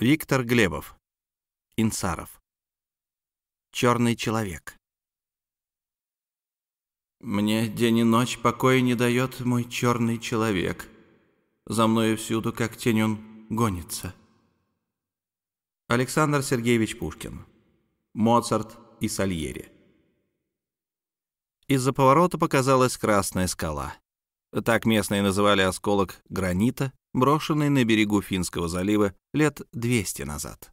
Виктор Глебов. Инсаров. Черный человек. Мне день и ночь покоя не дает мой черный человек. За мною всюду, как тень, он гонится. Александр Сергеевич Пушкин. Моцарт и Сальери. Из-за поворота показалась красная скала. Так местные называли осколок гранита, брошенный на берегу Финского залива лет 200 назад.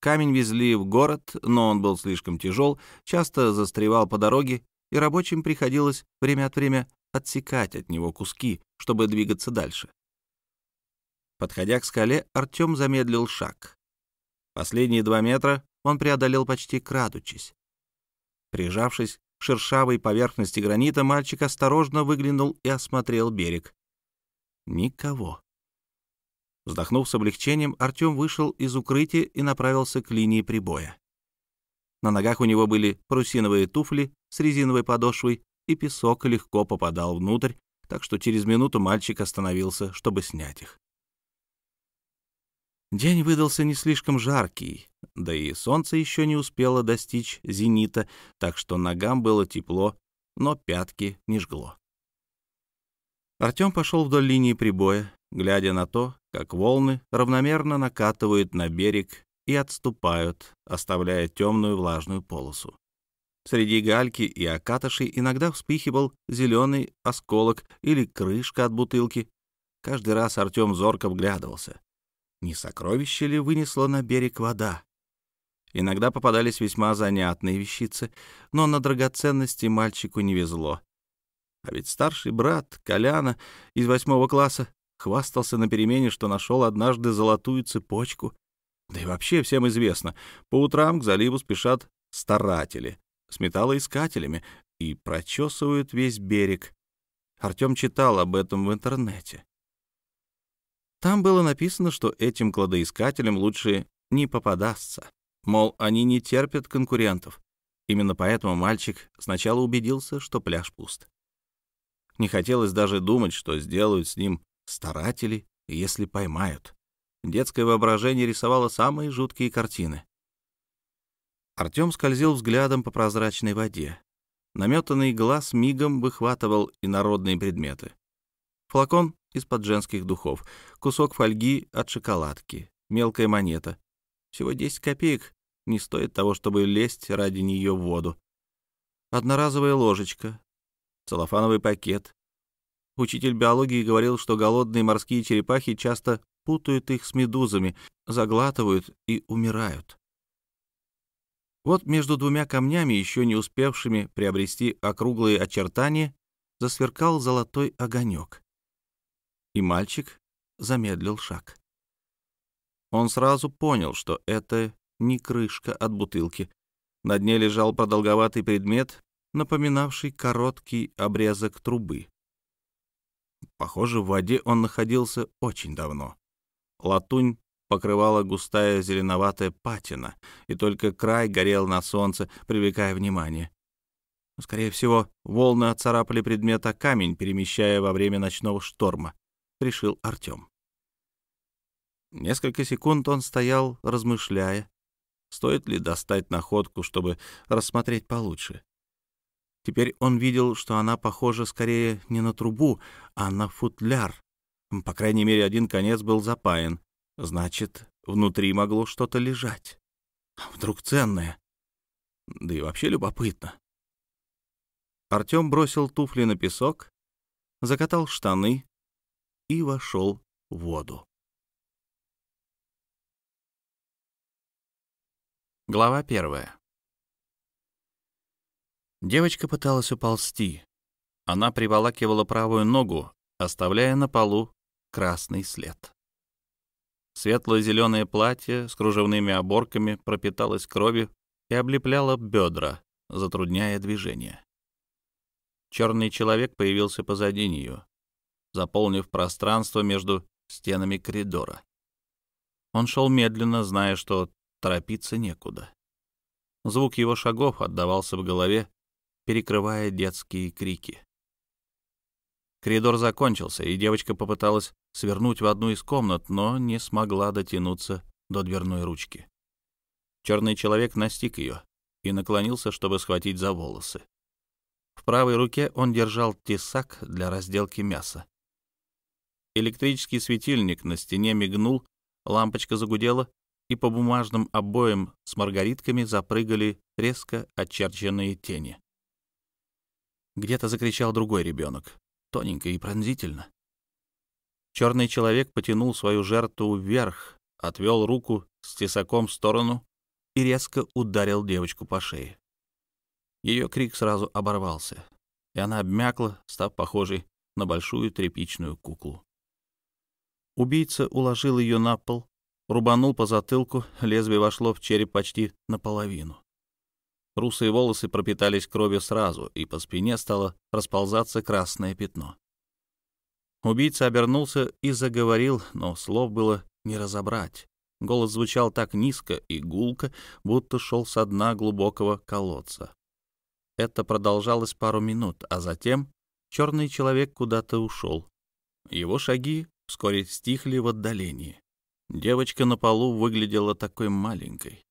Камень везли в город, но он был слишком тяжел, часто застревал по дороге, и рабочим приходилось время от времени отсекать от него куски, чтобы двигаться дальше. Подходя к скале, Артем замедлил шаг. Последние два метра он преодолел почти крадучись. Прижавшись к шершавой поверхности гранита, мальчик осторожно выглянул и осмотрел берег. Никого. Вздохнув с облегчением, Артем вышел из укрытия и направился к линии прибоя. На ногах у него были парусиновые туфли с резиновой подошвой, и песок легко попадал внутрь, так что через минуту мальчик остановился, чтобы снять их. День выдался не слишком жаркий, да и солнце еще не успело достичь зенита, так что ногам было тепло, но пятки не жгло. Артем пошел вдоль линии прибоя, глядя на то, как волны равномерно накатывают на берег и отступают, оставляя темную влажную полосу. Среди гальки и окатышей иногда вспыхивал зеленый осколок или крышка от бутылки. Каждый раз Артем зорко вглядывался. Не сокровище ли вынесло на берег вода? Иногда попадались весьма занятные вещицы, но на драгоценности мальчику не везло. А ведь старший брат Коляна из восьмого класса хвастался на перемене, что нашел однажды золотую цепочку. Да и вообще всем известно, по утрам к заливу спешат старатели с металлоискателями и прочесывают весь берег. Артем читал об этом в интернете. Там было написано, что этим кладоискателям лучше не попадаться. Мол, они не терпят конкурентов. Именно поэтому мальчик сначала убедился, что пляж пуст. Не хотелось даже думать, что сделают с ним старатели, если поймают. Детское воображение рисовало самые жуткие картины. Артем скользил взглядом по прозрачной воде. Наметанный глаз мигом выхватывал инородные предметы. Флакон из-под женских духов, кусок фольги от шоколадки, мелкая монета. Всего 10 копеек не стоит того, чтобы лезть ради нее в воду. Одноразовая ложечка, целлофановый пакет, Учитель биологии говорил, что голодные морские черепахи часто путают их с медузами, заглатывают и умирают. Вот между двумя камнями, еще не успевшими приобрести округлые очертания, засверкал золотой огонек. И мальчик замедлил шаг. Он сразу понял, что это не крышка от бутылки. На дне лежал продолговатый предмет, напоминавший короткий обрезок трубы. Похоже, в воде он находился очень давно. Латунь покрывала густая зеленоватая патина, и только край горел на солнце, привлекая внимание. Скорее всего, волны отцарапали предмет о камень, перемещая во время ночного шторма, — решил Артем. Несколько секунд он стоял, размышляя, стоит ли достать находку, чтобы рассмотреть получше. Теперь он видел, что она похожа скорее не на трубу, а на футляр. По крайней мере, один конец был запаян. Значит, внутри могло что-то лежать. А вдруг ценное? Да и вообще любопытно. Артем бросил туфли на песок, закатал штаны и вошел в воду. Глава первая. Девочка пыталась уползти. Она приволакивала правую ногу, оставляя на полу красный след. Светло-зеленое платье с кружевными оборками пропиталось кровью и облепляло бедра, затрудняя движение. Черный человек появился позади нее, заполнив пространство между стенами коридора. Он шел медленно, зная, что торопиться некуда. Звук его шагов отдавался в голове, перекрывая детские крики. Коридор закончился, и девочка попыталась свернуть в одну из комнат, но не смогла дотянуться до дверной ручки. Черный человек настиг ее и наклонился, чтобы схватить за волосы. В правой руке он держал тесак для разделки мяса. Электрический светильник на стене мигнул, лампочка загудела, и по бумажным обоям с маргаритками запрыгали резко очерченные тени. Где-то закричал другой ребенок, тоненько и пронзительно. Черный человек потянул свою жертву вверх, отвел руку с тесаком в сторону и резко ударил девочку по шее. Ее крик сразу оборвался, и она обмякла, став похожей на большую тряпичную куклу. Убийца уложил ее на пол, рубанул по затылку, лезвие вошло в череп почти наполовину. Русые волосы пропитались кровью сразу, и по спине стало расползаться красное пятно. Убийца обернулся и заговорил, но слов было не разобрать. Голос звучал так низко и гулко, будто шел со дна глубокого колодца. Это продолжалось пару минут, а затем черный человек куда-то ушел. Его шаги вскоре стихли в отдалении. Девочка на полу выглядела такой маленькой.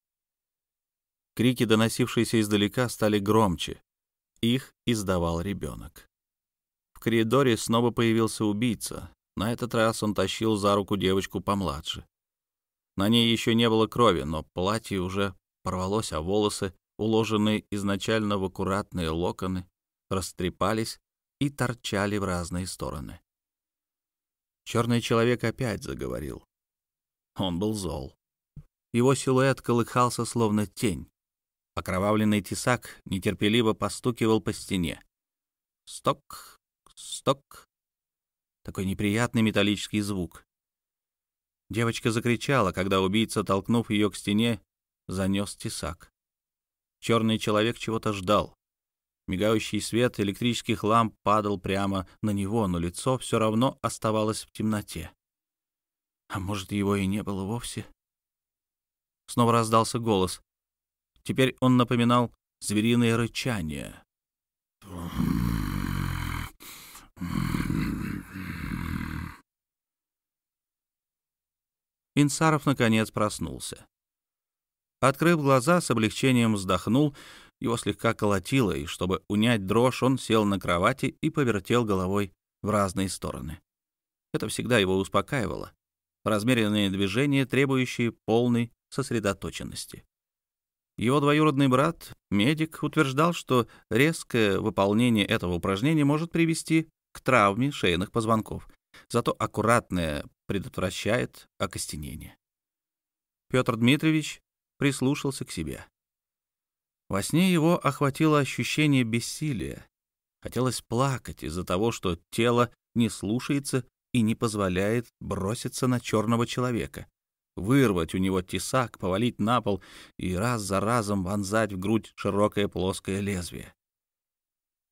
Крики, доносившиеся издалека, стали громче. Их издавал ребенок. В коридоре снова появился убийца. На этот раз он тащил за руку девочку помладше. На ней еще не было крови, но платье уже порвалось, а волосы, уложенные изначально в аккуратные локоны, растрепались и торчали в разные стороны. Черный человек опять заговорил. Он был зол. Его силуэт колыхался, словно тень. Окровавленный тесак нетерпеливо постукивал по стене. Сток, сток. Такой неприятный металлический звук. Девочка закричала, когда убийца, толкнув ее к стене, занес тесак. Черный человек чего-то ждал. Мигающий свет электрических ламп падал прямо на него, но лицо все равно оставалось в темноте. А может, его и не было вовсе? Снова раздался голос. Теперь он напоминал звериное рычание. Инсаров, наконец, проснулся. Открыв глаза, с облегчением вздохнул, его слегка колотило, и чтобы унять дрожь, он сел на кровати и повертел головой в разные стороны. Это всегда его успокаивало. Размеренные движения, требующие полной сосредоточенности. Его двоюродный брат, медик, утверждал, что резкое выполнение этого упражнения может привести к травме шейных позвонков, зато аккуратное предотвращает окостенение. Петр Дмитриевич прислушался к себе. Во сне его охватило ощущение бессилия. Хотелось плакать из-за того, что тело не слушается и не позволяет броситься на черного человека, вырвать у него тесак, повалить на пол и раз за разом вонзать в грудь широкое плоское лезвие.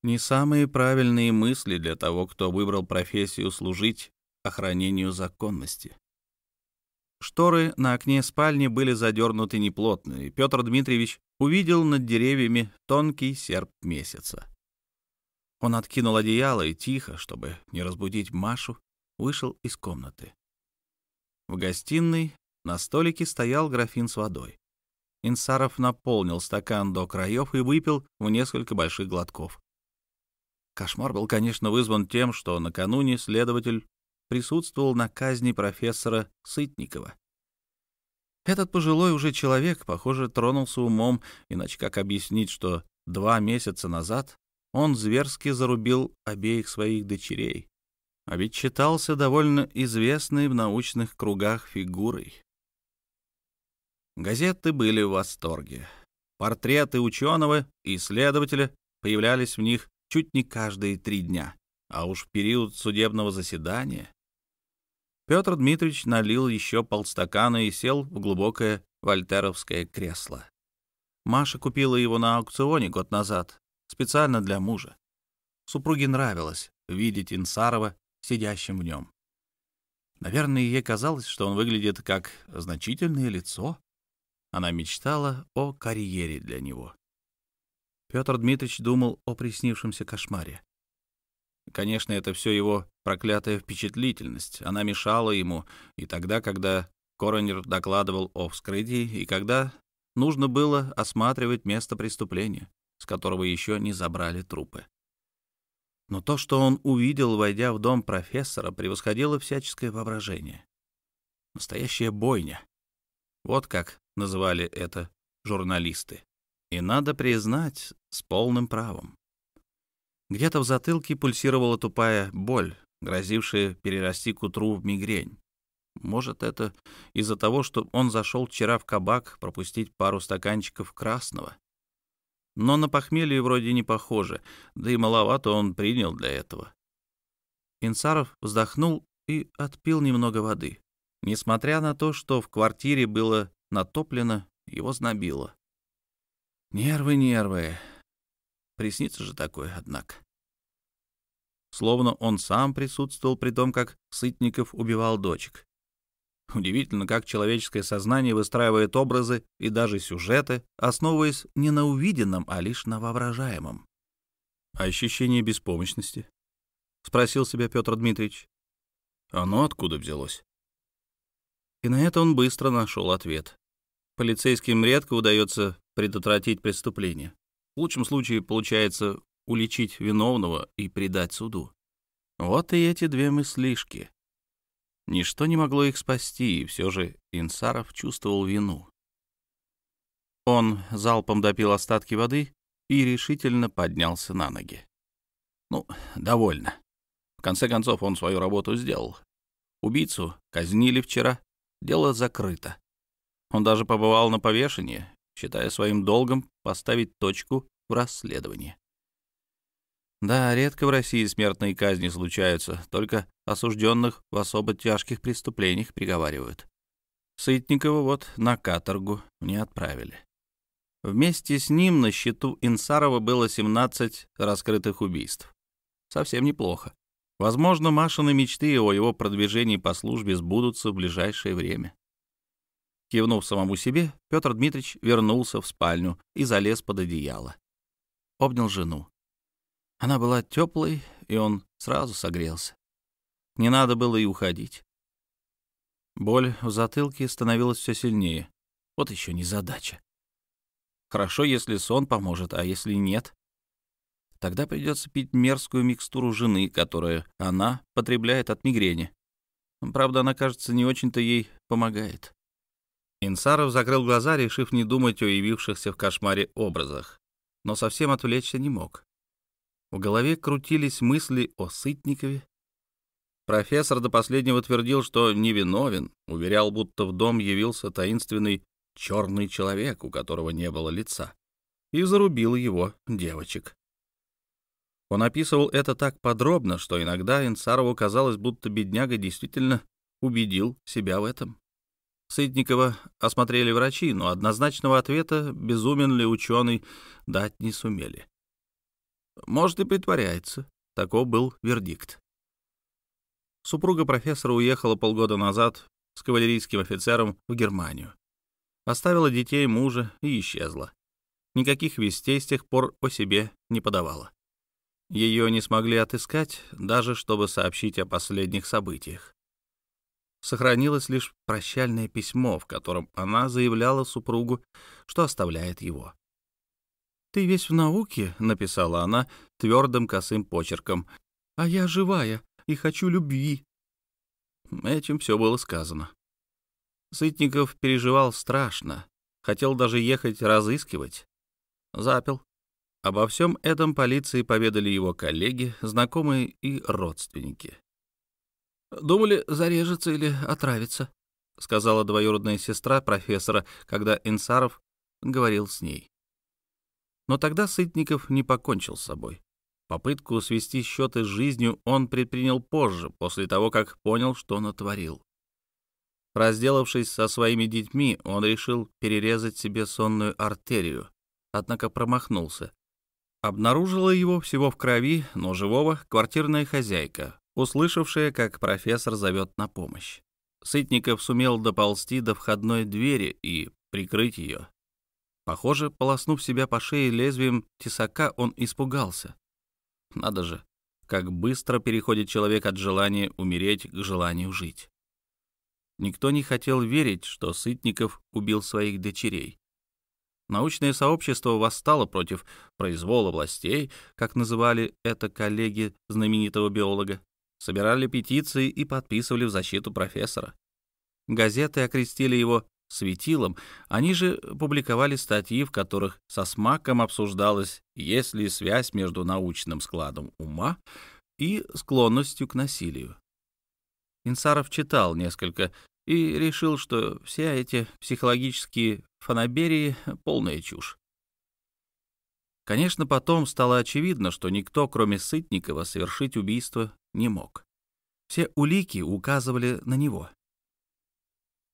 Не самые правильные мысли для того, кто выбрал профессию служить охранению законности. Шторы на окне спальни были задернуты неплотно, и Петр Дмитриевич увидел над деревьями тонкий серп месяца. Он откинул одеяло и тихо, чтобы не разбудить Машу, вышел из комнаты. В гостиной на столике стоял графин с водой. Инсаров наполнил стакан до краев и выпил в несколько больших глотков. Кошмар был, конечно, вызван тем, что накануне следователь присутствовал на казни профессора Сытникова. Этот пожилой уже человек, похоже, тронулся умом, иначе как объяснить, что два месяца назад он зверски зарубил обеих своих дочерей, а ведь считался довольно известной в научных кругах фигурой. Газеты были в восторге. Портреты ученого и исследователя появлялись в них чуть не каждые три дня, а уж в период судебного заседания. Петр Дмитриевич налил еще полстакана и сел в глубокое вольтеровское кресло. Маша купила его на аукционе год назад, специально для мужа. Супруге нравилось видеть Инсарова сидящим в нем. Наверное, ей казалось, что он выглядит как значительное лицо, она мечтала о карьере для него. Петр Дмитриевич думал о приснившемся кошмаре. Конечно, это все его проклятая впечатлительность. Она мешала ему и тогда, когда коронер докладывал о вскрытии и когда нужно было осматривать место преступления, с которого еще не забрали трупы. Но то, что он увидел, войдя в дом профессора, превосходило всяческое воображение. Настоящая бойня. Вот как называли это журналисты. И надо признать, с полным правом. Где-то в затылке пульсировала тупая боль, грозившая перерасти к утру в мигрень. Может, это из-за того, что он зашел вчера в кабак пропустить пару стаканчиков красного. Но на похмелье вроде не похоже, да и маловато он принял для этого. Инсаров вздохнул и отпил немного воды. Несмотря на то, что в квартире было натоплено, его знобило. Нервы, нервы. Приснится же такое, однако. Словно он сам присутствовал при том, как Сытников убивал дочек. Удивительно, как человеческое сознание выстраивает образы и даже сюжеты, основываясь не на увиденном, а лишь на воображаемом. «А ощущение беспомощности?» — спросил себя Петр Дмитриевич. «Оно откуда взялось?» И на это он быстро нашел ответ. Полицейским редко удается предотвратить преступление. В лучшем случае получается уличить виновного и предать суду. Вот и эти две мыслишки. Ничто не могло их спасти, и все же Инсаров чувствовал вину. Он залпом допил остатки воды и решительно поднялся на ноги. Ну, довольно. В конце концов, он свою работу сделал. Убийцу казнили вчера, дело закрыто. Он даже побывал на повешении, считая своим долгом поставить точку в расследовании. Да, редко в России смертные казни случаются, только осужденных в особо тяжких преступлениях приговаривают. Сытникова вот на каторгу не отправили. Вместе с ним на счету Инсарова было 17 раскрытых убийств. Совсем неплохо. Возможно, Машины мечты о его продвижении по службе сбудутся в ближайшее время. Кивнув самому себе, Петр Дмитриевич вернулся в спальню и залез под одеяло. Обнял жену. Она была теплой, и он сразу согрелся. Не надо было и уходить. Боль в затылке становилась все сильнее. Вот еще не задача. Хорошо, если сон поможет, а если нет, тогда придется пить мерзкую микстуру жены, которую она потребляет от мигрени. Правда, она, кажется, не очень-то ей помогает. Инсаров закрыл глаза, решив не думать о явившихся в кошмаре образах, но совсем отвлечься не мог. В голове крутились мысли о Сытникове. Профессор до последнего твердил, что невиновен, уверял, будто в дом явился таинственный черный человек, у которого не было лица, и зарубил его девочек. Он описывал это так подробно, что иногда Инсарову казалось, будто бедняга действительно убедил себя в этом. Сытникова осмотрели врачи, но однозначного ответа, безумен ли ученый, дать не сумели. Может, и притворяется. Таков был вердикт. Супруга профессора уехала полгода назад с кавалерийским офицером в Германию. Оставила детей мужа и исчезла. Никаких вестей с тех пор о себе не подавала. Ее не смогли отыскать, даже чтобы сообщить о последних событиях. Сохранилось лишь прощальное письмо, в котором она заявляла супругу, что оставляет его. «Ты весь в науке», — написала она твердым косым почерком, «а я живая и хочу любви». Этим все было сказано. Сытников переживал страшно, хотел даже ехать разыскивать. Запил. Обо всем этом полиции поведали его коллеги, знакомые и родственники. «Думали, зарежется или отравится», — сказала двоюродная сестра профессора, когда Инсаров говорил с ней. Но тогда Сытников не покончил с собой. Попытку свести счеты с жизнью он предпринял позже, после того, как понял, что натворил. Разделавшись со своими детьми, он решил перерезать себе сонную артерию, однако промахнулся. Обнаружила его всего в крови, но живого, квартирная хозяйка, услышавшая, как профессор зовет на помощь. Сытников сумел доползти до входной двери и прикрыть ее. Похоже, полоснув себя по шее лезвием тесака, он испугался. Надо же, как быстро переходит человек от желания умереть к желанию жить. Никто не хотел верить, что Сытников убил своих дочерей. Научное сообщество восстало против произвола властей, как называли это коллеги знаменитого биолога, собирали петиции и подписывали в защиту профессора. Газеты окрестили его светилом, они же публиковали статьи, в которых со смаком обсуждалось, есть ли связь между научным складом ума и склонностью к насилию. Инсаров читал несколько и решил, что все эти психологические фанаберии — полная чушь. Конечно, потом стало очевидно, что никто, кроме Сытникова, совершить убийство не мог. Все улики указывали на него.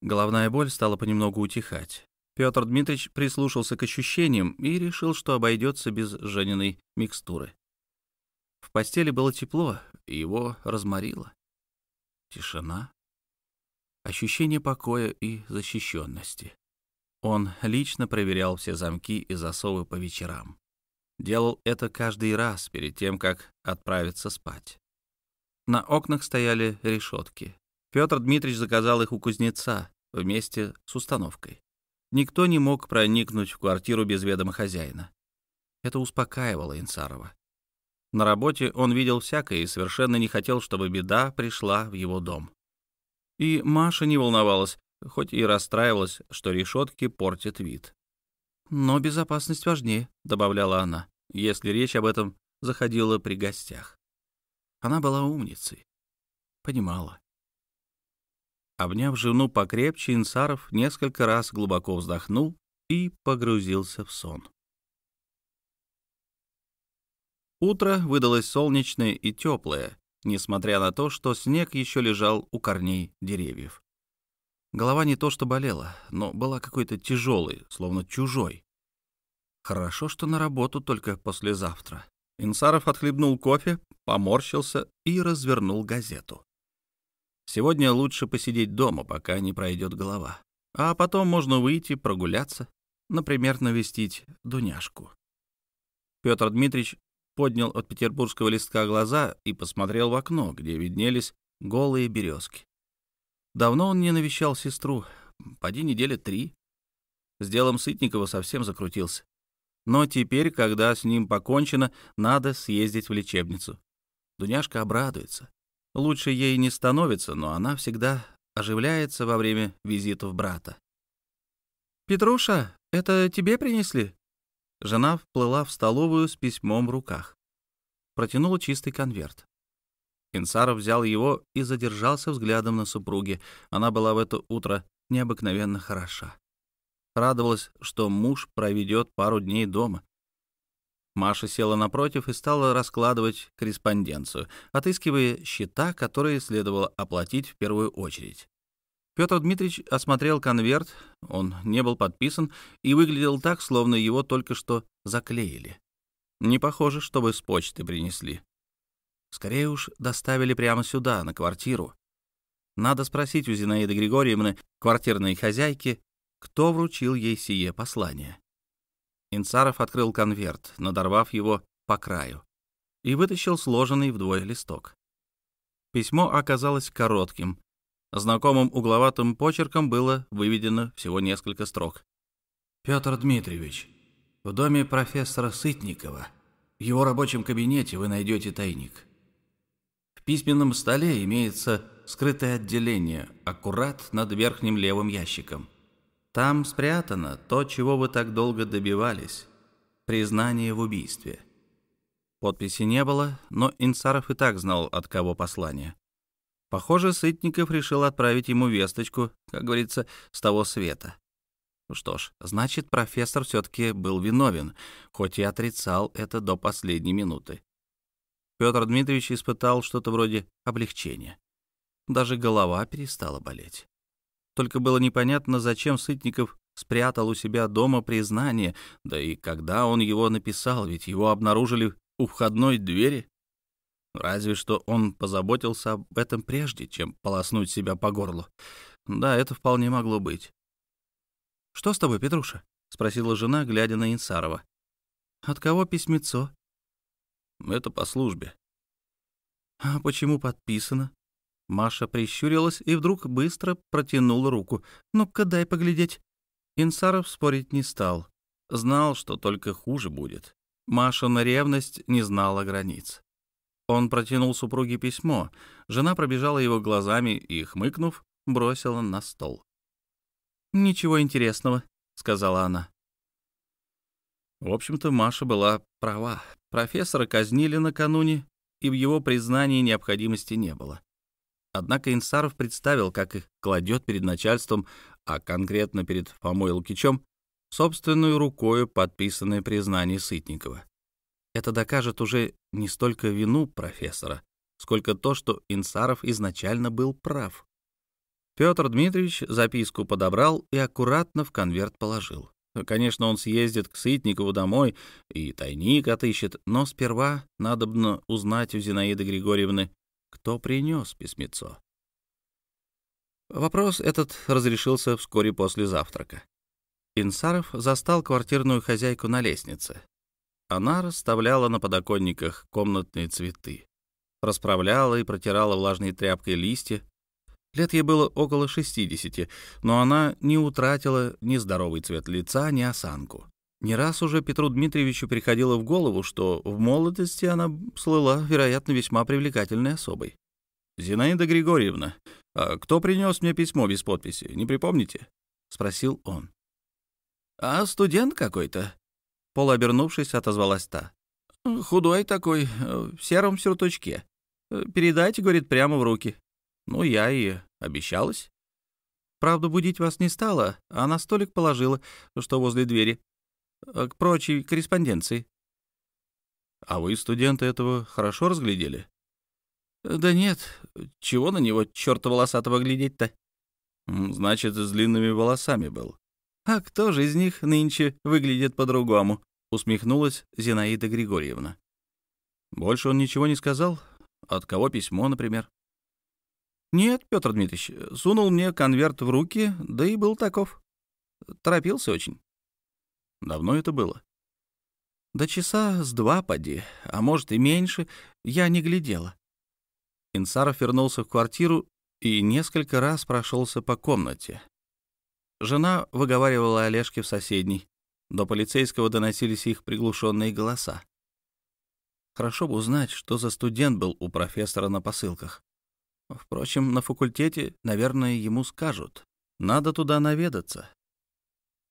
Головная боль стала понемногу утихать. Петр Дмитриевич прислушался к ощущениям и решил, что обойдется без Жениной микстуры. В постели было тепло, и его разморило. Тишина ощущение покоя и защищенности. Он лично проверял все замки и засовы по вечерам. Делал это каждый раз перед тем, как отправиться спать. На окнах стояли решетки. Петр Дмитриевич заказал их у кузнеца вместе с установкой. Никто не мог проникнуть в квартиру без ведома хозяина. Это успокаивало Инсарова. На работе он видел всякое и совершенно не хотел, чтобы беда пришла в его дом. И Маша не волновалась, хоть и расстраивалась, что решетки портят вид. «Но безопасность важнее», — добавляла она, если речь об этом заходила при гостях. Она была умницей. Понимала. Обняв жену покрепче, Инсаров несколько раз глубоко вздохнул и погрузился в сон. Утро выдалось солнечное и теплое, несмотря на то, что снег еще лежал у корней деревьев. Голова не то что болела, но была какой-то тяжелой, словно чужой. Хорошо, что на работу только послезавтра. Инсаров отхлебнул кофе, поморщился и развернул газету. Сегодня лучше посидеть дома, пока не пройдет голова. А потом можно выйти, прогуляться, например, навестить Дуняшку. Петр Дмитриевич поднял от петербургского листка глаза и посмотрел в окно, где виднелись голые березки. Давно он не навещал сестру, поди недели три. С делом Сытникова совсем закрутился. Но теперь, когда с ним покончено, надо съездить в лечебницу. Дуняшка обрадуется. Лучше ей не становится, но она всегда оживляется во время визитов брата. «Петруша, это тебе принесли?» Жена вплыла в столовую с письмом в руках. Протянула чистый конверт. Инсаров взял его и задержался взглядом на супруге. Она была в это утро необыкновенно хороша. Радовалась, что муж проведет пару дней дома. Маша села напротив и стала раскладывать корреспонденцию, отыскивая счета, которые следовало оплатить в первую очередь. Петр Дмитриевич осмотрел конверт, он не был подписан и выглядел так, словно его только что заклеили. Не похоже, чтобы с почты принесли. Скорее уж доставили прямо сюда, на квартиру. Надо спросить у Зинаиды Григорьевны, квартирной хозяйки, кто вручил ей сие послание. Инцаров открыл конверт, надорвав его по краю, и вытащил сложенный вдвое листок. Письмо оказалось коротким, Знакомым угловатым почерком было выведено всего несколько строк. «Петр Дмитриевич, в доме профессора Сытникова, в его рабочем кабинете вы найдете тайник. Письменном столе имеется скрытое отделение, аккурат над верхним левым ящиком. Там спрятано то, чего вы так долго добивались — признание в убийстве». Подписи не было, но Инсаров и так знал, от кого послание. Похоже, Сытников решил отправить ему весточку, как говорится, с того света. Что ж, значит, профессор все-таки был виновен, хоть и отрицал это до последней минуты. Петр Дмитриевич испытал что-то вроде облегчения. Даже голова перестала болеть. Только было непонятно, зачем Сытников спрятал у себя дома признание, да и когда он его написал, ведь его обнаружили у входной двери. Разве что он позаботился об этом прежде, чем полоснуть себя по горлу. Да, это вполне могло быть. «Что с тобой, Петруша?» — спросила жена, глядя на Инсарова. «От кого письмецо?» «Это по службе». «А почему подписано?» Маша прищурилась и вдруг быстро протянула руку. «Ну-ка, дай поглядеть». Инсаров спорить не стал. Знал, что только хуже будет. Маша на ревность не знала границ. Он протянул супруге письмо. Жена пробежала его глазами и, хмыкнув, бросила на стол. «Ничего интересного», — сказала она. В общем-то, Маша была права. Профессора казнили накануне, и в его признании необходимости не было. Однако Инсаров представил, как их кладет перед начальством, а конкретно перед Фомой Лукичем, собственную рукою подписанное признание Сытникова. Это докажет уже не столько вину профессора, сколько то, что Инсаров изначально был прав. Петр Дмитриевич записку подобрал и аккуратно в конверт положил. Конечно, он съездит к Сытникову домой и тайник отыщет, но сперва надобно узнать у Зинаиды Григорьевны, кто принес письмецо. Вопрос этот разрешился вскоре после завтрака. Инсаров застал квартирную хозяйку на лестнице. Она расставляла на подоконниках комнатные цветы, расправляла и протирала влажной тряпкой листья. Лет ей было около 60, но она не утратила ни здоровый цвет лица, ни осанку. Не раз уже Петру Дмитриевичу приходило в голову, что в молодости она слыла, вероятно, весьма привлекательной особой. «Зинаида Григорьевна, а кто принес мне письмо без подписи, не припомните?» — спросил он. «А студент какой-то?» Полуобернувшись, отозвалась та. «Худой такой, в сером сюртучке. Передайте, — говорит, — прямо в руки. Ну, я и обещалась. Правда, будить вас не стала, а на столик положила, что возле двери, к прочей корреспонденции». «А вы, студенты, этого хорошо разглядели?» «Да нет, чего на него, черта волосатого, глядеть-то?» «Значит, с длинными волосами был». «А кто же из них нынче выглядит по-другому?» — усмехнулась Зинаида Григорьевна. «Больше он ничего не сказал? От кого письмо, например?» «Нет, Петр Дмитриевич, сунул мне конверт в руки, да и был таков. Торопился очень». «Давно это было?» «Да часа с два поди, а может и меньше, я не глядела». Инсаров вернулся в квартиру и несколько раз прошелся по комнате. Жена выговаривала Олежке в соседней. До полицейского доносились их приглушенные голоса. Хорошо бы узнать, что за студент был у профессора на посылках. Впрочем, на факультете, наверное, ему скажут. Надо туда наведаться.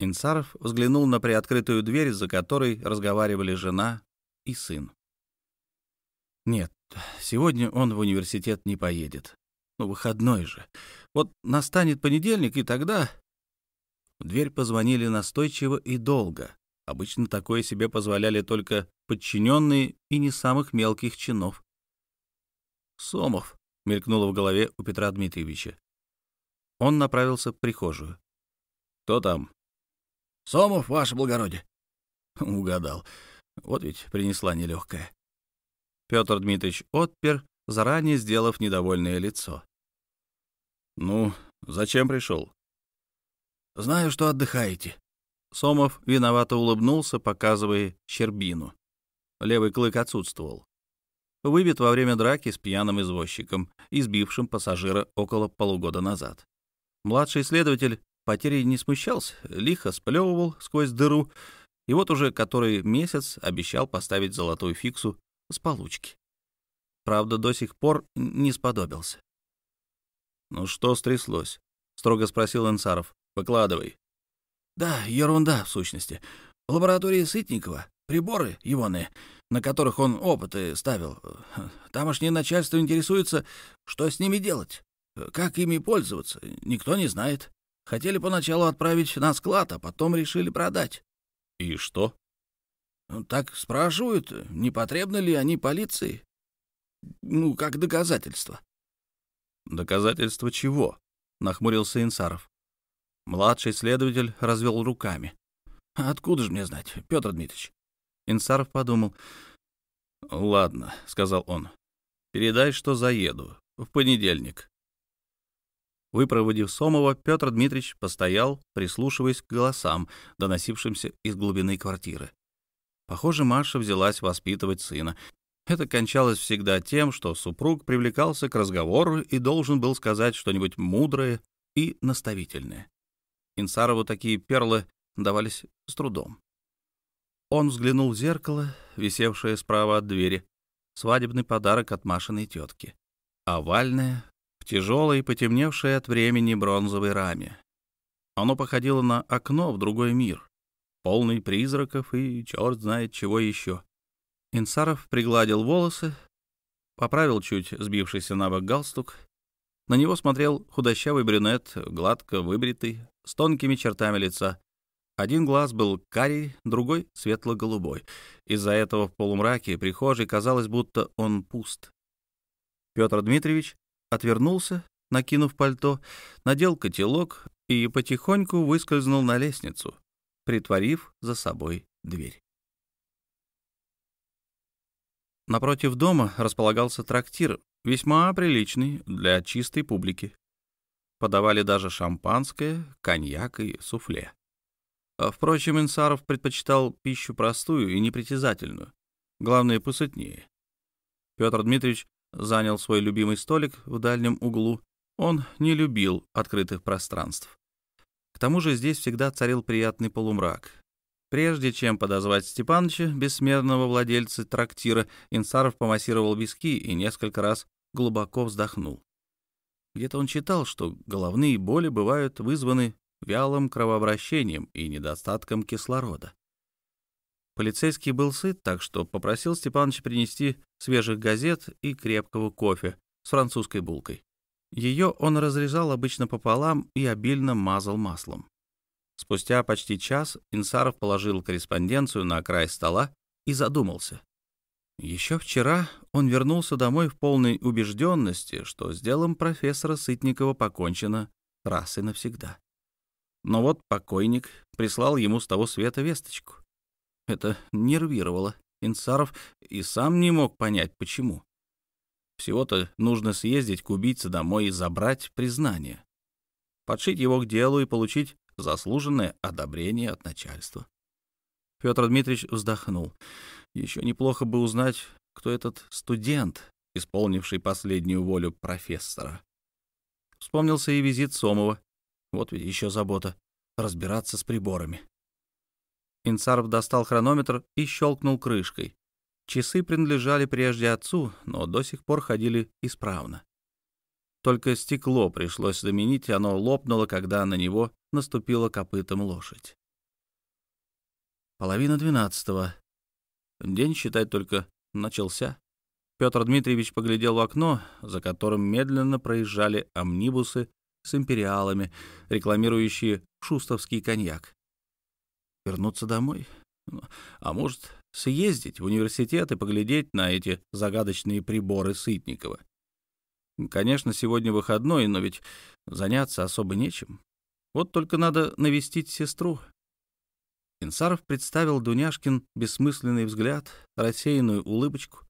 Инсаров взглянул на приоткрытую дверь, за которой разговаривали жена и сын. Нет, сегодня он в университет не поедет. Ну, выходной же. Вот настанет понедельник, и тогда... В дверь позвонили настойчиво и долго. Обычно такое себе позволяли только подчиненные и не самых мелких чинов. «Сомов», — мелькнуло в голове у Петра Дмитриевича. Он направился в прихожую. «Кто там?» «Сомов, ваше благородие». Угадал. Вот ведь принесла нелегкая. Петр Дмитриевич отпер, заранее сделав недовольное лицо. «Ну, зачем пришел?» Знаю, что отдыхаете». Сомов виновато улыбнулся, показывая щербину. Левый клык отсутствовал. Выбит во время драки с пьяным извозчиком, избившим пассажира около полугода назад. Младший следователь потери не смущался, лихо сплевывал сквозь дыру, и вот уже который месяц обещал поставить золотую фиксу с получки. Правда, до сих пор не сподобился. «Ну что стряслось?» — строго спросил Инсаров. Выкладывай. Да, ерунда, в сущности. В лаборатории Сытникова приборы егоные, на которых он опыты ставил. Тамошнее начальство интересуется, что с ними делать, как ими пользоваться, никто не знает. Хотели поначалу отправить на склад, а потом решили продать. И что? Так спрашивают, не потребны ли они полиции. Ну, как доказательство. Доказательство чего? Нахмурился Инсаров. Младший следователь развел руками. «Откуда же мне знать, Петр Дмитриевич?» Инсаров подумал. «Ладно», — сказал он. «Передай, что заеду. В понедельник». Выпроводив Сомова, Петр Дмитриевич постоял, прислушиваясь к голосам, доносившимся из глубины квартиры. Похоже, Маша взялась воспитывать сына. Это кончалось всегда тем, что супруг привлекался к разговору и должен был сказать что-нибудь мудрое и наставительное. Инсарову такие перлы давались с трудом. Он взглянул в зеркало, висевшее справа от двери, свадебный подарок от Машиной тетки. Овальное, в тяжелой, потемневшей от времени бронзовой раме. Оно походило на окно в другой мир, полный призраков и черт знает чего еще. Инсаров пригладил волосы, поправил чуть сбившийся на бок галстук. На него смотрел худощавый брюнет, гладко выбритый, с тонкими чертами лица. Один глаз был карий, другой — светло-голубой. Из-за этого в полумраке прихожей казалось, будто он пуст. Петр Дмитриевич отвернулся, накинув пальто, надел котелок и потихоньку выскользнул на лестницу, притворив за собой дверь. Напротив дома располагался трактир, весьма приличный для чистой публики. Подавали даже шампанское, коньяк и суфле. А, впрочем, Инсаров предпочитал пищу простую и непритязательную, главное, посытнее. Петр Дмитриевич занял свой любимый столик в дальнем углу. Он не любил открытых пространств. К тому же здесь всегда царил приятный полумрак. Прежде чем подозвать Степаныча, бессмертного владельца трактира, Инсаров помассировал виски и несколько раз глубоко вздохнул. Где-то он читал, что головные боли бывают вызваны вялым кровообращением и недостатком кислорода. Полицейский был сыт, так что попросил Степановича принести свежих газет и крепкого кофе с французской булкой. Ее он разрезал обычно пополам и обильно мазал маслом. Спустя почти час Инсаров положил корреспонденцию на край стола и задумался. Еще вчера он вернулся домой в полной убежденности, что с делом профессора Сытникова покончено раз и навсегда. Но вот покойник прислал ему с того света весточку. Это нервировало Инсаров и сам не мог понять, почему. Всего-то нужно съездить к убийце домой и забрать признание, подшить его к делу и получить заслуженное одобрение от начальства. Петр Дмитриевич вздохнул. Еще неплохо бы узнать, кто этот студент, исполнивший последнюю волю профессора. Вспомнился и визит Сомова. Вот ведь еще забота — разбираться с приборами. Инцаров достал хронометр и щелкнул крышкой. Часы принадлежали прежде отцу, но до сих пор ходили исправно. Только стекло пришлось заменить, оно лопнуло, когда на него наступила копытом лошадь. Половина двенадцатого. День, считать, только начался. Петр Дмитриевич поглядел в окно, за которым медленно проезжали амнибусы с империалами, рекламирующие шустовский коньяк. Вернуться домой? А может, съездить в университет и поглядеть на эти загадочные приборы Сытникова? Конечно, сегодня выходной, но ведь заняться особо нечем. Вот только надо навестить сестру. Инсаров представил Дуняшкин бессмысленный взгляд, рассеянную улыбочку,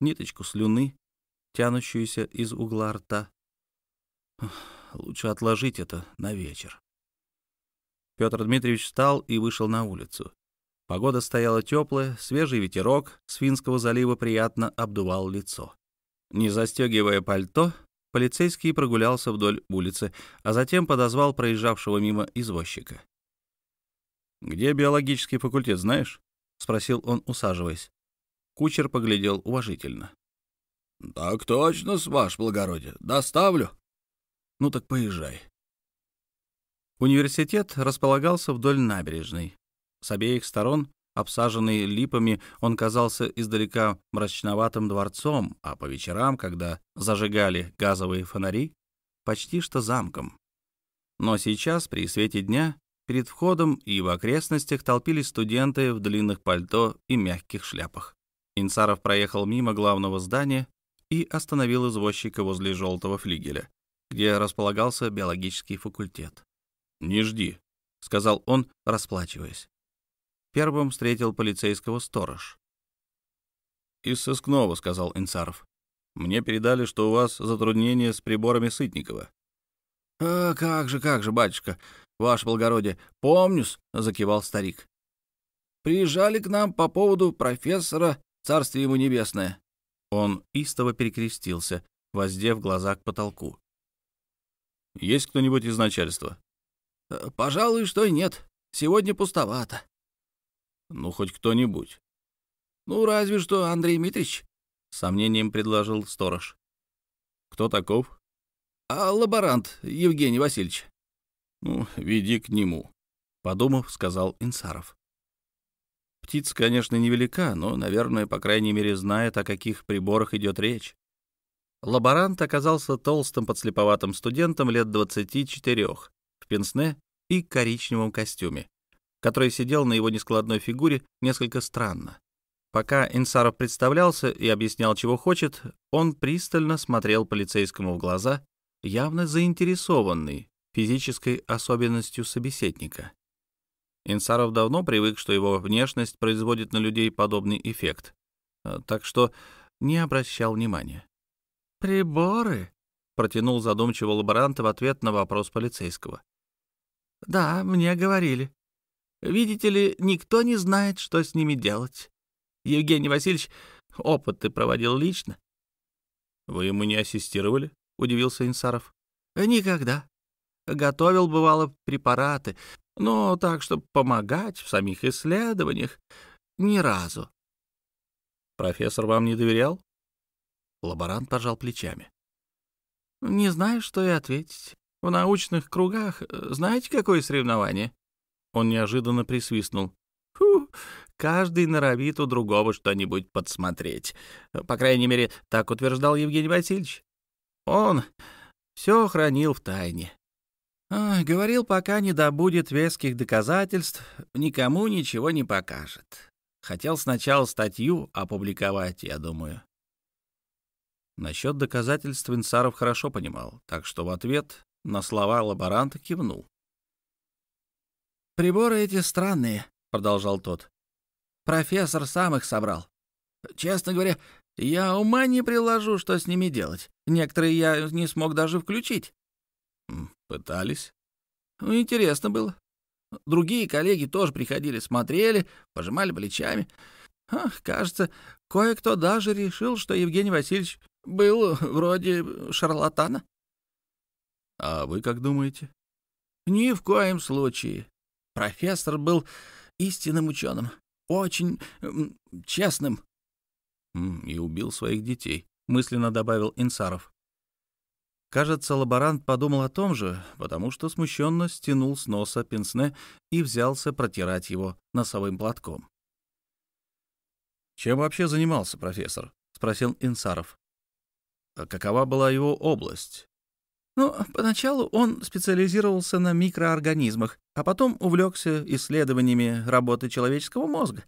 ниточку слюны, тянущуюся из угла рта. Лучше отложить это на вечер. Петр Дмитриевич встал и вышел на улицу. Погода стояла теплая, свежий ветерок с Финского залива приятно обдувал лицо. Не застегивая пальто, полицейский прогулялся вдоль улицы, а затем подозвал проезжавшего мимо извозчика. «Где биологический факультет, знаешь?» — спросил он, усаживаясь. Кучер поглядел уважительно. «Так точно, с ваш благородие. Доставлю». «Ну так поезжай». Университет располагался вдоль набережной. С обеих сторон Обсаженный липами, он казался издалека мрачноватым дворцом, а по вечерам, когда зажигали газовые фонари, почти что замком. Но сейчас, при свете дня, перед входом и в окрестностях толпились студенты в длинных пальто и мягких шляпах. Инсаров проехал мимо главного здания и остановил извозчика возле желтого флигеля, где располагался биологический факультет. «Не жди», — сказал он, расплачиваясь. Первым встретил полицейского сторож. «Из сыскного», — сказал Инцаров. «Мне передали, что у вас затруднения с приборами Сытникова». «А, как же, как же, батюшка, ваше благородие, помню-с», — закивал старик. «Приезжали к нам по поводу профессора, царствие ему небесное. Он истово перекрестился, воздев глаза к потолку. «Есть кто-нибудь из начальства?» «Э, «Пожалуй, что и нет. Сегодня пустовато». «Ну, хоть кто-нибудь». «Ну, разве что Андрей Дмитриевич», — сомнением предложил сторож. «Кто таков?» «А лаборант Евгений Васильевич». «Ну, веди к нему», — подумав, сказал Инсаров. Птица, конечно, невелика, но, наверное, по крайней мере, знает, о каких приборах идет речь. Лаборант оказался толстым подслеповатым студентом лет 24 в пенсне и коричневом костюме, который сидел на его нескладной фигуре несколько странно. Пока Инсаров представлялся и объяснял, чего хочет, он пристально смотрел полицейскому в глаза, явно заинтересованный физической особенностью собеседника. Инсаров давно привык, что его внешность производит на людей подобный эффект, э, так что не обращал внимания. «Приборы?» — протянул задумчиво лаборант в ответ на вопрос полицейского. «Да, мне говорили. Видите ли, никто не знает, что с ними делать. Евгений Васильевич опыты проводил лично». «Вы ему не ассистировали?» — удивился Инсаров. «Никогда. Готовил, бывало, препараты, но так, чтобы помогать в самих исследованиях, ни разу. Профессор вам не доверял? Лаборант пожал плечами. Не знаю, что и ответить. В научных кругах э, знаете, какое соревнование? Он неожиданно присвистнул. Фу, каждый норовит у другого что-нибудь подсмотреть. По крайней мере, так утверждал Евгений Васильевич. Он все хранил в тайне. Говорил, пока не добудет веских доказательств, никому ничего не покажет. Хотел сначала статью опубликовать, я думаю. Насчет доказательств Инсаров хорошо понимал, так что в ответ на слова лаборанта кивнул. «Приборы эти странные», — продолжал тот. «Профессор сам их собрал. Честно говоря, я ума не приложу, что с ними делать. Некоторые я не смог даже включить. Пытались? Интересно было. Другие коллеги тоже приходили, смотрели, пожимали плечами. Ах, кажется, кое-кто даже решил, что Евгений Васильевич был вроде шарлатана. А вы как думаете? Ни в коем случае. Профессор был истинным ученым, очень честным. И убил своих детей, мысленно добавил Инсаров. Кажется, лаборант подумал о том же, потому что смущенно стянул с носа пенсне и взялся протирать его носовым платком. «Чем вообще занимался профессор?» — спросил Инсаров. А «Какова была его область?» «Ну, поначалу он специализировался на микроорганизмах, а потом увлекся исследованиями работы человеческого мозга».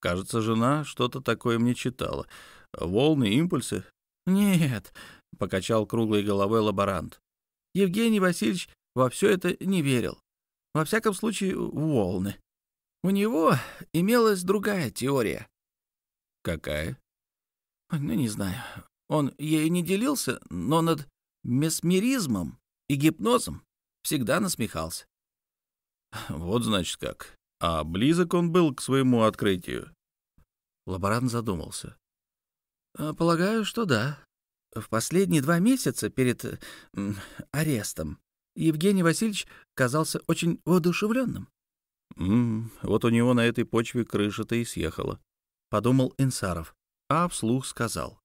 «Кажется, жена что-то такое мне читала. Волны, импульсы?» «Нет, — покачал круглой головой лаборант. Евгений Васильевич во все это не верил. Во всяком случае, волны. У него имелась другая теория. Какая? Ну, не знаю. Он ею не делился, но над месмеризмом и гипнозом всегда насмехался. Вот значит как. А близок он был к своему открытию? Лаборант задумался. Полагаю, что да. В последние два месяца перед арестом Евгений Васильевич казался очень воодушевленным. «М вот у него на этой почве крыша-то и съехала», — подумал Инсаров, а вслух сказал.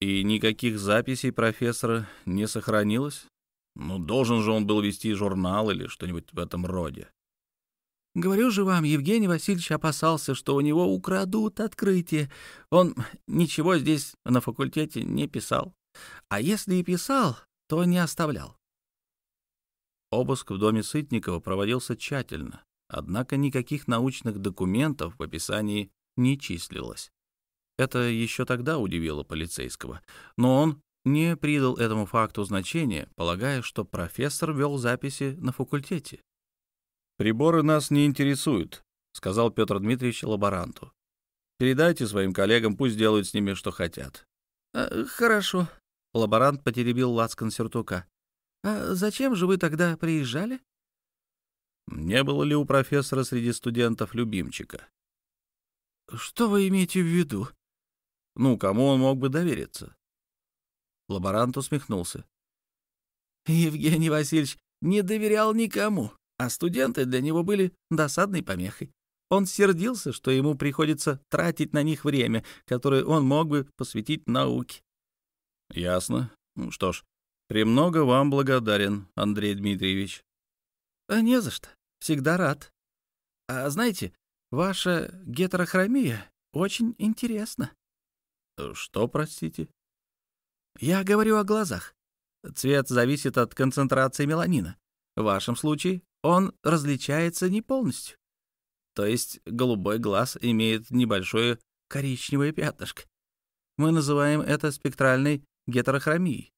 «И никаких записей профессора не сохранилось? Ну, должен же он был вести журнал или что-нибудь в этом роде». Говорю же вам, Евгений Васильевич опасался, что у него украдут открытие. Он ничего здесь на факультете не писал. А если и писал, то не оставлял. Обыск в доме Сытникова проводился тщательно, однако никаких научных документов в описании не числилось. Это еще тогда удивило полицейского, но он не придал этому факту значения, полагая, что профессор вел записи на факультете. «Приборы нас не интересуют», — сказал Петр Дмитриевич лаборанту. «Передайте своим коллегам, пусть делают с ними, что хотят». «Э, «Хорошо», Лаборант потеребил лацкан сюртука. «А зачем же вы тогда приезжали?» «Не было ли у профессора среди студентов любимчика?» «Что вы имеете в виду?» Ну, кому он мог бы довериться? Лаборант усмехнулся. Евгений Васильевич не доверял никому, а студенты для него были досадной помехой. Он сердился, что ему приходится тратить на них время, которое он мог бы посвятить науке. — Ясно. Ну что ж, премного вам благодарен, Андрей Дмитриевич. — А не за что. Всегда рад. А знаете, ваша гетерохромия очень интересна. — Что, простите? — Я говорю о глазах. Цвет зависит от концентрации меланина. В вашем случае он различается не полностью. То есть голубой глаз имеет небольшое коричневое пятнышко. Мы называем это спектральной гетерохромией.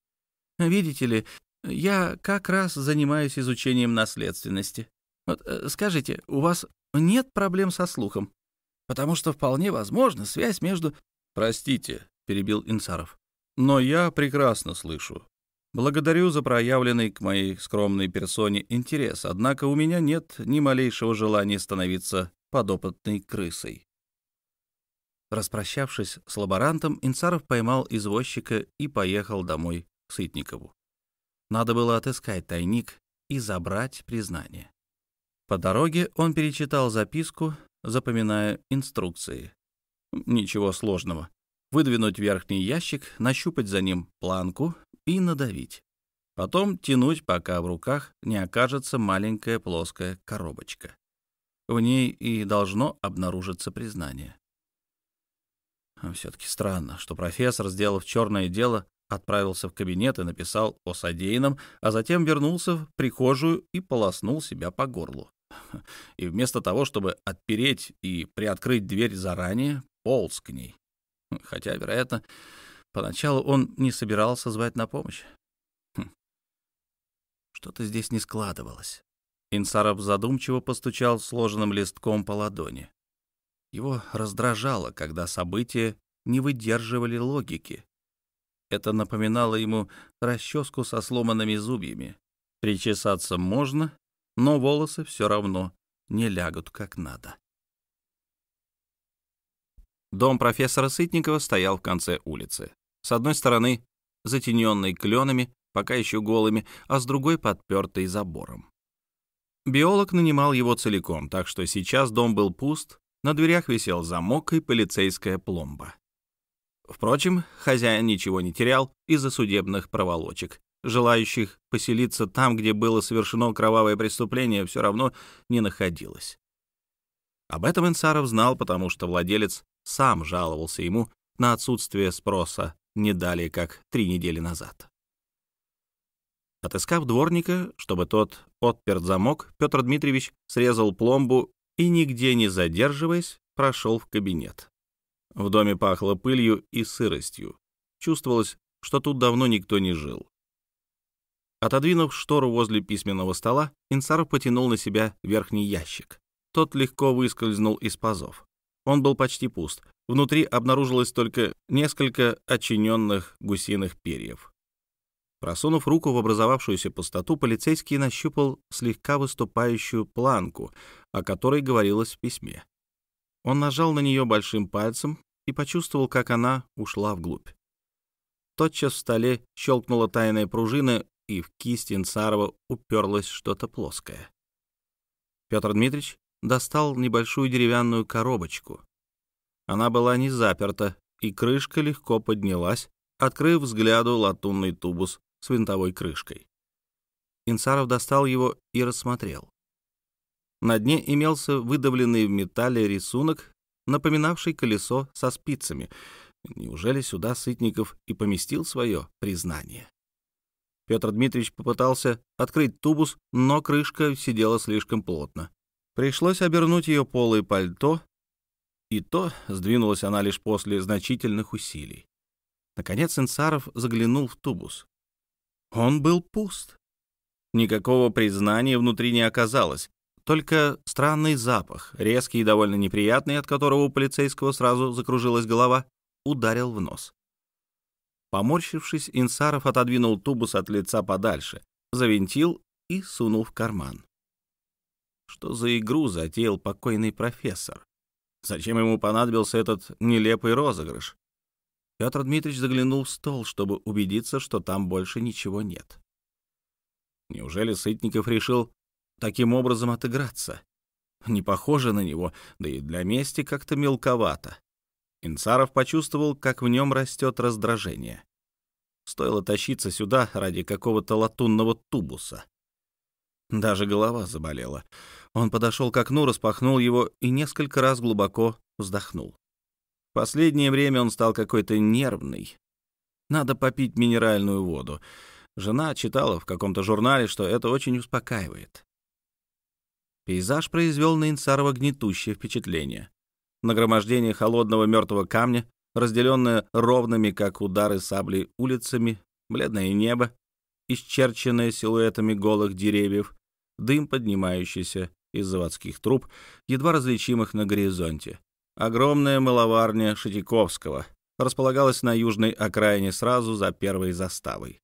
Видите ли, я как раз занимаюсь изучением наследственности. Вот э, скажите, у вас нет проблем со слухом? Потому что вполне возможно связь между... Простите, перебил Инсаров. Но я прекрасно слышу. Благодарю за проявленный к моей скромной персоне интерес, однако у меня нет ни малейшего желания становиться подопытной крысой. Распрощавшись с лаборантом, Инцаров поймал извозчика и поехал домой к Сытникову. Надо было отыскать тайник и забрать признание. По дороге он перечитал записку, запоминая инструкции. Ничего сложного. Выдвинуть верхний ящик, нащупать за ним планку, и надавить. Потом тянуть, пока в руках не окажется маленькая плоская коробочка. В ней и должно обнаружиться признание. Все-таки странно, что профессор, сделав черное дело, отправился в кабинет и написал о содеянном, а затем вернулся в прихожую и полоснул себя по горлу. И вместо того, чтобы отпереть и приоткрыть дверь заранее, полз к ней. Хотя, вероятно, Поначалу он не собирался звать на помощь. Хм. Что-то здесь не складывалось. Инсаров задумчиво постучал сложенным листком по ладони. Его раздражало, когда события не выдерживали логики. Это напоминало ему расческу со сломанными зубьями. Причесаться можно, но волосы все равно не лягут как надо. Дом профессора Сытникова стоял в конце улицы. С одной стороны, затененный кленами, пока еще голыми, а с другой подпертый забором. Биолог нанимал его целиком, так что сейчас дом был пуст, на дверях висел замок и полицейская пломба. Впрочем, хозяин ничего не терял из-за судебных проволочек. Желающих поселиться там, где было совершено кровавое преступление, все равно не находилось. Об этом Инсаров знал, потому что владелец сам жаловался ему на отсутствие спроса не далее, как три недели назад. Отыскав дворника, чтобы тот отперт замок, Петр Дмитриевич срезал пломбу и, нигде не задерживаясь, прошел в кабинет. В доме пахло пылью и сыростью. Чувствовалось, что тут давно никто не жил. Отодвинув штору возле письменного стола, Инсаров потянул на себя верхний ящик. Тот легко выскользнул из пазов. Он был почти пуст. Внутри обнаружилось только несколько очиненных гусиных перьев. Просунув руку в образовавшуюся пустоту, полицейский нащупал слегка выступающую планку, о которой говорилось в письме. Он нажал на нее большим пальцем и почувствовал, как она ушла вглубь. Тотчас в столе щелкнула тайная пружина, и в кисть Инсарова уперлось что-то плоское. Петр Дмитриевич достал небольшую деревянную коробочку. Она была не заперта, и крышка легко поднялась, открыв взгляду латунный тубус с винтовой крышкой. Инсаров достал его и рассмотрел. На дне имелся выдавленный в металле рисунок, напоминавший колесо со спицами. Неужели сюда Сытников и поместил свое признание? Петр Дмитриевич попытался открыть тубус, но крышка сидела слишком плотно. Пришлось обернуть ее полой пальто, и то сдвинулась она лишь после значительных усилий. Наконец Инсаров заглянул в тубус. Он был пуст. Никакого признания внутри не оказалось, только странный запах, резкий и довольно неприятный, от которого у полицейского сразу закружилась голова, ударил в нос. Поморщившись, Инсаров отодвинул тубус от лица подальше, завинтил и сунул в карман. Что за игру затеял покойный профессор? Зачем ему понадобился этот нелепый розыгрыш? Петр Дмитриевич заглянул в стол, чтобы убедиться, что там больше ничего нет. Неужели Сытников решил таким образом отыграться? Не похоже на него, да и для мести как-то мелковато. Инцаров почувствовал, как в нем растет раздражение. Стоило тащиться сюда ради какого-то латунного тубуса. Даже голова заболела. Он подошел к окну, распахнул его и несколько раз глубоко вздохнул. В последнее время он стал какой-то нервный. Надо попить минеральную воду. Жена читала в каком-то журнале, что это очень успокаивает. Пейзаж произвел на Инсарова гнетущее впечатление. Нагромождение холодного мертвого камня, разделенное ровными, как удары сабли, улицами, бледное небо, исчерченное силуэтами голых деревьев, дым, поднимающийся из заводских труб, едва различимых на горизонте. Огромная мыловарня Шитиковского располагалась на южной окраине сразу за первой заставой.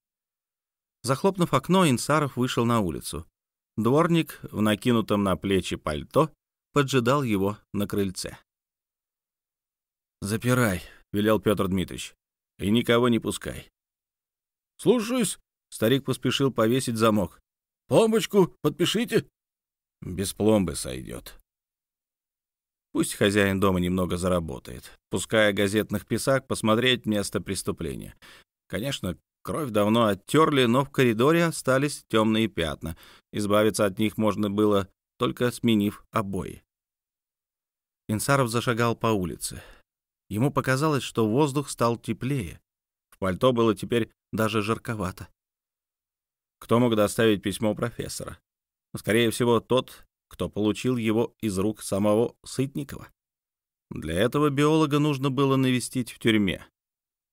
Захлопнув окно, Инсаров вышел на улицу. Дворник в накинутом на плечи пальто поджидал его на крыльце. «Запирай», — велел Петр Дмитриевич, — «и никого не пускай». «Слушаюсь», — старик поспешил повесить замок. «Пломбочку подпишите». «Без пломбы сойдет». Пусть хозяин дома немного заработает, пуская газетных писак посмотреть место преступления. Конечно, кровь давно оттерли, но в коридоре остались темные пятна. Избавиться от них можно было, только сменив обои. Инсаров зашагал по улице. Ему показалось, что воздух стал теплее. В пальто было теперь даже жарковато. Кто мог доставить письмо профессора? Скорее всего, тот, кто получил его из рук самого Сытникова. Для этого биолога нужно было навестить в тюрьме.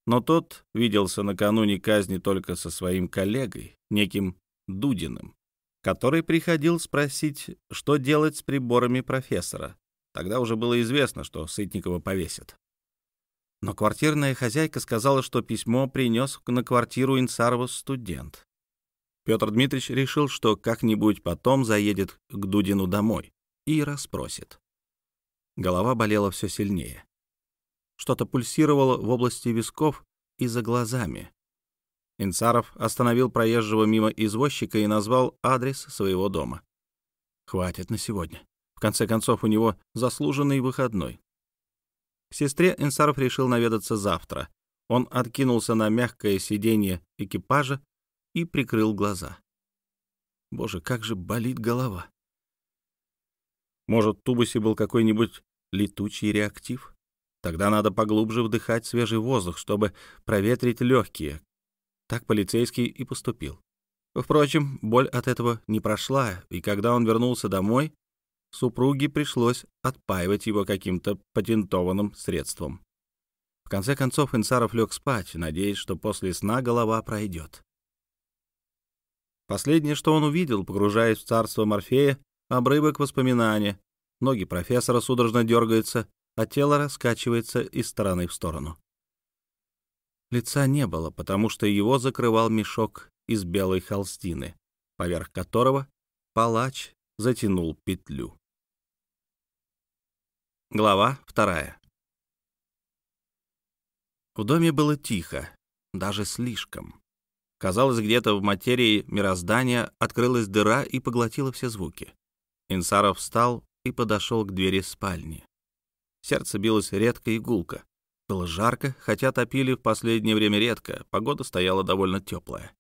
Но тот виделся накануне казни только со своим коллегой, неким Дудиным, который приходил спросить, что делать с приборами профессора. Тогда уже было известно, что Сытникова повесят. Но квартирная хозяйка сказала, что письмо принес на квартиру Инсарова студент. Петр Дмитриевич решил, что как-нибудь потом заедет к Дудину домой и расспросит. Голова болела все сильнее. Что-то пульсировало в области висков и за глазами. Инцаров остановил проезжего мимо извозчика и назвал адрес своего дома. Хватит на сегодня. В конце концов, у него заслуженный выходной. К сестре Инсаров решил наведаться завтра. Он откинулся на мягкое сиденье экипажа и прикрыл глаза. Боже, как же болит голова. Может, в тубусе был какой-нибудь летучий реактив? Тогда надо поглубже вдыхать свежий воздух, чтобы проветрить легкие. Так полицейский и поступил. Впрочем, боль от этого не прошла, и когда он вернулся домой, супруге пришлось отпаивать его каким-то патентованным средством. В конце концов Инсаров лег спать, надеясь, что после сна голова пройдет. Последнее, что он увидел, погружаясь в царство Морфея, обрывок воспоминания. Ноги профессора судорожно дергаются, а тело раскачивается из стороны в сторону. Лица не было, потому что его закрывал мешок из белой холстины, поверх которого палач затянул петлю. Глава вторая. В доме было тихо, даже слишком. Казалось, где-то в материи мироздания открылась дыра и поглотила все звуки. Инсаров встал и подошел к двери спальни. Сердце билось редко и гулко. Было жарко, хотя топили в последнее время редко, погода стояла довольно теплая.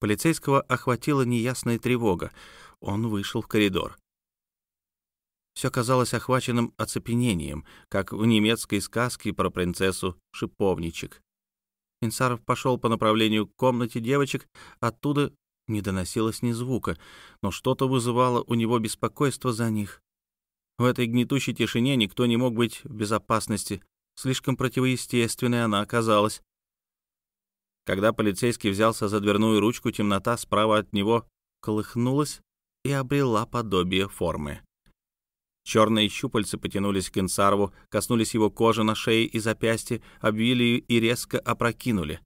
Полицейского охватила неясная тревога. Он вышел в коридор. Все казалось охваченным оцепенением, как в немецкой сказке про принцессу Шиповничек. Инсаров пошел по направлению к комнате девочек, оттуда не доносилось ни звука, но что-то вызывало у него беспокойство за них. В этой гнетущей тишине никто не мог быть в безопасности, слишком противоестественной она оказалась. Когда полицейский взялся за дверную ручку, темнота справа от него колыхнулась и обрела подобие формы. Черные щупальца потянулись к Инсарву, коснулись его кожи на шее и запястье, обвили и резко опрокинули.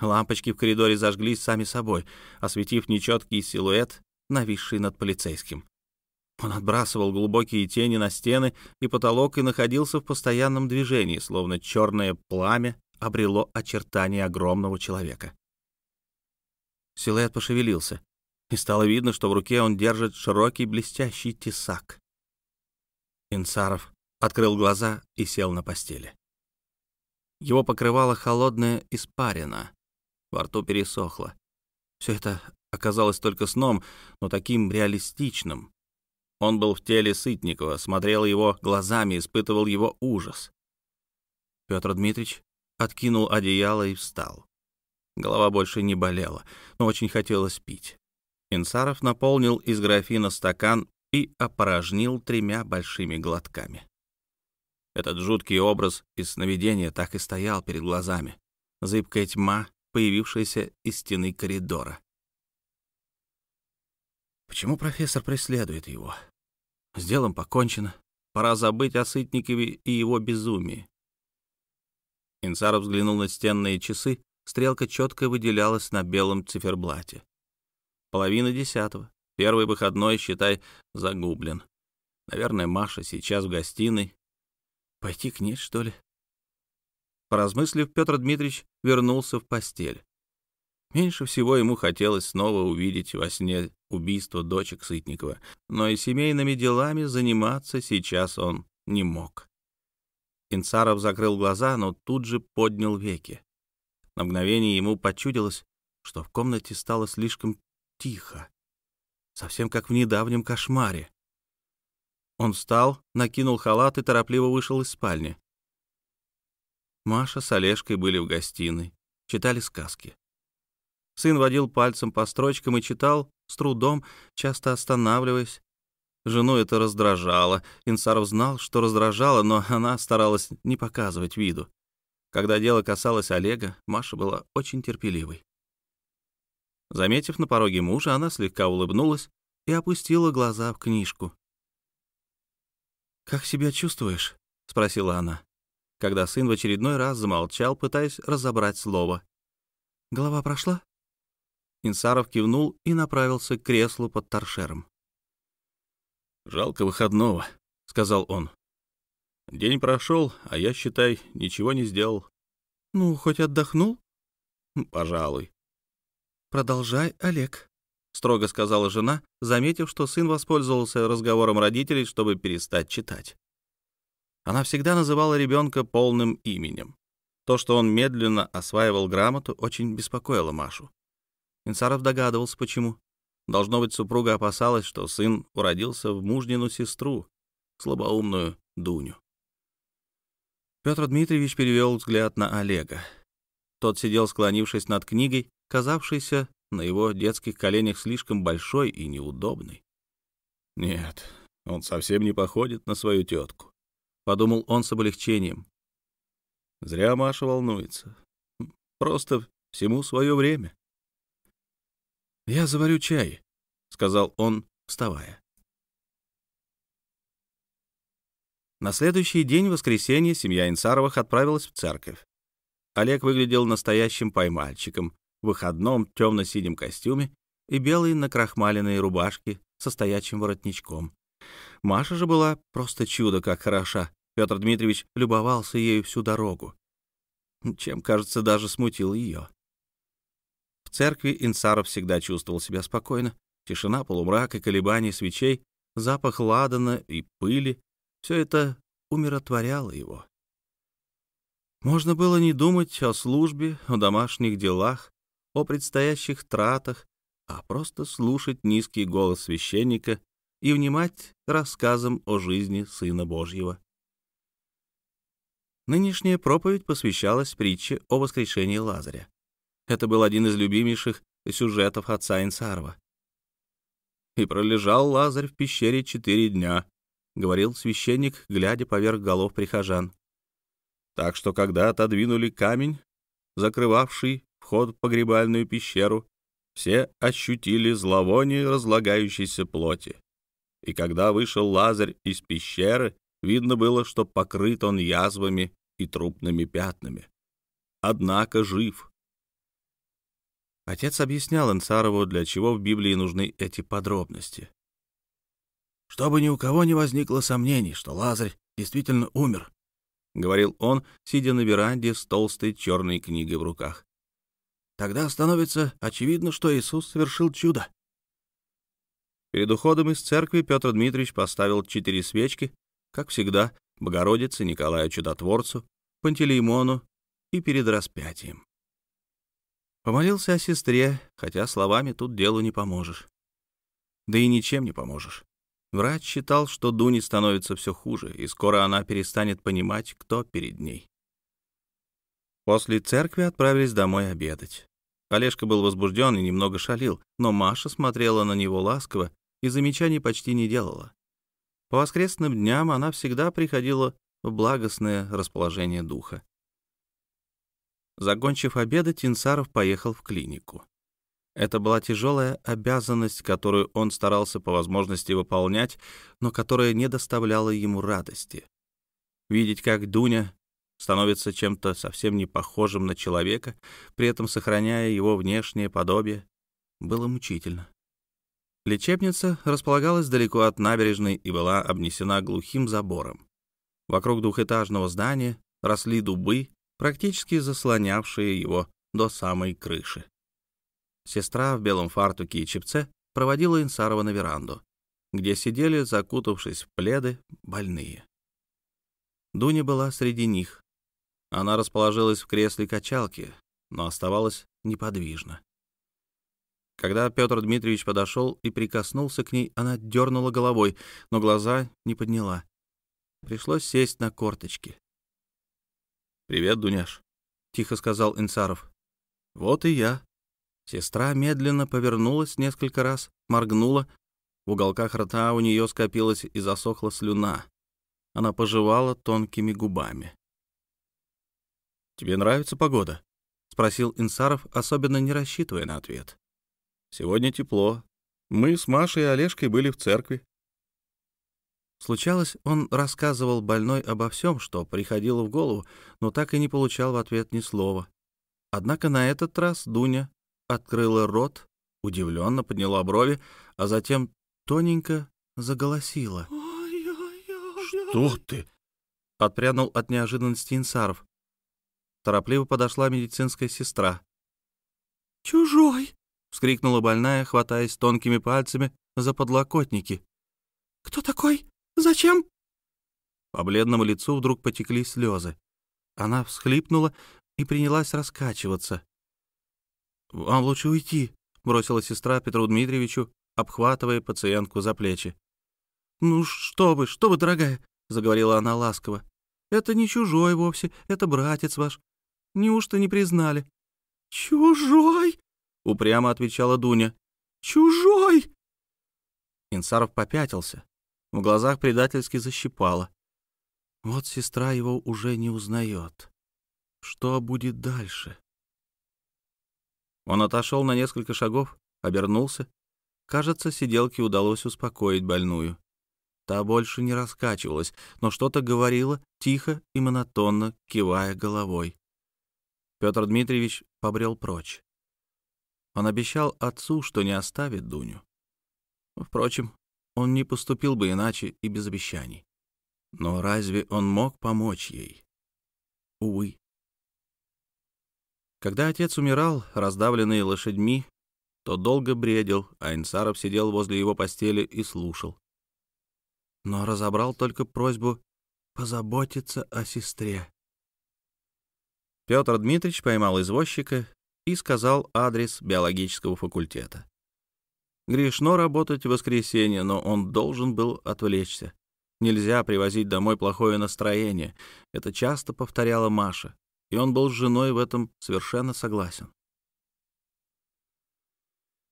Лампочки в коридоре зажглись сами собой, осветив нечеткий силуэт, нависший над полицейским. Он отбрасывал глубокие тени на стены и потолок и находился в постоянном движении, словно черное пламя обрело очертания огромного человека. Силуэт пошевелился, и стало видно, что в руке он держит широкий блестящий тесак. Инсаров открыл глаза и сел на постели. Его покрывала холодная испарина, во рту пересохло. Все это оказалось только сном, но таким реалистичным. Он был в теле Сытникова, смотрел его глазами, испытывал его ужас. Петр Дмитриевич откинул одеяло и встал. Голова больше не болела, но очень хотелось пить. Инсаров наполнил из графина стакан и опорожнил тремя большими глотками. Этот жуткий образ из сновидения так и стоял перед глазами. Зыбкая тьма, появившаяся из стены коридора. Почему профессор преследует его? С делом покончено. Пора забыть о Сытникове и его безумии. Инсаров взглянул на стенные часы. Стрелка четко выделялась на белом циферблате. Половина десятого. Первый выходной, считай, загублен. Наверное, Маша сейчас в гостиной. Пойти к ней, что ли? Поразмыслив, Петр Дмитриевич вернулся в постель. Меньше всего ему хотелось снова увидеть во сне убийство дочек Сытникова, но и семейными делами заниматься сейчас он не мог. Инцаров закрыл глаза, но тут же поднял веки. На мгновение ему почудилось, что в комнате стало слишком тихо, совсем как в недавнем кошмаре. Он встал, накинул халат и торопливо вышел из спальни. Маша с Олежкой были в гостиной, читали сказки. Сын водил пальцем по строчкам и читал с трудом, часто останавливаясь. Жену это раздражало. Инсаров знал, что раздражало, но она старалась не показывать виду. Когда дело касалось Олега, Маша была очень терпеливой. Заметив на пороге мужа, она слегка улыбнулась и опустила глаза в книжку. «Как себя чувствуешь?» — спросила она, когда сын в очередной раз замолчал, пытаясь разобрать слово. «Голова прошла?» Инсаров кивнул и направился к креслу под торшером. «Жалко выходного», — сказал он. «День прошел, а я, считай, ничего не сделал». «Ну, хоть отдохнул?» «Пожалуй». «Продолжай, Олег», — строго сказала жена, заметив, что сын воспользовался разговором родителей, чтобы перестать читать. Она всегда называла ребенка полным именем. То, что он медленно осваивал грамоту, очень беспокоило Машу. Инсаров догадывался, почему. Должно быть, супруга опасалась, что сын уродился в мужнину сестру, слабоумную Дуню. Петр Дмитриевич перевел взгляд на Олега. Тот сидел, склонившись над книгой, казавшейся на его детских коленях слишком большой и неудобной. «Нет, он совсем не походит на свою тетку», — подумал он с облегчением. «Зря Маша волнуется. Просто всему свое время». «Я заварю чай», — сказал он, вставая. На следующий день, воскресенье, семья Инсаровых отправилась в церковь. Олег выглядел настоящим поймальчиком выходном темно-синем костюме и белой накрахмаленной рубашке со стоячим воротничком. Маша же была просто чудо как хороша. Петр Дмитриевич любовался ею всю дорогу, чем, кажется, даже смутил ее. В церкви Инсаров всегда чувствовал себя спокойно. Тишина, полумрак и колебания свечей, запах ладана и пыли — все это умиротворяло его. Можно было не думать о службе, о домашних делах, о предстоящих тратах, а просто слушать низкий голос священника и внимать рассказам о жизни Сына Божьего. Нынешняя проповедь посвящалась притче о воскрешении Лазаря. Это был один из любимейших сюжетов отца Инсарова. «И пролежал Лазарь в пещере четыре дня», — говорил священник, глядя поверх голов прихожан. Так что, когда отодвинули камень, закрывавший вход в погребальную пещеру, все ощутили зловоние разлагающейся плоти. И когда вышел Лазарь из пещеры, видно было, что покрыт он язвами и трупными пятнами. Однако жив. Отец объяснял Инсарову, для чего в Библии нужны эти подробности. «Чтобы ни у кого не возникло сомнений, что Лазарь действительно умер», — говорил он, сидя на веранде с толстой черной книгой в руках. «Тогда становится очевидно, что Иисус совершил чудо». Перед уходом из церкви Петр Дмитриевич поставил четыре свечки, как всегда, Богородице, Николаю Чудотворцу, Пантелеймону и перед распятием. Помолился о сестре, хотя словами тут делу не поможешь. Да и ничем не поможешь. Врач считал, что Дуне становится все хуже, и скоро она перестанет понимать, кто перед ней. После церкви отправились домой обедать. Олежка был возбужден и немного шалил, но Маша смотрела на него ласково и замечаний почти не делала. По воскресным дням она всегда приходила в благостное расположение духа. Закончив обедать, Инсаров поехал в клинику. Это была тяжелая обязанность, которую он старался по возможности выполнять, но которая не доставляла ему радости. Видеть, как Дуня становится чем-то совсем не похожим на человека, при этом сохраняя его внешнее подобие, было мучительно. Лечебница располагалась далеко от набережной и была обнесена глухим забором. Вокруг двухэтажного здания росли дубы, практически заслонявшие его до самой крыши. Сестра в белом фартуке и чепце проводила Инсарова на веранду, где сидели, закутавшись в пледы, больные. Дуня была среди них. Она расположилась в кресле качалки, но оставалась неподвижна. Когда Петр Дмитриевич подошел и прикоснулся к ней, она дернула головой, но глаза не подняла. Пришлось сесть на корточки. «Привет, Дуняш», — тихо сказал Инсаров. «Вот и я», Сестра медленно повернулась несколько раз, моргнула. В уголках рта у нее скопилась и засохла слюна. Она пожевала тонкими губами. «Тебе нравится погода?» — спросил Инсаров, особенно не рассчитывая на ответ. «Сегодня тепло. Мы с Машей и Олежкой были в церкви». Случалось, он рассказывал больной обо всем, что приходило в голову, но так и не получал в ответ ни слова. Однако на этот раз Дуня открыла рот, удивленно подняла брови, а затем тоненько заголосила. «Что ты?» — отпрянул от неожиданности Инсаров. Торопливо подошла медицинская сестра. «Чужой!» — вскрикнула больная, хватаясь тонкими пальцами за подлокотники. «Кто такой? Зачем?» По бледному лицу вдруг потекли слезы. Она всхлипнула и принялась раскачиваться. «Вам лучше уйти», — бросила сестра Петру Дмитриевичу, обхватывая пациентку за плечи. «Ну что вы, что вы, дорогая», — заговорила она ласково. «Это не чужой вовсе, это братец ваш. Неужто не признали?» «Чужой?» — упрямо отвечала Дуня. «Чужой!» Инсаров попятился. В глазах предательски защипало. Вот сестра его уже не узнает. Что будет дальше? Он отошел на несколько шагов, обернулся. Кажется, сиделке удалось успокоить больную. Та больше не раскачивалась, но что-то говорила, тихо и монотонно, кивая головой. Петр Дмитриевич побрел прочь. Он обещал отцу, что не оставит Дуню. Впрочем, он не поступил бы иначе и без обещаний. Но разве он мог помочь ей? Увы. Когда отец умирал, раздавленный лошадьми, то долго бредил, а Инсаров сидел возле его постели и слушал. Но разобрал только просьбу позаботиться о сестре. Петр Дмитриевич поймал извозчика и сказал адрес биологического факультета. Грешно работать в воскресенье, но он должен был отвлечься. Нельзя привозить домой плохое настроение. Это часто повторяла Маша и он был с женой в этом совершенно согласен.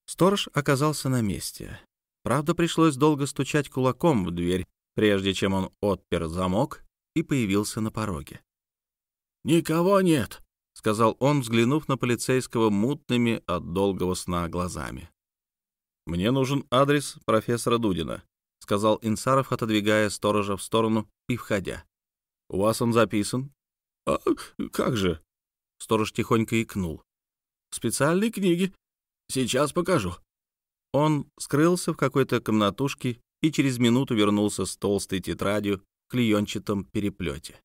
Сторож оказался на месте. Правда, пришлось долго стучать кулаком в дверь, прежде чем он отпер замок и появился на пороге. «Никого нет», — сказал он, взглянув на полицейского мутными от долгого сна глазами. «Мне нужен адрес профессора Дудина», — сказал Инсаров, отодвигая сторожа в сторону и входя. «У вас он записан?» «А как же?» — сторож тихонько икнул. «В специальной книге. Сейчас покажу». Он скрылся в какой-то комнатушке и через минуту вернулся с толстой тетрадью в клеенчатом переплете.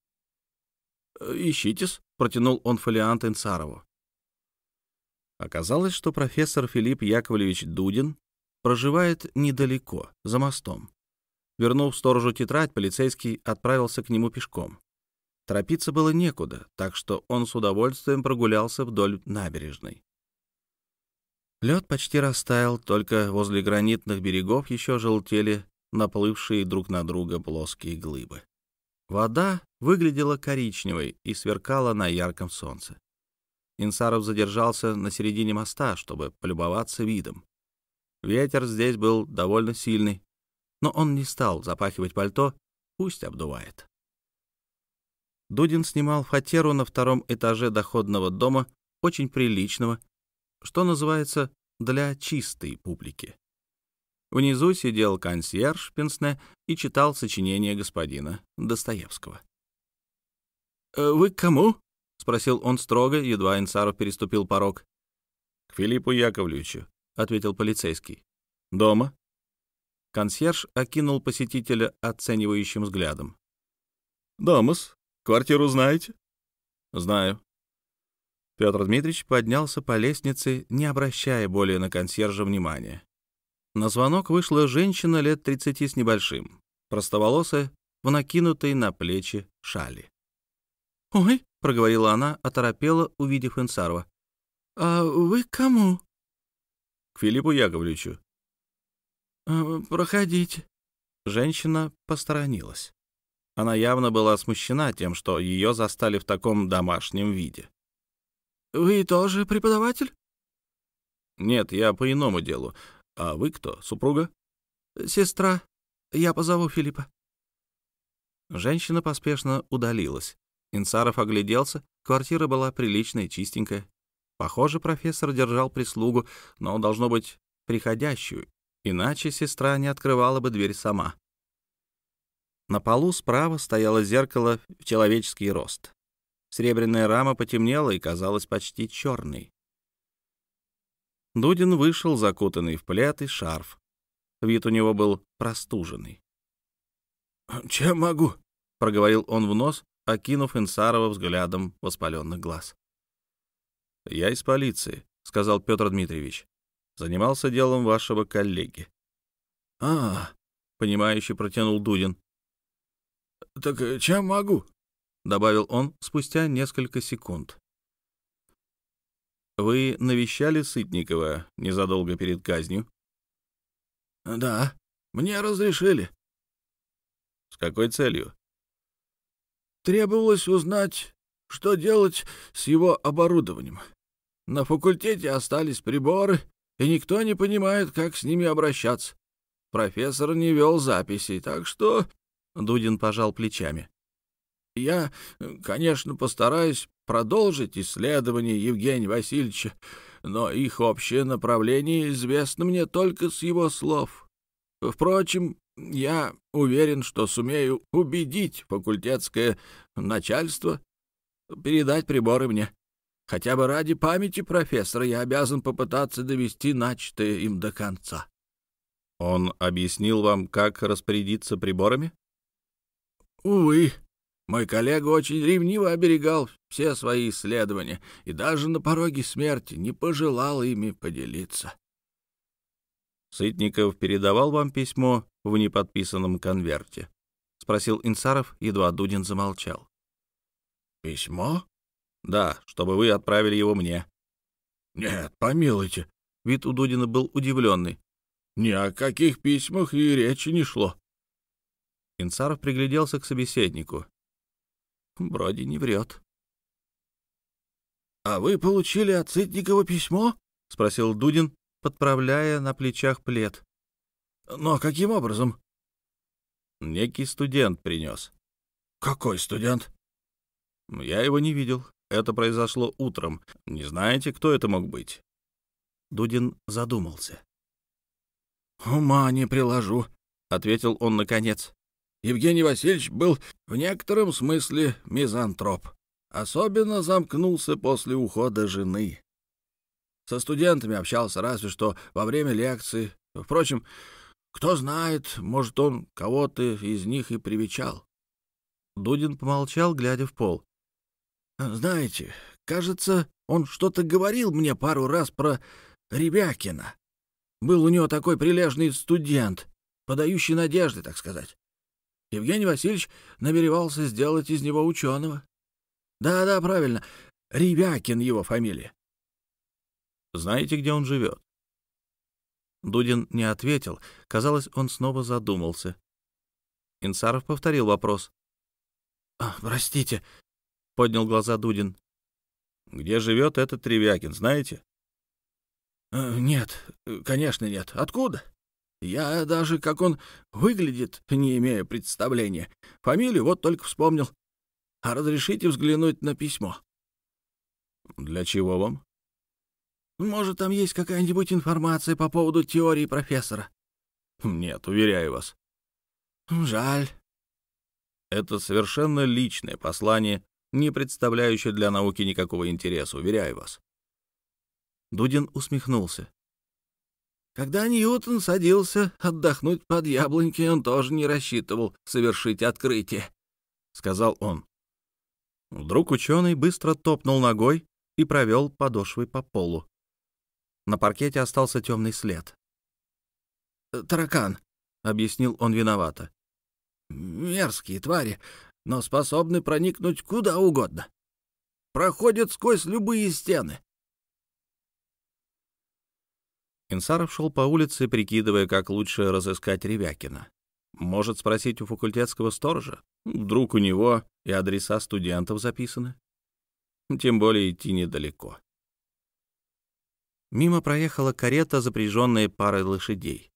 «Ищитесь», — протянул он фолиант Инсарову. Оказалось, что профессор Филипп Яковлевич Дудин проживает недалеко, за мостом. Вернув сторожу тетрадь, полицейский отправился к нему пешком. Торопиться было некуда, так что он с удовольствием прогулялся вдоль набережной. Лед почти растаял, только возле гранитных берегов еще желтели наплывшие друг на друга плоские глыбы. Вода выглядела коричневой и сверкала на ярком солнце. Инсаров задержался на середине моста, чтобы полюбоваться видом. Ветер здесь был довольно сильный, но он не стал запахивать пальто, пусть обдувает. Дудин снимал фатеру на втором этаже доходного дома, очень приличного, что называется, для чистой публики. Внизу сидел консьерж Пенсне и читал сочинение господина Достоевского. «Э, «Вы к кому?» — спросил он строго, едва Инсаров переступил порог. «К Филиппу Яковлевичу», — ответил полицейский. «Дома?» Консьерж окинул посетителя оценивающим взглядом. «Домас, квартиру знаете?» «Знаю». Петр Дмитриевич поднялся по лестнице, не обращая более на консьержа внимания. На звонок вышла женщина лет тридцати с небольшим, простоволосая, в накинутой на плечи шали. «Ой», — проговорила она, оторопела, увидев Инсарова. «А вы к кому?» «К Филиппу Яковлевичу». А, «Проходите». Женщина посторонилась. Она явно была смущена тем, что ее застали в таком домашнем виде. «Вы тоже преподаватель?» «Нет, я по иному делу. А вы кто, супруга?» «Сестра. Я позову Филиппа». Женщина поспешно удалилась. Инсаров огляделся. Квартира была приличная, чистенькая. Похоже, профессор держал прислугу, но, должно быть, приходящую, иначе сестра не открывала бы дверь сама. На полу справа стояло зеркало в человеческий рост. Серебряная рама потемнела и казалась почти черной. Дудин вышел, закутанный в плед и шарф. Вид у него был простуженный. «Чем могу?» — проговорил он в нос, окинув Инсарова взглядом воспаленных глаз. «Я из полиции», — сказал Петр Дмитриевич. «Занимался делом вашего коллеги». «А, — понимающе протянул Дудин. «Так чем могу?» — добавил он спустя несколько секунд. «Вы навещали Сытникова незадолго перед казнью?» «Да, мне разрешили». «С какой целью?» «Требовалось узнать, что делать с его оборудованием. На факультете остались приборы, и никто не понимает, как с ними обращаться. Профессор не вел записей, так что...» Дудин пожал плечами. Я, конечно, постараюсь продолжить исследования Евгения Васильевича, но их общее направление известно мне только с его слов. Впрочем, я уверен, что сумею убедить факультетское начальство передать приборы мне. Хотя бы ради памяти профессора я обязан попытаться довести начатое им до конца. Он объяснил вам, как распорядиться приборами? Увы, мой коллега очень ревниво оберегал все свои исследования и даже на пороге смерти не пожелал ими поделиться. «Сытников передавал вам письмо в неподписанном конверте?» — спросил Инсаров, едва Дудин замолчал. «Письмо?» «Да, чтобы вы отправили его мне». «Нет, помилуйте». Вид у Дудина был удивленный. «Ни о каких письмах и речи не шло». Инсаров пригляделся к собеседнику. Вроде не врет. — А вы получили от Сытникова письмо? — спросил Дудин, подправляя на плечах плед. — Но каким образом? — Некий студент принес. — Какой студент? — Я его не видел. Это произошло утром. Не знаете, кто это мог быть? Дудин задумался. — Ума не приложу, — ответил он наконец. Евгений Васильевич был в некотором смысле мизантроп. Особенно замкнулся после ухода жены. Со студентами общался разве что во время лекции. Впрочем, кто знает, может, он кого-то из них и привечал. Дудин помолчал, глядя в пол. Знаете, кажется, он что-то говорил мне пару раз про Ребякина. Был у него такой прилежный студент, подающий надежды, так сказать. Евгений Васильевич намеревался сделать из него ученого. Да-да, правильно, Ребякин его фамилия. Знаете, где он живет? Дудин не ответил. Казалось, он снова задумался. Инсаров повторил вопрос. «А, «Простите», — поднял глаза Дудин. «Где живет этот Ревякин, знаете?» «Э, «Нет, конечно нет. Откуда? Я даже, как он выглядит, не имею представления. Фамилию вот только вспомнил. А разрешите взглянуть на письмо?» «Для чего вам?» Может, там есть какая-нибудь информация по поводу теории профессора? Нет, уверяю вас. Жаль. Это совершенно личное послание, не представляющее для науки никакого интереса, уверяю вас. Дудин усмехнулся. Когда Ньютон садился отдохнуть под яблоньки, он тоже не рассчитывал совершить открытие, — сказал он. Вдруг ученый быстро топнул ногой и провел подошвой по полу. На паркете остался темный след. «Таракан», — объяснил он виновато. «Мерзкие твари, но способны проникнуть куда угодно. Проходят сквозь любые стены». Инсаров шел по улице, прикидывая, как лучше разыскать Ревякина. Может спросить у факультетского сторожа? Вдруг у него и адреса студентов записаны? Тем более идти недалеко. Мимо проехала карета, запряженная парой лошадей.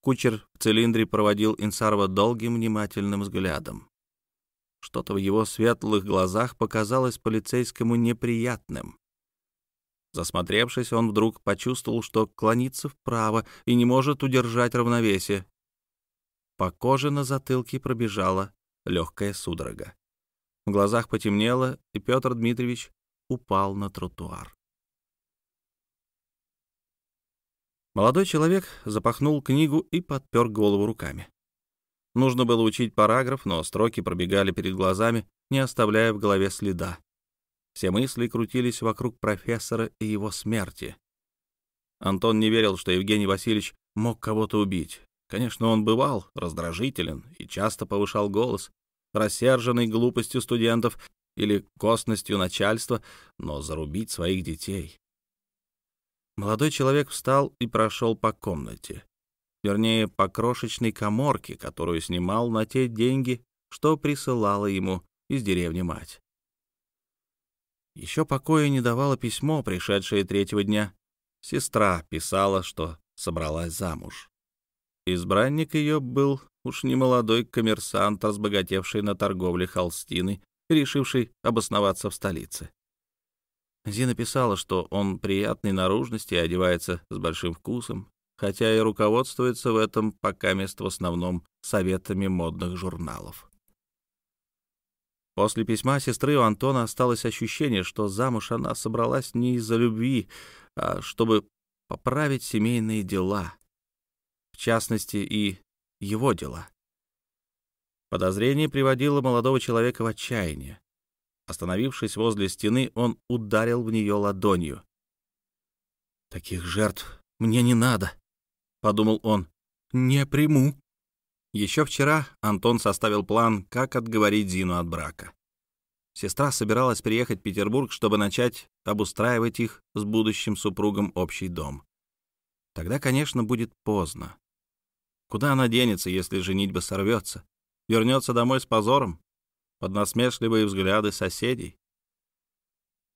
Кучер в цилиндре проводил Инсарова долгим внимательным взглядом. Что-то в его светлых глазах показалось полицейскому неприятным. Засмотревшись, он вдруг почувствовал, что клонится вправо и не может удержать равновесие. По коже на затылке пробежала легкая судорога. В глазах потемнело, и Петр Дмитриевич упал на тротуар. Молодой человек запахнул книгу и подпер голову руками. Нужно было учить параграф, но строки пробегали перед глазами, не оставляя в голове следа. Все мысли крутились вокруг профессора и его смерти. Антон не верил, что Евгений Васильевич мог кого-то убить. Конечно, он бывал раздражителен и часто повышал голос, рассерженный глупостью студентов или косностью начальства, но зарубить своих детей Молодой человек встал и прошел по комнате. Вернее, по крошечной коморке, которую снимал на те деньги, что присылала ему из деревни мать. Еще покоя не давало письмо, пришедшее третьего дня. Сестра писала, что собралась замуж. Избранник ее был уж не молодой коммерсант, разбогатевший на торговле холстиной, решивший обосноваться в столице. Зина писала, что он приятной наружности и одевается с большим вкусом, хотя и руководствуется в этом пока мест в основном советами модных журналов. После письма сестры у Антона осталось ощущение, что замуж она собралась не из-за любви, а чтобы поправить семейные дела, в частности и его дела. Подозрение приводило молодого человека в отчаяние. Остановившись возле стены, он ударил в нее ладонью. «Таких жертв мне не надо», — подумал он. «Не приму». Еще вчера Антон составил план, как отговорить Зину от брака. Сестра собиралась приехать в Петербург, чтобы начать обустраивать их с будущим супругом общий дом. Тогда, конечно, будет поздно. Куда она денется, если женитьба сорвется? Вернется домой с позором? Под насмешливые взгляды соседей.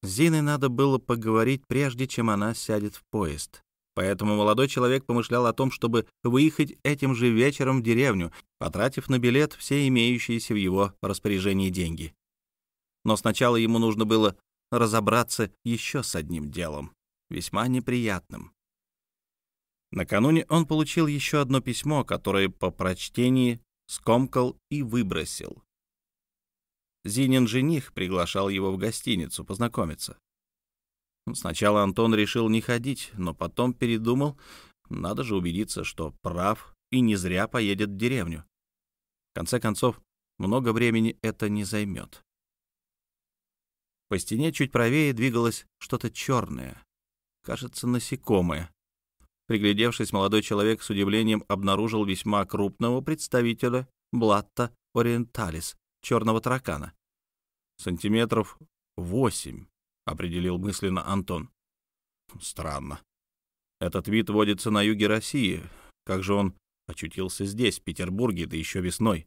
С Зиной надо было поговорить, прежде чем она сядет в поезд. Поэтому молодой человек помышлял о том, чтобы выехать этим же вечером в деревню, потратив на билет все имеющиеся в его распоряжении деньги. Но сначала ему нужно было разобраться еще с одним делом, весьма неприятным. Накануне он получил еще одно письмо, которое по прочтении скомкал и выбросил. Зинин жених приглашал его в гостиницу познакомиться. Сначала Антон решил не ходить, но потом передумал. Надо же убедиться, что прав и не зря поедет в деревню. В конце концов, много времени это не займет. По стене чуть правее двигалось что-то черное. Кажется, насекомое. Приглядевшись, молодой человек с удивлением обнаружил весьма крупного представителя Блатта ориенталис, черного таракана. Сантиметров восемь, определил мысленно Антон. Странно. Этот вид водится на юге России. Как же он очутился здесь, в Петербурге, да еще весной?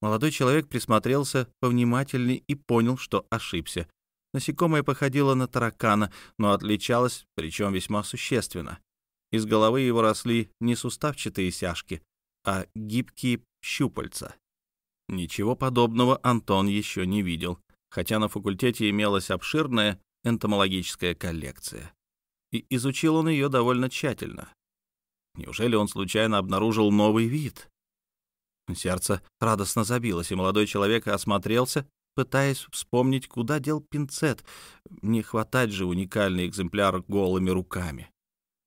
Молодой человек присмотрелся повнимательней и понял, что ошибся. Насекомое походило на таракана, но отличалось, причем весьма существенно. Из головы его росли не суставчатые сяжки, а гибкие щупальца. Ничего подобного Антон еще не видел, хотя на факультете имелась обширная энтомологическая коллекция. И изучил он ее довольно тщательно. Неужели он случайно обнаружил новый вид? Сердце радостно забилось, и молодой человек осмотрелся, пытаясь вспомнить, куда дел пинцет. Не хватать же уникальный экземпляр голыми руками.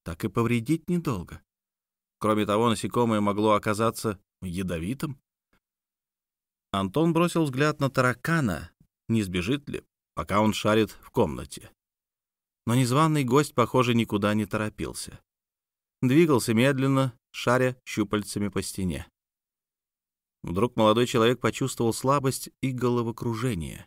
Так и повредить недолго. Кроме того, насекомое могло оказаться ядовитым. Антон бросил взгляд на таракана, не сбежит ли, пока он шарит в комнате. Но незваный гость, похоже, никуда не торопился. Двигался медленно, шаря щупальцами по стене. Вдруг молодой человек почувствовал слабость и головокружение.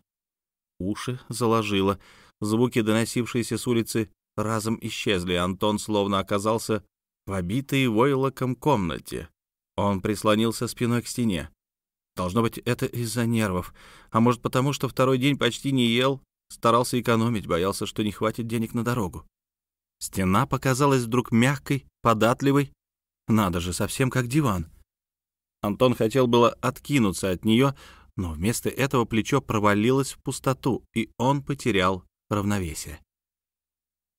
Уши заложило, звуки, доносившиеся с улицы, разом исчезли. Антон словно оказался в обитой войлоком комнате. Он прислонился спиной к стене. Должно быть, это из-за нервов. А может, потому что второй день почти не ел, старался экономить, боялся, что не хватит денег на дорогу. Стена показалась вдруг мягкой, податливой. Надо же, совсем как диван. Антон хотел было откинуться от нее, но вместо этого плечо провалилось в пустоту, и он потерял равновесие.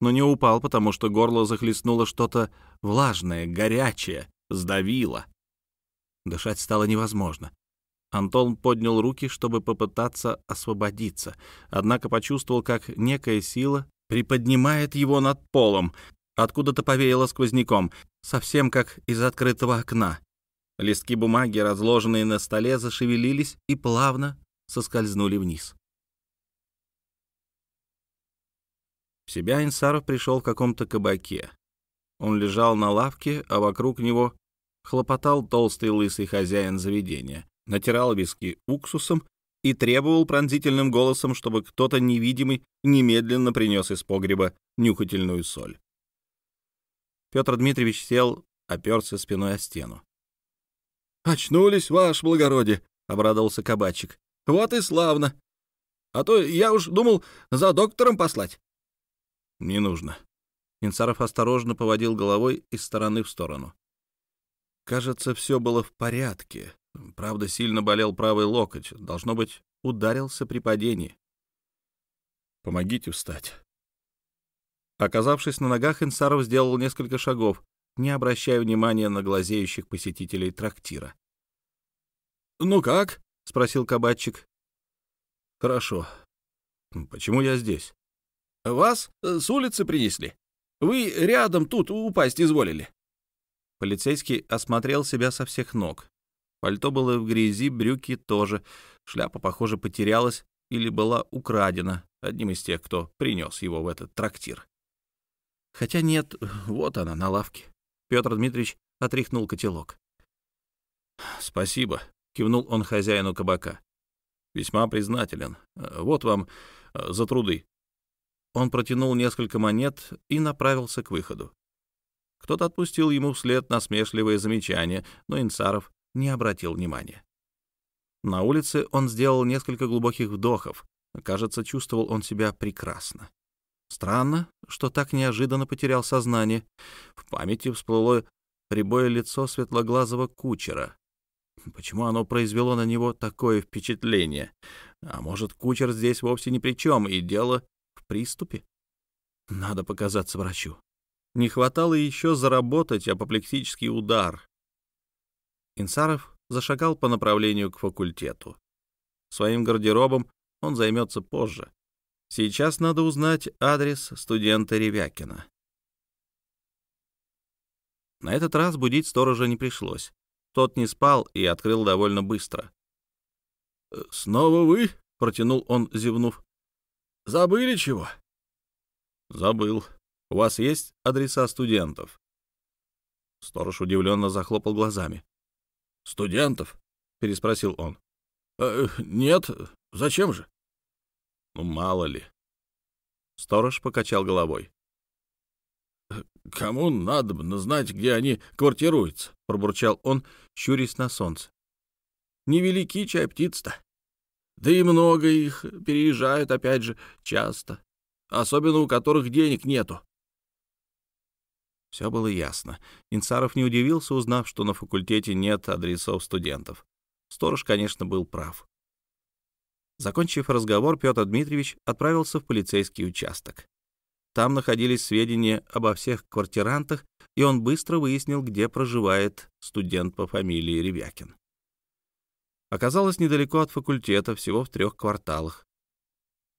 Но не упал, потому что горло захлестнуло что-то влажное, горячее, сдавило. Дышать стало невозможно. Антон поднял руки, чтобы попытаться освободиться, однако почувствовал, как некая сила приподнимает его над полом, откуда-то повеяло сквозняком, совсем как из открытого окна. Листки бумаги, разложенные на столе, зашевелились и плавно соскользнули вниз. В себя Инсаров пришел в каком-то кабаке. Он лежал на лавке, а вокруг него хлопотал толстый лысый хозяин заведения, натирал виски уксусом и требовал пронзительным голосом, чтобы кто-то невидимый немедленно принес из погреба нюхательную соль. Петр Дмитриевич сел, оперся спиной о стену. «Очнулись, ваше благородие!» — обрадовался кабачик. «Вот и славно! А то я уж думал за доктором послать». «Не нужно». Инсаров осторожно поводил головой из стороны в сторону. Кажется, все было в порядке. Правда, сильно болел правый локоть. Должно быть, ударился при падении. «Помогите встать». Оказавшись на ногах, Инсаров сделал несколько шагов не обращая внимания на глазеющих посетителей трактира. «Ну как?» — спросил кабачик. «Хорошо. Почему я здесь?» «Вас э, с улицы принесли. Вы рядом тут упасть изволили». Полицейский осмотрел себя со всех ног. Пальто было в грязи, брюки тоже. Шляпа, похоже, потерялась или была украдена одним из тех, кто принес его в этот трактир. Хотя нет, вот она на лавке. Петр Дмитриевич отряхнул котелок. «Спасибо», — кивнул он хозяину кабака. «Весьма признателен. Вот вам э, за труды». Он протянул несколько монет и направился к выходу. Кто-то отпустил ему вслед насмешливое замечание, но Инсаров не обратил внимания. На улице он сделал несколько глубоких вдохов. Кажется, чувствовал он себя прекрасно. Странно, что так неожиданно потерял сознание. В памяти всплыло рябое лицо светлоглазого кучера. Почему оно произвело на него такое впечатление? А может, кучер здесь вовсе ни при чем, и дело в приступе? Надо показаться врачу. Не хватало еще заработать апоплексический удар. Инсаров зашагал по направлению к факультету. Своим гардеробом он займется позже. Сейчас надо узнать адрес студента Ревякина. На этот раз будить сторожа не пришлось. Тот не спал и открыл довольно быстро. «Снова вы?» — протянул он, зевнув. забыли чего?» «Забыл. У вас есть адреса студентов?» Сторож удивленно захлопал глазами. «Студентов?» — переспросил он. «Э, «Нет. Зачем же?» «Ну, мало ли». Сторож покачал головой. «Кому надо знать, где они квартируются?» — пробурчал он, щурясь на солнце. «Невелики чай птиц-то. Да и много их переезжают, опять же, часто, особенно у которых денег нету». Все было ясно. Инцаров не удивился, узнав, что на факультете нет адресов студентов. Сторож, конечно, был прав. Закончив разговор, Петр Дмитриевич отправился в полицейский участок. Там находились сведения обо всех квартирантах, и он быстро выяснил, где проживает студент по фамилии Ревякин. Оказалось недалеко от факультета, всего в трех кварталах.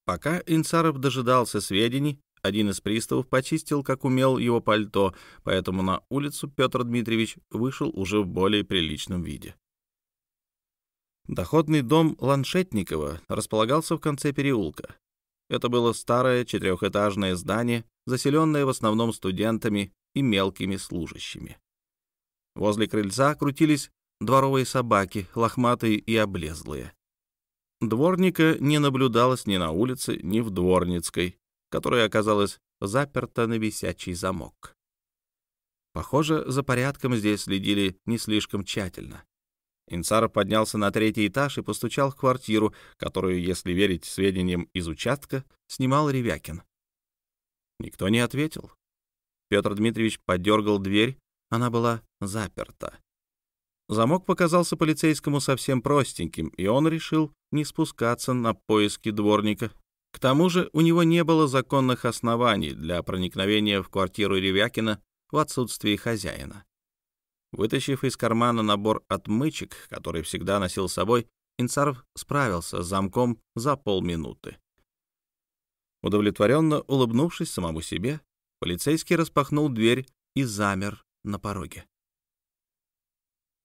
Пока Инцаров дожидался сведений, один из приставов почистил, как умел, его пальто, поэтому на улицу Петр Дмитриевич вышел уже в более приличном виде. Доходный дом Ланшетникова располагался в конце переулка. Это было старое четырехэтажное здание, заселенное в основном студентами и мелкими служащими. Возле крыльца крутились дворовые собаки, лохматые и облезлые. Дворника не наблюдалось ни на улице, ни в Дворницкой, которая оказалась заперта на висячий замок. Похоже, за порядком здесь следили не слишком тщательно. Инцаров поднялся на третий этаж и постучал в квартиру, которую, если верить сведениям из участка, снимал Ревякин. Никто не ответил. Петр Дмитриевич подергал дверь, она была заперта. Замок показался полицейскому совсем простеньким, и он решил не спускаться на поиски дворника. К тому же у него не было законных оснований для проникновения в квартиру Ревякина в отсутствии хозяина. Вытащив из кармана набор отмычек, который всегда носил с собой, Инцаров справился с замком за полминуты. Удовлетворенно улыбнувшись самому себе, полицейский распахнул дверь и замер на пороге.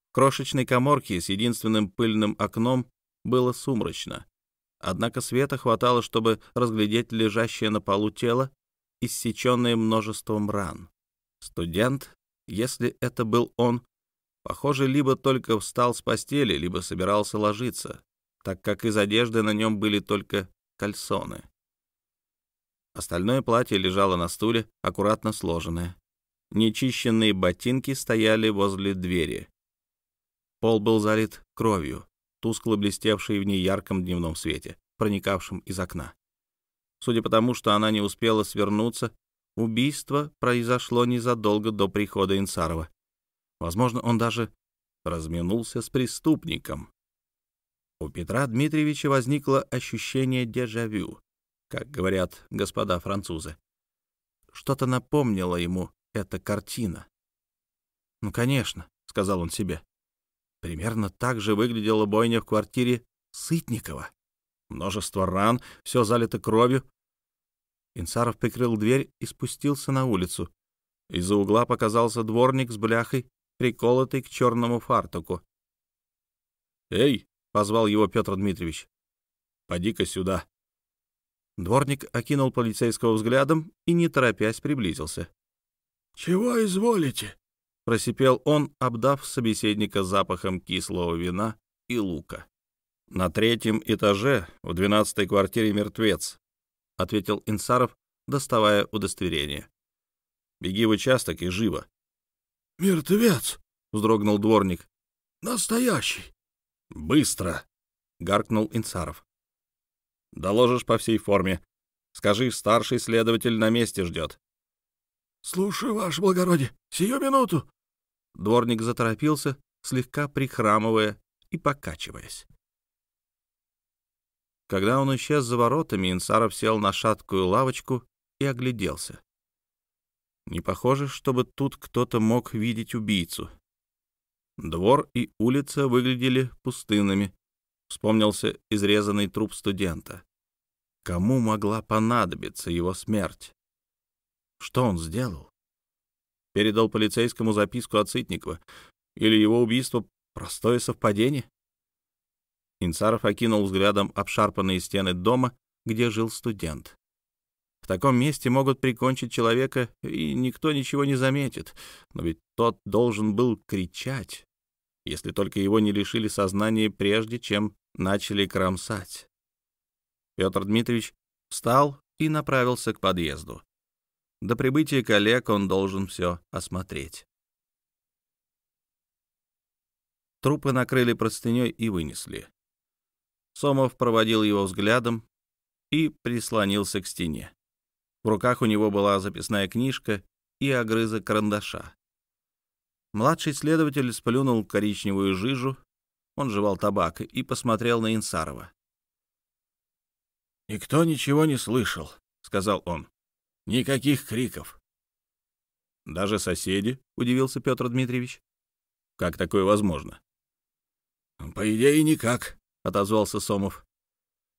В крошечной коморке с единственным пыльным окном было сумрачно, однако света хватало, чтобы разглядеть лежащее на полу тело, иссеченное множеством ран. Студент если это был он, похоже, либо только встал с постели, либо собирался ложиться, так как из одежды на нем были только кальсоны. Остальное платье лежало на стуле, аккуратно сложенное. Нечищенные ботинки стояли возле двери. Пол был залит кровью, тускло блестевшей в неярком дневном свете, проникавшем из окна. Судя по тому, что она не успела свернуться, Убийство произошло незадолго до прихода Инсарова. Возможно, он даже разминулся с преступником. У Петра Дмитриевича возникло ощущение дежавю, как говорят господа французы. Что-то напомнило ему эта картина. «Ну, конечно», — сказал он себе. Примерно так же выглядела бойня в квартире Сытникова. Множество ран, все залито кровью, Инсаров прикрыл дверь и спустился на улицу. Из-за угла показался дворник с бляхой, приколотый к черному фартуку. «Эй!» — позвал его Петр Дмитриевич. «Поди-ка сюда». Дворник окинул полицейского взглядом и, не торопясь, приблизился. «Чего изволите?» — просипел он, обдав собеседника запахом кислого вина и лука. «На третьем этаже, в двенадцатой квартире мертвец. — ответил Инсаров, доставая удостоверение. «Беги в участок и живо». «Мертвец!» — вздрогнул дворник. «Настоящий!» «Быстро!» — гаркнул Инсаров. «Доложишь по всей форме. Скажи, старший следователь на месте ждет». «Слушаю, ваше благородие. Сию минуту!» Дворник заторопился, слегка прихрамывая и покачиваясь. Когда он исчез за воротами, Инсаров сел на шаткую лавочку и огляделся. Не похоже, чтобы тут кто-то мог видеть убийцу. Двор и улица выглядели пустынными. Вспомнился изрезанный труп студента. Кому могла понадобиться его смерть? Что он сделал? Передал полицейскому записку от Сытникова? Или его убийство — простое совпадение? Инцаров окинул взглядом обшарпанные стены дома, где жил студент. В таком месте могут прикончить человека, и никто ничего не заметит. Но ведь тот должен был кричать, если только его не лишили сознания прежде, чем начали кромсать. Петр Дмитриевич встал и направился к подъезду. До прибытия коллег он должен все осмотреть. Трупы накрыли простыней и вынесли. Сомов проводил его взглядом и прислонился к стене. В руках у него была записная книжка и огрызок карандаша. Младший следователь сплюнул коричневую жижу, он жевал табак и посмотрел на Инсарова. «Никто ничего не слышал», — сказал он. «Никаких криков». «Даже соседи?» — удивился Петр Дмитриевич. «Как такое возможно?» «По идее, никак», — отозвался Сомов.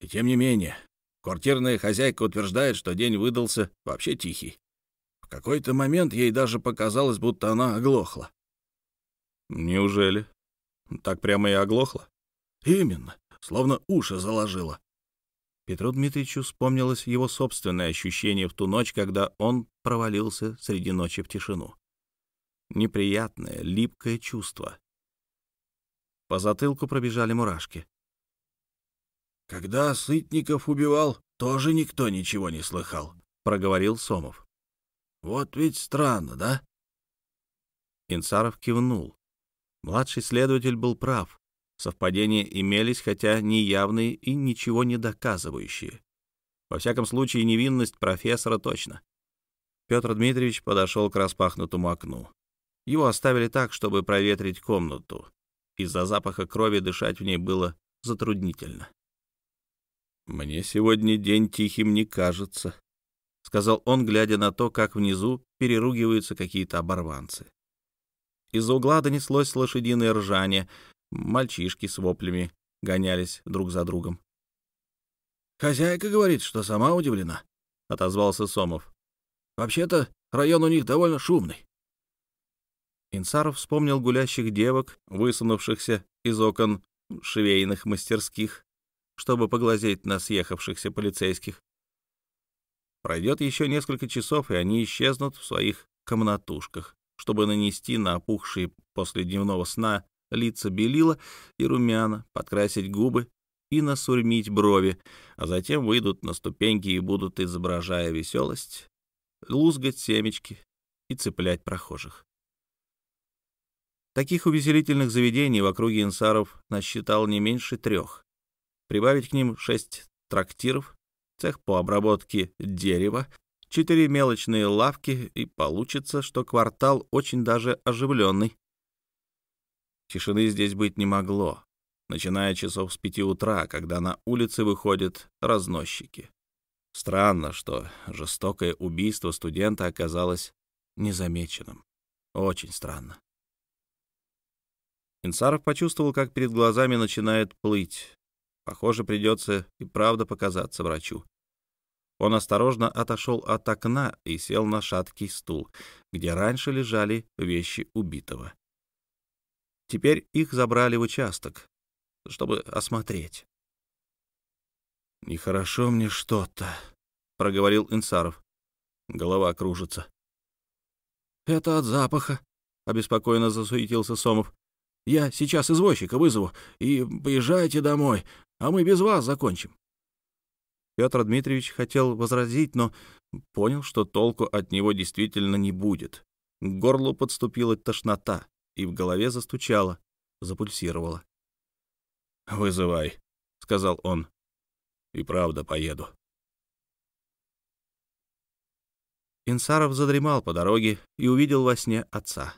«И тем не менее, Квартирная хозяйка утверждает, что день выдался вообще тихий. В какой-то момент ей даже показалось, будто она оглохла. Неужели? Так прямо и оглохла? Именно, словно уши заложила. Петру Дмитриевичу вспомнилось его собственное ощущение в ту ночь, когда он провалился среди ночи в тишину. Неприятное, липкое чувство. По затылку пробежали мурашки. Когда Сытников убивал, тоже никто ничего не слыхал, — проговорил Сомов. Вот ведь странно, да? Инсаров кивнул. Младший следователь был прав. Совпадения имелись, хотя неявные и ничего не доказывающие. Во всяком случае, невинность профессора точно. Петр Дмитриевич подошел к распахнутому окну. Его оставили так, чтобы проветрить комнату. Из-за запаха крови дышать в ней было затруднительно. «Мне сегодня день тихим не кажется», — сказал он, глядя на то, как внизу переругиваются какие-то оборванцы. Из-за угла донеслось лошадиное ржание, мальчишки с воплями гонялись друг за другом. «Хозяйка говорит, что сама удивлена», — отозвался Сомов. «Вообще-то район у них довольно шумный». Инсаров вспомнил гулящих девок, высунувшихся из окон швейных мастерских, чтобы поглазеть на съехавшихся полицейских. Пройдет еще несколько часов, и они исчезнут в своих комнатушках, чтобы нанести на опухшие после дневного сна лица белила и румяна, подкрасить губы и насурмить брови, а затем выйдут на ступеньки и будут, изображая веселость, лузгать семечки и цеплять прохожих. Таких увеселительных заведений в округе Инсаров насчитал не меньше трех прибавить к ним шесть трактиров, цех по обработке дерева, четыре мелочные лавки, и получится, что квартал очень даже оживленный. Тишины здесь быть не могло, начиная часов с пяти утра, когда на улицы выходят разносчики. Странно, что жестокое убийство студента оказалось незамеченным. Очень странно. Инсаров почувствовал, как перед глазами начинает плыть. Похоже, придется и правда показаться врачу. Он осторожно отошел от окна и сел на шаткий стул, где раньше лежали вещи убитого. Теперь их забрали в участок, чтобы осмотреть. «Нехорошо мне что-то», — проговорил Инсаров. Голова кружится. «Это от запаха», — обеспокоенно засуетился Сомов. «Я сейчас извозчика вызову, и поезжайте домой а мы без вас закончим. Петр Дмитриевич хотел возразить, но понял, что толку от него действительно не будет. К горлу подступила тошнота, и в голове застучало, запульсировало. «Вызывай», — сказал он. «И правда поеду». Инсаров задремал по дороге и увидел во сне отца.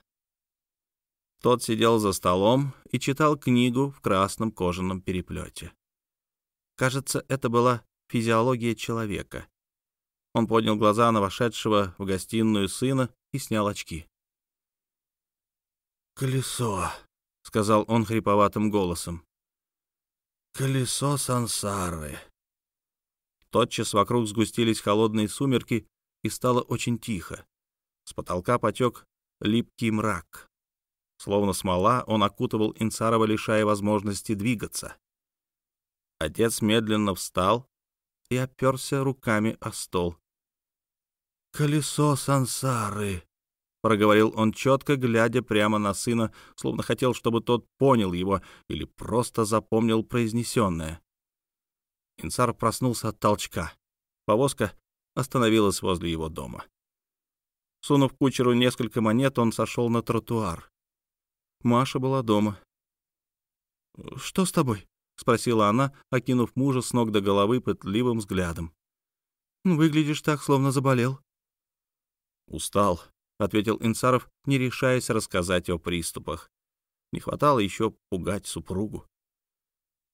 Тот сидел за столом и читал книгу в красном кожаном переплете. Кажется, это была физиология человека. Он поднял глаза на вошедшего в гостиную сына и снял очки. «Колесо», — сказал он хриповатым голосом. «Колесо сансары». Тотчас вокруг сгустились холодные сумерки, и стало очень тихо. С потолка потек липкий мрак. Словно смола, он окутывал Инцарова, лишая возможности двигаться. Отец медленно встал, и оперся руками о стол. «Колесо сансары», — проговорил он четко, глядя прямо на сына, словно хотел, чтобы тот понял его или просто запомнил произнесенное. Инсар проснулся от толчка. Повозка остановилась возле его дома. Сунув кучеру несколько монет, он сошел на тротуар. Маша была дома. «Что с тобой?» — спросила она, окинув мужа с ног до головы пытливым взглядом. «Выглядишь так, словно заболел». «Устал», — ответил Инсаров, не решаясь рассказать о приступах. Не хватало еще пугать супругу.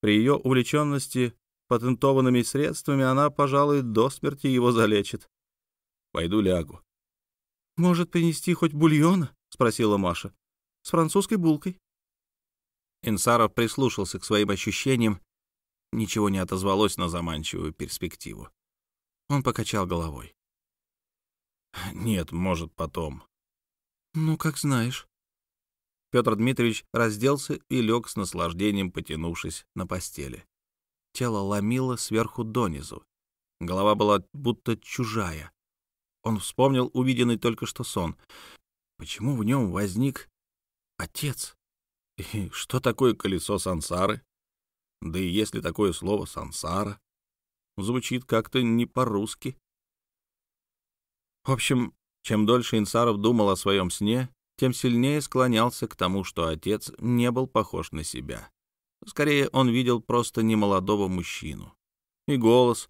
При ее увлеченности патентованными средствами она, пожалуй, до смерти его залечит. Пойду лягу. «Может, принести хоть бульона?» — спросила Маша. «С французской булкой». Инсаров прислушался к своим ощущениям. Ничего не отозвалось на заманчивую перспективу. Он покачал головой. «Нет, может, потом». «Ну, как знаешь». Петр Дмитриевич разделся и лег с наслаждением, потянувшись на постели. Тело ломило сверху донизу. Голова была будто чужая. Он вспомнил увиденный только что сон. Почему в нем возник отец? И что такое колесо сансары? Да и есть ли такое слово «сансара»? Звучит как-то не по-русски. В общем, чем дольше Инсаров думал о своем сне, тем сильнее склонялся к тому, что отец не был похож на себя. Скорее, он видел просто немолодого мужчину. И голос,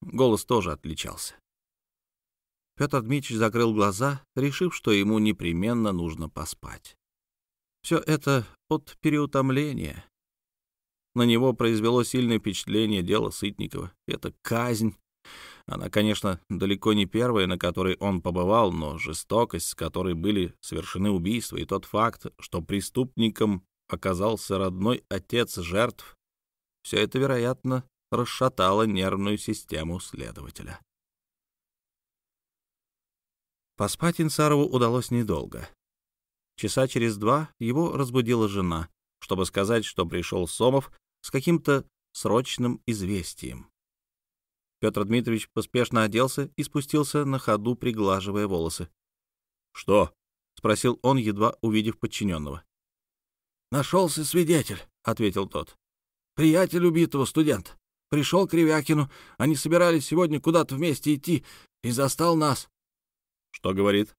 голос тоже отличался. Петр Дмитриевич закрыл глаза, решив, что ему непременно нужно поспать. Все это от переутомления. На него произвело сильное впечатление дело Сытникова. Это казнь. Она, конечно, далеко не первая, на которой он побывал, но жестокость, с которой были совершены убийства, и тот факт, что преступником оказался родной отец жертв, все это, вероятно, расшатало нервную систему следователя. Поспать Инсарову удалось недолго. Часа через два его разбудила жена, чтобы сказать, что пришел Сомов с каким-то срочным известием. Петр Дмитриевич поспешно оделся и спустился на ходу, приглаживая волосы. «Что?» — спросил он, едва увидев подчиненного. «Нашелся свидетель», — ответил тот. «Приятель убитого студента. Пришел к Ревякину. Они собирались сегодня куда-то вместе идти и застал нас». «Что говорит?»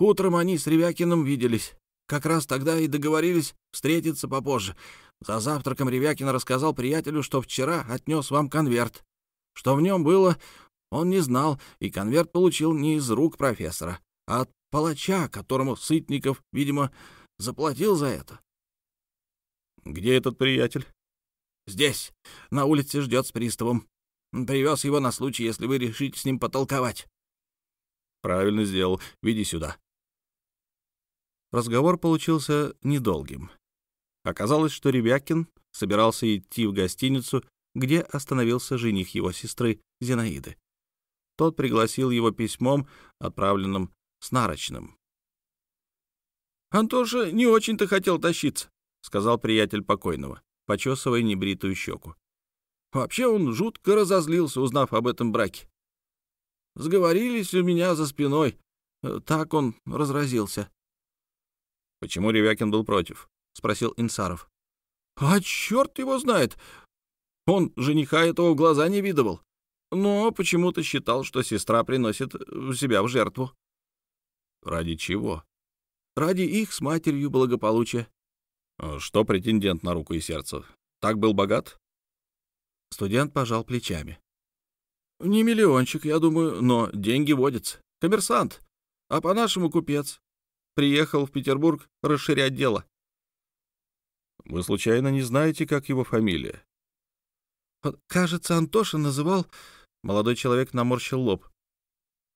Утром они с Ревякиным виделись. Как раз тогда и договорились встретиться попозже. За завтраком Ревякин рассказал приятелю, что вчера отнес вам конверт. Что в нем было, он не знал, и конверт получил не из рук профессора, а от палача, которому Сытников, видимо, заплатил за это. «Где этот приятель?» «Здесь. На улице ждет с приставом. Привез его на случай, если вы решите с ним потолковать». «Правильно сделал. Веди сюда». Разговор получился недолгим. Оказалось, что Ребякин собирался идти в гостиницу, где остановился жених его сестры Зинаиды. Тот пригласил его письмом, отправленным с нарочным. «Антоша не очень-то хотел тащиться», — сказал приятель покойного, почесывая небритую щеку. «Вообще он жутко разозлился, узнав об этом браке. Сговорились у меня за спиной. Так он разразился. «Почему Ревякин был против?» — спросил Инсаров. «А черт его знает! Он жениха этого в глаза не видывал, но почему-то считал, что сестра приносит себя в жертву». «Ради чего?» «Ради их с матерью благополучия». А «Что претендент на руку и сердце? Так был богат?» Студент пожал плечами. «Не миллиончик, я думаю, но деньги водятся. Коммерсант, а по-нашему купец приехал в Петербург расширять дело. Вы случайно не знаете, как его фамилия? Кажется, Антоша называл... Молодой человек наморщил лоб.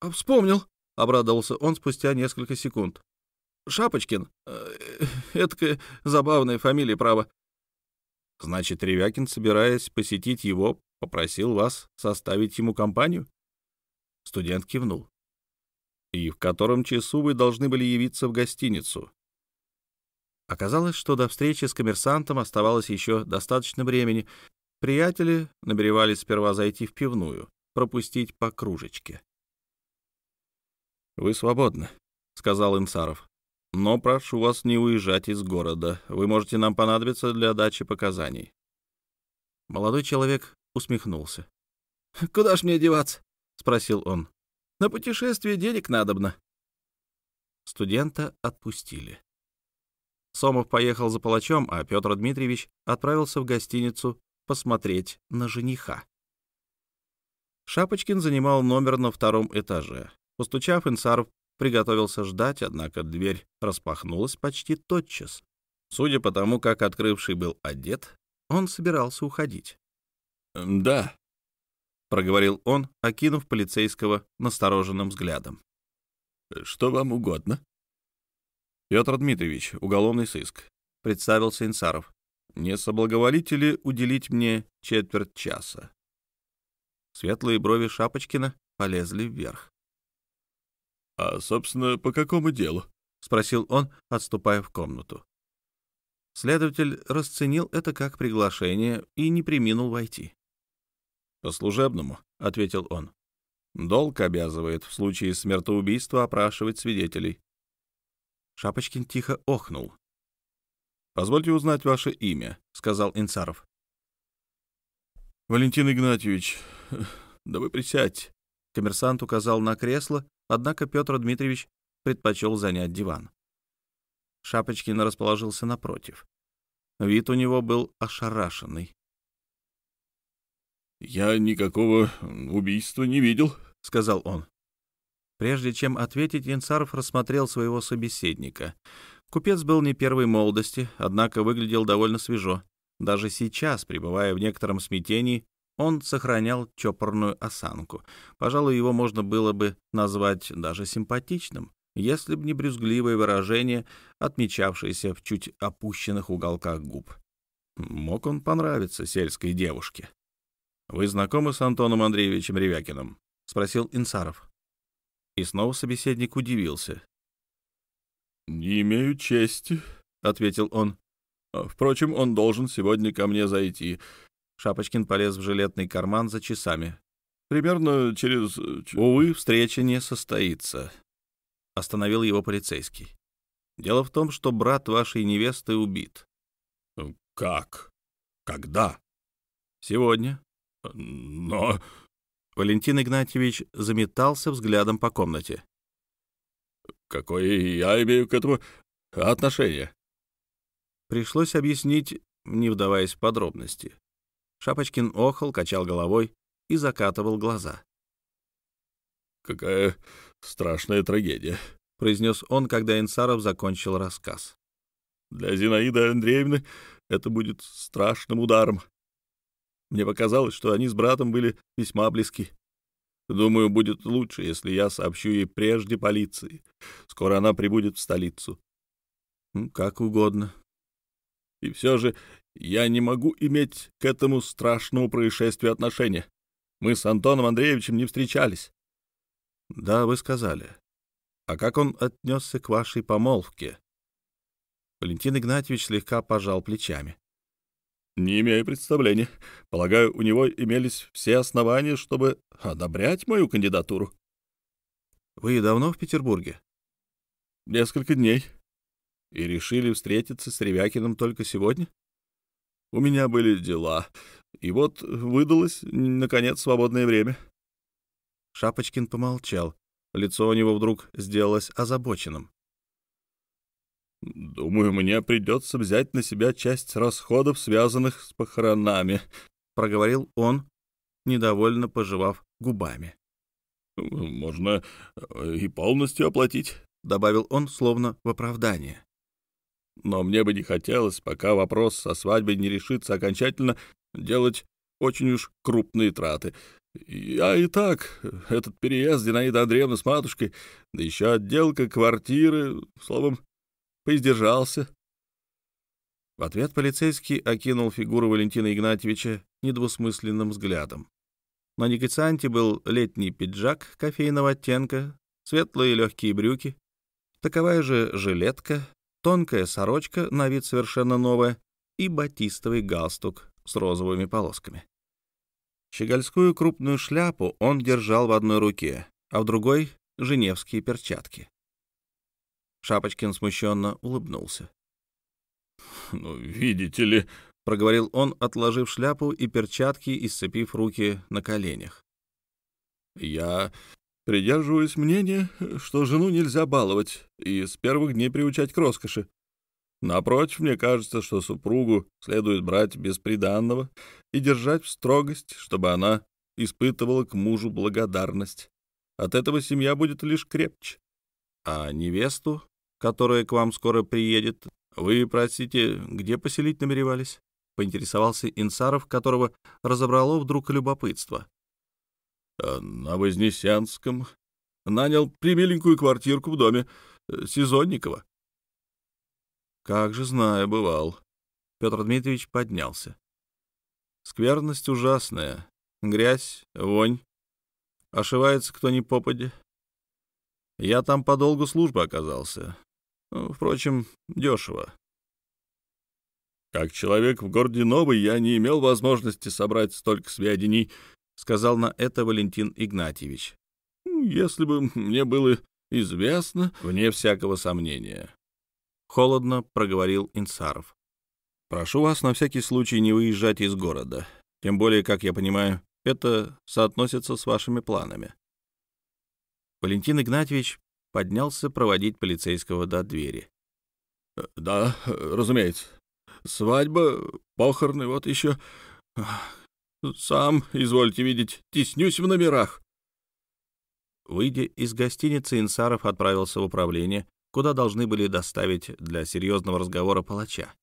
А, вспомнил, — обрадовался он спустя несколько секунд. Шапочкин. Э, эдакая забавная фамилия, право. Значит, Ревякин, собираясь посетить его, попросил вас составить ему компанию? Студент кивнул и в котором часу вы должны были явиться в гостиницу. Оказалось, что до встречи с коммерсантом оставалось еще достаточно времени, Приятели намеревались сперва зайти в пивную, пропустить по кружечке. «Вы свободны», — сказал Инсаров. «Но прошу вас не уезжать из города. Вы можете нам понадобиться для дачи показаний». Молодой человек усмехнулся. «Куда ж мне деваться?» — спросил он. «На путешествие денег надобно». Студента отпустили. Сомов поехал за палачом, а Петр Дмитриевич отправился в гостиницу посмотреть на жениха. Шапочкин занимал номер на втором этаже. Постучав, Инсаров приготовился ждать, однако дверь распахнулась почти тотчас. Судя по тому, как открывший был одет, он собирался уходить. «Да», — проговорил он, окинув полицейского настороженным взглядом. «Что вам угодно?» «Петр Дмитриевич, уголовный сыск», — представился Инсаров. «Не соблаговолите ли уделить мне четверть часа?» Светлые брови Шапочкина полезли вверх. «А, собственно, по какому делу?» — спросил он, отступая в комнату. Следователь расценил это как приглашение и не приминул войти. «По служебному», — ответил он. «Долг обязывает в случае смертоубийства опрашивать свидетелей». Шапочкин тихо охнул. «Позвольте узнать ваше имя», — сказал Инцаров. «Валентин Игнатьевич, да вы присядьте». Коммерсант указал на кресло, однако Петр Дмитриевич предпочел занять диван. Шапочкин расположился напротив. Вид у него был ошарашенный. «Я никакого убийства не видел», — сказал он. Прежде чем ответить, Инцаров рассмотрел своего собеседника. Купец был не первой молодости, однако выглядел довольно свежо. Даже сейчас, пребывая в некотором смятении, он сохранял чопорную осанку. Пожалуй, его можно было бы назвать даже симпатичным, если б не брюзгливое выражение, отмечавшееся в чуть опущенных уголках губ. Мог он понравиться сельской девушке. «Вы знакомы с Антоном Андреевичем Ревякиным?» — спросил Инсаров. И снова собеседник удивился. «Не имею чести», — ответил он. «А, «Впрочем, он должен сегодня ко мне зайти». Шапочкин полез в жилетный карман за часами. «Примерно через...» «Увы, встреча не состоится», — остановил его полицейский. «Дело в том, что брат вашей невесты убит». «Как? Когда?» «Сегодня». Но... Валентин Игнатьевич заметался взглядом по комнате. Какое я имею к этому отношение? Пришлось объяснить, не вдаваясь в подробности. Шапочкин охал, качал головой и закатывал глаза. «Какая страшная трагедия», — произнес он, когда Инсаров закончил рассказ. «Для Зинаиды Андреевны это будет страшным ударом. Мне показалось, что они с братом были весьма близки. Думаю, будет лучше, если я сообщу ей прежде полиции. Скоро она прибудет в столицу. Ну, как угодно. И все же я не могу иметь к этому страшному происшествию отношения. Мы с Антоном Андреевичем не встречались. Да, вы сказали. А как он отнесся к вашей помолвке? Валентин Игнатьевич слегка пожал плечами. Не имею представления. Полагаю, у него имелись все основания, чтобы одобрять мою кандидатуру. Вы давно в Петербурге? Несколько дней. И решили встретиться с Ревякиным только сегодня? У меня были дела. И вот выдалось, наконец, свободное время. Шапочкин помолчал. Лицо у него вдруг сделалось озабоченным. «Думаю, мне придется взять на себя часть расходов, связанных с похоронами», — проговорил он, недовольно пожевав губами. «Можно э, и полностью оплатить», — добавил он, словно в оправдание. «Но мне бы не хотелось, пока вопрос со свадьбой не решится окончательно, делать очень уж крупные траты. Я и так, этот переезд Зинаида Андреевна с матушкой, да еще отделка квартиры, словом, Поиздержался. В ответ полицейский окинул фигуру Валентина Игнатьевича недвусмысленным взглядом. На негацианте был летний пиджак кофейного оттенка, светлые легкие брюки, таковая же жилетка, тонкая сорочка, на вид совершенно новая, и батистовый галстук с розовыми полосками. Щегольскую крупную шляпу он держал в одной руке, а в другой — женевские перчатки. Шапочкин смущенно улыбнулся. «Ну, видите ли», — проговорил он, отложив шляпу и перчатки и сцепив руки на коленях. «Я придерживаюсь мнения, что жену нельзя баловать и с первых дней приучать к роскоши. Напротив, мне кажется, что супругу следует брать без приданного и держать в строгость, чтобы она испытывала к мужу благодарность. От этого семья будет лишь крепче. А невесту, которая к вам скоро приедет, вы, простите, где поселить намеревались? Поинтересовался Инсаров, которого разобрало вдруг любопытство. «Э, на Вознесенском. Нанял примиленькую квартирку в доме э, Сезонникова. Как же знаю, бывал. Петр Дмитриевич поднялся. Скверность ужасная. Грязь, вонь. Ошивается кто ни попади. Я там по долгу службы оказался. Ну, впрочем, дешево. Как человек в городе Новый я не имел возможности собрать столько сведений, сказал на это Валентин Игнатьевич. Если бы мне было известно, вне всякого сомнения. — холодно проговорил Инсаров. «Прошу вас на всякий случай не выезжать из города. Тем более, как я понимаю, это соотносится с вашими планами». Валентин Игнатьевич поднялся проводить полицейского до двери. «Да, разумеется. Свадьба, похороны, вот еще. Сам, извольте видеть, теснюсь в номерах». Выйдя из гостиницы, Инсаров отправился в управление, куда должны были доставить для серьезного разговора палача.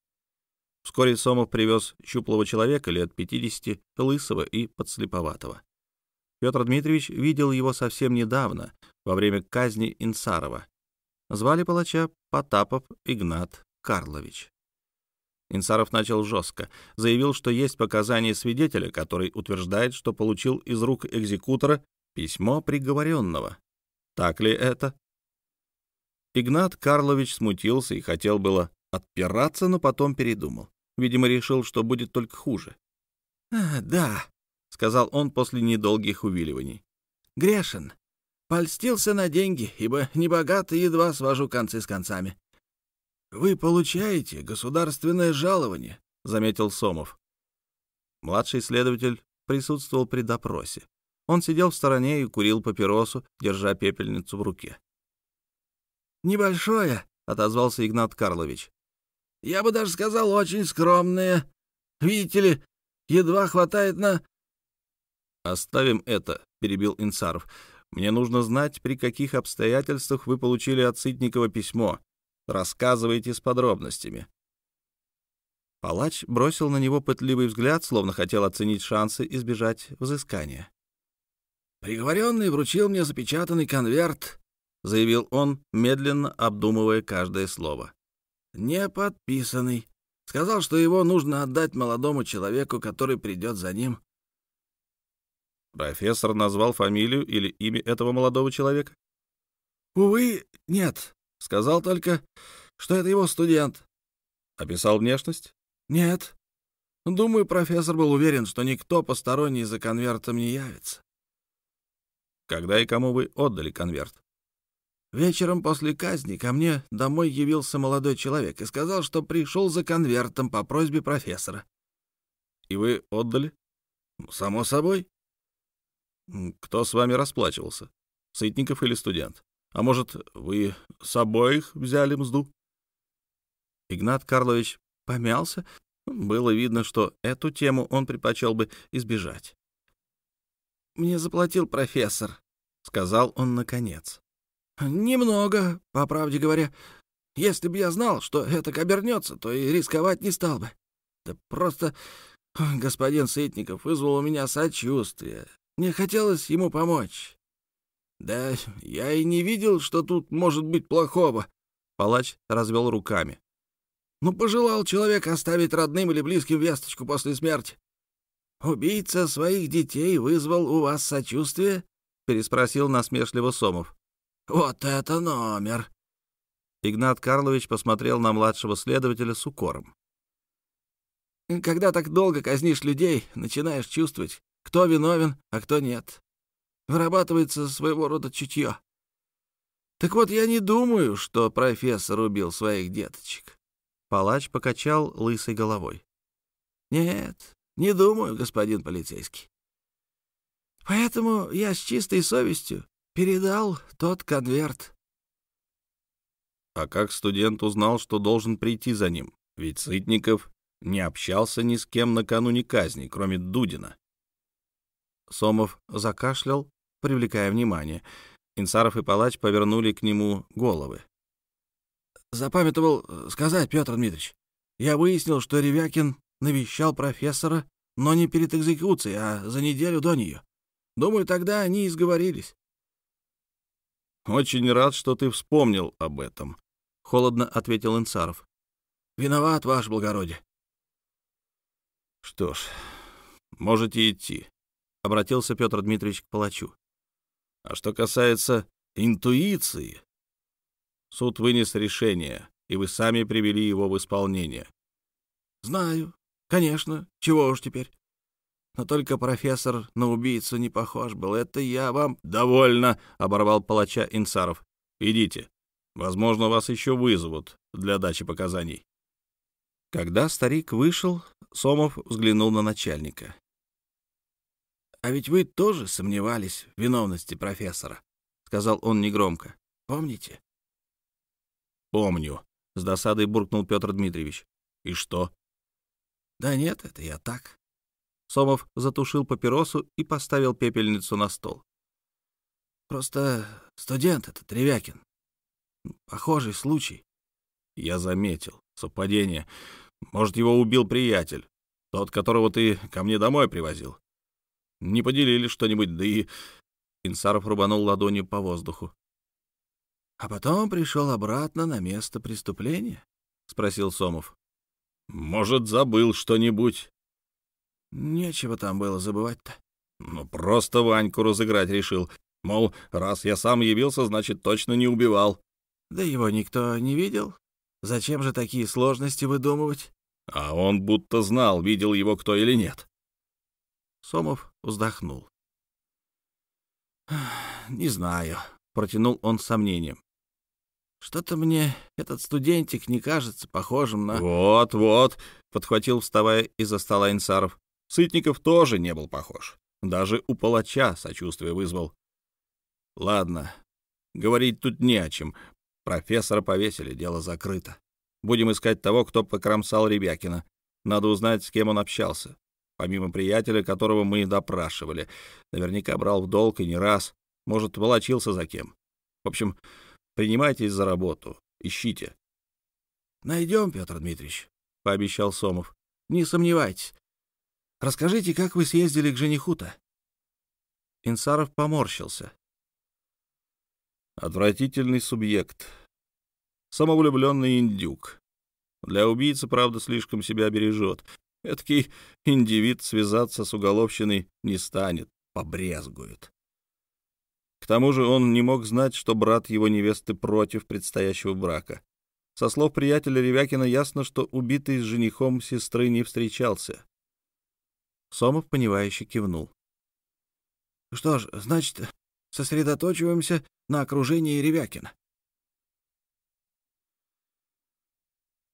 Вскоре Сомов привез щуплого человека лет 50, лысого и подслеповатого. Петр Дмитриевич видел его совсем недавно, во время казни Инсарова. Звали палача Потапов Игнат Карлович. Инсаров начал жестко. Заявил, что есть показания свидетеля, который утверждает, что получил из рук экзекутора письмо приговоренного. Так ли это? Игнат Карлович смутился и хотел было отпираться, но потом передумал. Видимо, решил, что будет только хуже. «А, «Да», — сказал он после недолгих увиливаний. «Грешен. Польстился на деньги, ибо небогатый едва свожу концы с концами». «Вы получаете государственное жалование», — заметил Сомов. Младший следователь присутствовал при допросе. Он сидел в стороне и курил папиросу, держа пепельницу в руке. «Небольшое», — отозвался Игнат Карлович. «Я бы даже сказал, очень скромное. Видите ли, едва хватает на...» «Оставим это», — перебил Инсаров. «Мне нужно знать, при каких обстоятельствах вы получили от Сытникова письмо. Рассказывайте с подробностями». Палач бросил на него пытливый взгляд, словно хотел оценить шансы избежать взыскания. «Приговоренный вручил мне запечатанный конверт — заявил он, медленно обдумывая каждое слово. «Не подписанный. Сказал, что его нужно отдать молодому человеку, который придет за ним». «Профессор назвал фамилию или имя этого молодого человека?» «Увы, нет. Сказал только, что это его студент». «Описал внешность?» «Нет. Думаю, профессор был уверен, что никто посторонний за конвертом не явится». «Когда и кому вы отдали конверт?» Вечером после казни ко мне домой явился молодой человек и сказал, что пришел за конвертом по просьбе профессора. — И вы отдали? — Само собой. — Кто с вами расплачивался? Сытников или студент? А может, вы с обоих взяли мзду? Игнат Карлович помялся. Было видно, что эту тему он предпочел бы избежать. «Мне заплатил профессор», — сказал он наконец. «Немного, по правде говоря. Если бы я знал, что это обернется, то и рисковать не стал бы. Да просто господин Сытников вызвал у меня сочувствие. Мне хотелось ему помочь. Да я и не видел, что тут может быть плохого». Палач развел руками. «Ну, пожелал человек оставить родным или близким весточку после смерти. Убийца своих детей вызвал у вас сочувствие?» — переспросил насмешливо Сомов. Вот это номер!» Игнат Карлович посмотрел на младшего следователя с укором. Когда так долго казнишь людей, начинаешь чувствовать, кто виновен, а кто нет. Вырабатывается своего рода чутье. Так вот, я не думаю, что профессор убил своих деточек. Палач покачал лысой головой. Нет, не думаю, господин полицейский. Поэтому я с чистой совестью передал тот конверт. А как студент узнал, что должен прийти за ним? Ведь Сытников не общался ни с кем накануне казни, кроме Дудина. Сомов закашлял, привлекая внимание. Инсаров и Палач повернули к нему головы. «Запамятовал э, сказать, Петр Дмитриевич. Я выяснил, что Ревякин навещал профессора, но не перед экзекуцией, а за неделю до нее. Думаю, тогда они и сговорились». «Очень рад, что ты вспомнил об этом», — холодно ответил Инсаров. «Виноват, ваше благородие». «Что ж, можете идти», — обратился Петр Дмитриевич к палачу. А что касается интуиции, суд вынес решение, и вы сами привели его в исполнение. Знаю, конечно, чего уж теперь. Но только профессор на убийцу не похож был. Это я вам... Довольно, — оборвал палача Инсаров. Идите. Возможно, вас еще вызовут для дачи показаний. Когда старик вышел, Сомов взглянул на начальника. «А ведь вы тоже сомневались в виновности профессора», — сказал он негромко. «Помните?» «Помню», — с досадой буркнул Петр Дмитриевич. «И что?» «Да нет, это я так». Сомов затушил папиросу и поставил пепельницу на стол. «Просто студент этот, Ревякин. Похожий случай». «Я заметил. Совпадение. Может, его убил приятель, тот, которого ты ко мне домой привозил. Не поделили что-нибудь, да и...» Инсаров рубанул ладонью по воздуху. «А потом пришел обратно на место преступления?» — спросил Сомов. «Может, забыл что-нибудь?» «Нечего там было забывать-то». «Ну, просто Ваньку разыграть решил. Мол, раз я сам явился, значит, точно не убивал». «Да его никто не видел. Зачем же такие сложности выдумывать?» А он будто знал, видел его кто или нет. Сомов вздохнул. «Не знаю», — протянул он с сомнением. «Что-то мне этот студентик не кажется похожим на...» «Вот-вот», — подхватил, вставая из-за стола Инсаров. Сытников тоже не был похож. Даже у палача сочувствие вызвал. «Ладно, говорить тут не о чем. Профессора повесили, дело закрыто. Будем искать того, кто покромсал Ребякина. Надо узнать, с кем он общался помимо приятеля, которого мы допрашивали. Наверняка брал в долг и не раз. Может, волочился за кем. В общем, принимайтесь за работу. Ищите. — Найдем, Петр Дмитриевич, — пообещал Сомов. — Не сомневайтесь. Расскажите, как вы съездили к жениху-то? Инсаров поморщился. Отвратительный субъект. Самовлюбленный индюк. Для убийцы, правда, слишком себя бережет. Эдакий индивид связаться с уголовщиной не станет, побрезгует. К тому же он не мог знать, что брат его невесты против предстоящего брака. Со слов приятеля Ревякина ясно, что убитый с женихом сестры не встречался. Сомов, понимающе кивнул. — Что ж, значит, сосредоточиваемся на окружении Ревякина.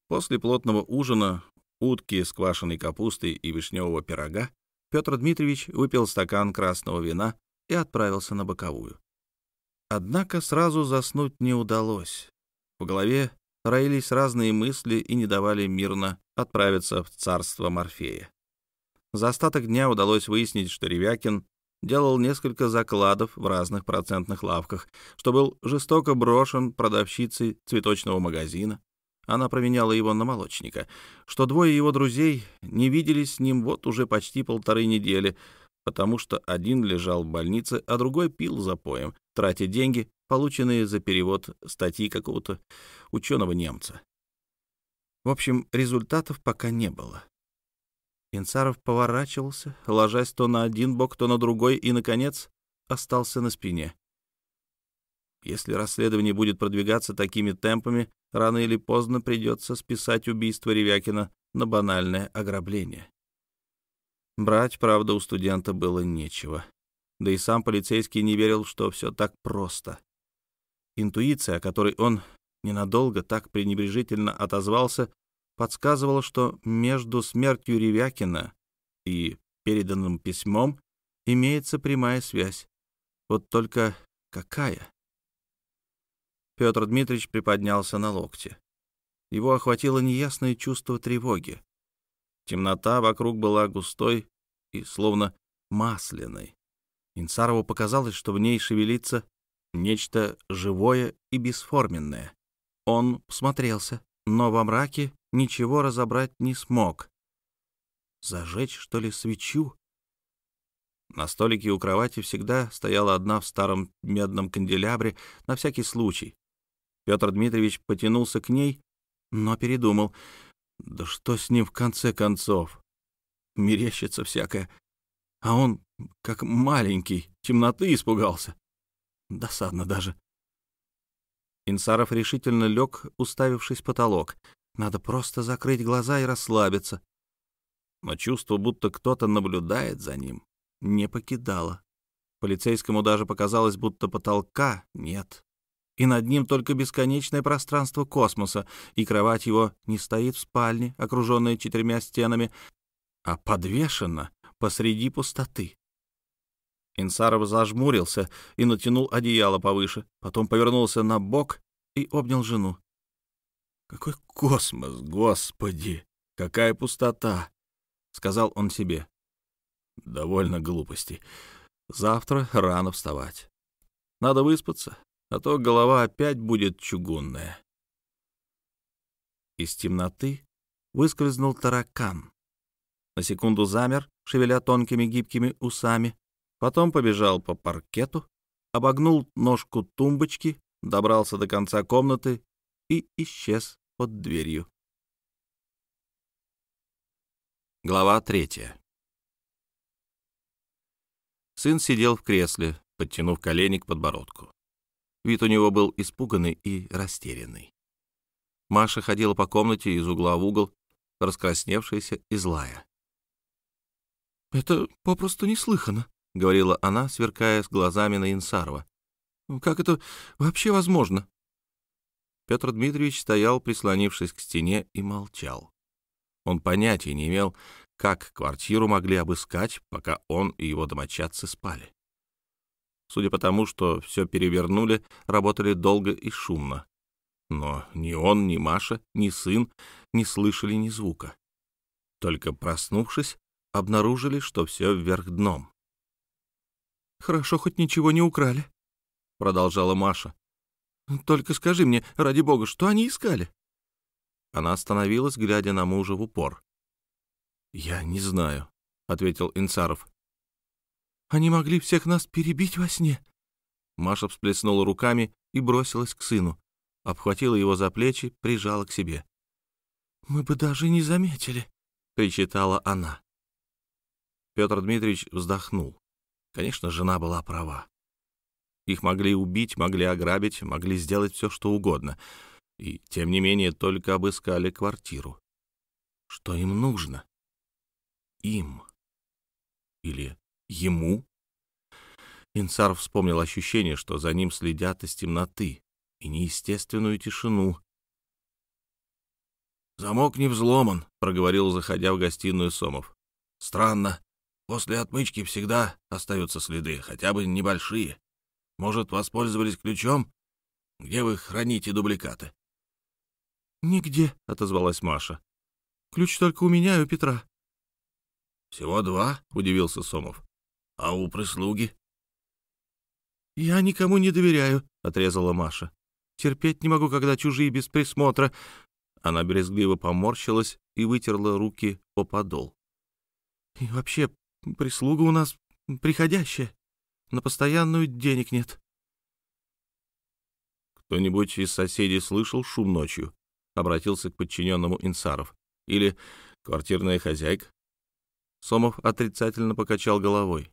После плотного ужина утки с квашеной капустой и вишневого пирога, Петр Дмитриевич выпил стакан красного вина и отправился на боковую. Однако сразу заснуть не удалось. В голове роились разные мысли и не давали мирно отправиться в царство Морфея. За остаток дня удалось выяснить, что Ревякин делал несколько закладов в разных процентных лавках, что был жестоко брошен продавщицей цветочного магазина, она променяла его на молочника, что двое его друзей не виделись с ним вот уже почти полторы недели, потому что один лежал в больнице, а другой пил за поем, тратя деньги, полученные за перевод статьи какого-то ученого немца. В общем, результатов пока не было. Инцаров поворачивался, ложась то на один бок, то на другой, и, наконец, остался на спине. Если расследование будет продвигаться такими темпами, рано или поздно придется списать убийство Ревякина на банальное ограбление. Брать, правда, у студента было нечего. Да и сам полицейский не верил, что все так просто. Интуиция, о которой он ненадолго так пренебрежительно отозвался, подсказывала, что между смертью Ревякина и переданным письмом имеется прямая связь. Вот только какая? Петр Дмитриевич приподнялся на локте. Его охватило неясное чувство тревоги. Темнота вокруг была густой и словно масляной. Инсарову показалось, что в ней шевелится нечто живое и бесформенное. Он смотрелся, но во мраке ничего разобрать не смог. Зажечь, что ли, свечу? На столике у кровати всегда стояла одна в старом медном канделябре на всякий случай. Петр Дмитриевич потянулся к ней, но передумал. Да что с ним в конце концов? Мерещится всякое. А он, как маленький, темноты испугался. Досадно даже. Инсаров решительно лег, уставившись в потолок. Надо просто закрыть глаза и расслабиться. Но чувство, будто кто-то наблюдает за ним, не покидало. Полицейскому даже показалось, будто потолка нет. И над ним только бесконечное пространство космоса, и кровать его не стоит в спальне, окруженная четырьмя стенами, а подвешена посреди пустоты. Инсаров зажмурился и натянул одеяло повыше, потом повернулся на бок и обнял жену. «Какой космос, господи! Какая пустота!» — сказал он себе. «Довольно глупостей. Завтра рано вставать. Надо выспаться, а то голова опять будет чугунная». Из темноты выскользнул таракан. На секунду замер, шевеля тонкими гибкими усами, потом побежал по паркету, обогнул ножку тумбочки, добрался до конца комнаты и исчез под дверью. Глава третья. Сын сидел в кресле, подтянув колени к подбородку. Вид у него был испуганный и растерянный. Маша ходила по комнате из угла в угол, раскрасневшаяся и злая. «Это попросту неслыханно», — говорила она, сверкая с глазами на Инсарова. «Как это вообще возможно?» Петр Дмитриевич стоял, прислонившись к стене, и молчал. Он понятия не имел, как квартиру могли обыскать, пока он и его домочадцы спали. Судя по тому, что все перевернули, работали долго и шумно. Но ни он, ни Маша, ни сын не слышали ни звука. Только проснувшись, обнаружили, что все вверх дном. «Хорошо, хоть ничего не украли», — продолжала Маша. «Только скажи мне, ради бога, что они искали?» Она остановилась, глядя на мужа в упор. «Я не знаю», — ответил Инсаров. «Они могли всех нас перебить во сне». Маша всплеснула руками и бросилась к сыну, обхватила его за плечи, прижала к себе. «Мы бы даже не заметили», — причитала она. Петр Дмитриевич вздохнул. Конечно, жена была права. Их могли убить, могли ограбить, могли сделать все, что угодно. И, тем не менее, только обыскали квартиру. Что им нужно? Им. Или ему? Инсар вспомнил ощущение, что за ним следят из темноты и неестественную тишину. «Замок не взломан», — проговорил, заходя в гостиную Сомов. «Странно. После отмычки всегда остаются следы, хотя бы небольшие. Может, воспользовались ключом? Где вы храните дубликаты?» «Нигде», — отозвалась Маша. «Ключ только у меня и у Петра». «Всего два?» — удивился Сомов. «А у прислуги?» «Я никому не доверяю», — отрезала Маша. «Терпеть не могу, когда чужие без присмотра». Она брезгливо поморщилась и вытерла руки о подол. «И вообще, Прислуга у нас приходящая. На постоянную денег нет. Кто-нибудь из соседей слышал шум ночью? Обратился к подчиненному Инсаров. Или квартирная хозяйка? Сомов отрицательно покачал головой.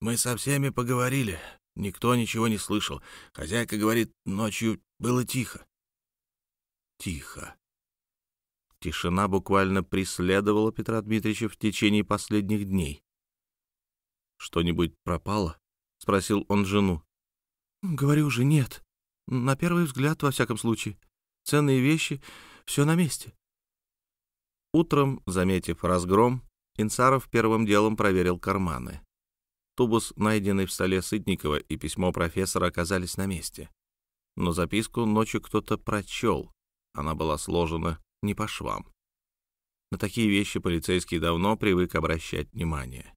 Мы со всеми поговорили. Никто ничего не слышал. Хозяйка говорит, ночью было тихо. Тихо. Тишина буквально преследовала Петра Дмитриевича в течение последних дней. «Что-нибудь пропало?» — спросил он жену. «Говорю же, нет. На первый взгляд, во всяком случае. Ценные вещи — все на месте». Утром, заметив разгром, Инсаров первым делом проверил карманы. Тубус, найденный в столе Сытникова, и письмо профессора оказались на месте. Но записку ночью кто-то прочел. Она была сложена не по швам. На такие вещи полицейский давно привык обращать внимание.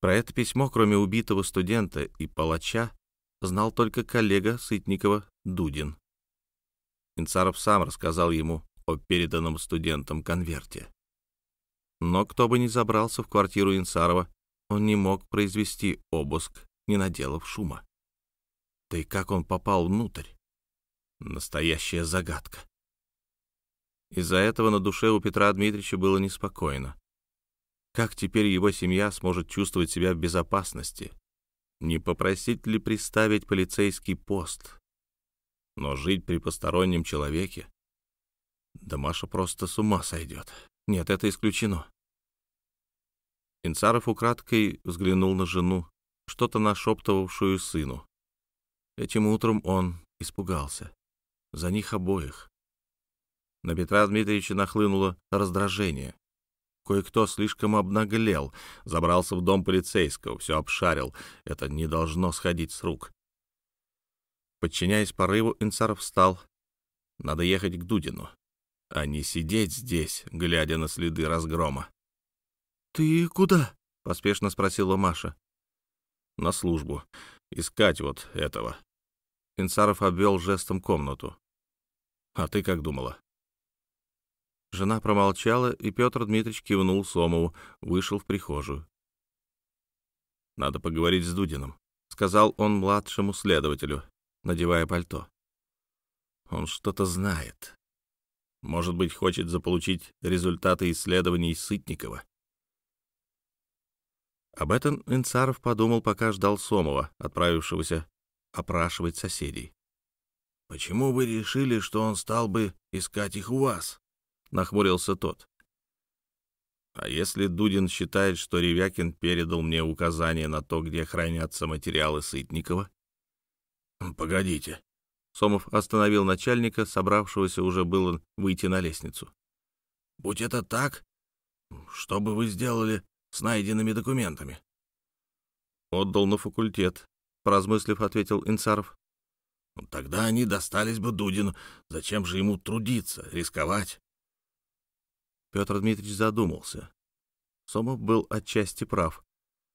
Про это письмо, кроме убитого студента и палача, знал только коллега Сытникова Дудин. Инцаров сам рассказал ему о переданном студентам конверте. Но кто бы ни забрался в квартиру Инцарова, он не мог произвести обыск, не наделав шума. Да и как он попал внутрь? Настоящая загадка. Из-за этого на душе у Петра Дмитриевича было неспокойно. Как теперь его семья сможет чувствовать себя в безопасности? Не попросить ли приставить полицейский пост? Но жить при постороннем человеке? Да Маша просто с ума сойдет. Нет, это исключено. Инцаров украдкой взглянул на жену, что-то нашептывавшую сыну. Этим утром он испугался. За них обоих. На Петра Дмитриевича нахлынуло раздражение. Кое-кто слишком обнаглел, забрался в дом полицейского, все обшарил. Это не должно сходить с рук. Подчиняясь порыву, Инцаров встал. Надо ехать к Дудину, а не сидеть здесь, глядя на следы разгрома. «Ты куда?» — поспешно спросила Маша. «На службу. Искать вот этого». Инцаров обвел жестом комнату. «А ты как думала?» Жена промолчала, и Петр Дмитриевич кивнул Сомову, вышел в прихожую. «Надо поговорить с Дудиным», — сказал он младшему следователю, надевая пальто. «Он что-то знает. Может быть, хочет заполучить результаты исследований Сытникова». Об этом Инцаров подумал, пока ждал Сомова, отправившегося опрашивать соседей. «Почему вы решили, что он стал бы искать их у вас?» — нахмурился тот. «А если Дудин считает, что Ревякин передал мне указание на то, где хранятся материалы Сытникова?» «Погодите». Сомов остановил начальника, собравшегося уже было выйти на лестницу. «Будь это так, что бы вы сделали с найденными документами?» «Отдал на факультет», — поразмыслив, ответил Инцаров. «Тогда они достались бы Дудину. Зачем же ему трудиться, рисковать?» Петр Дмитриевич задумался. Сомов был отчасти прав.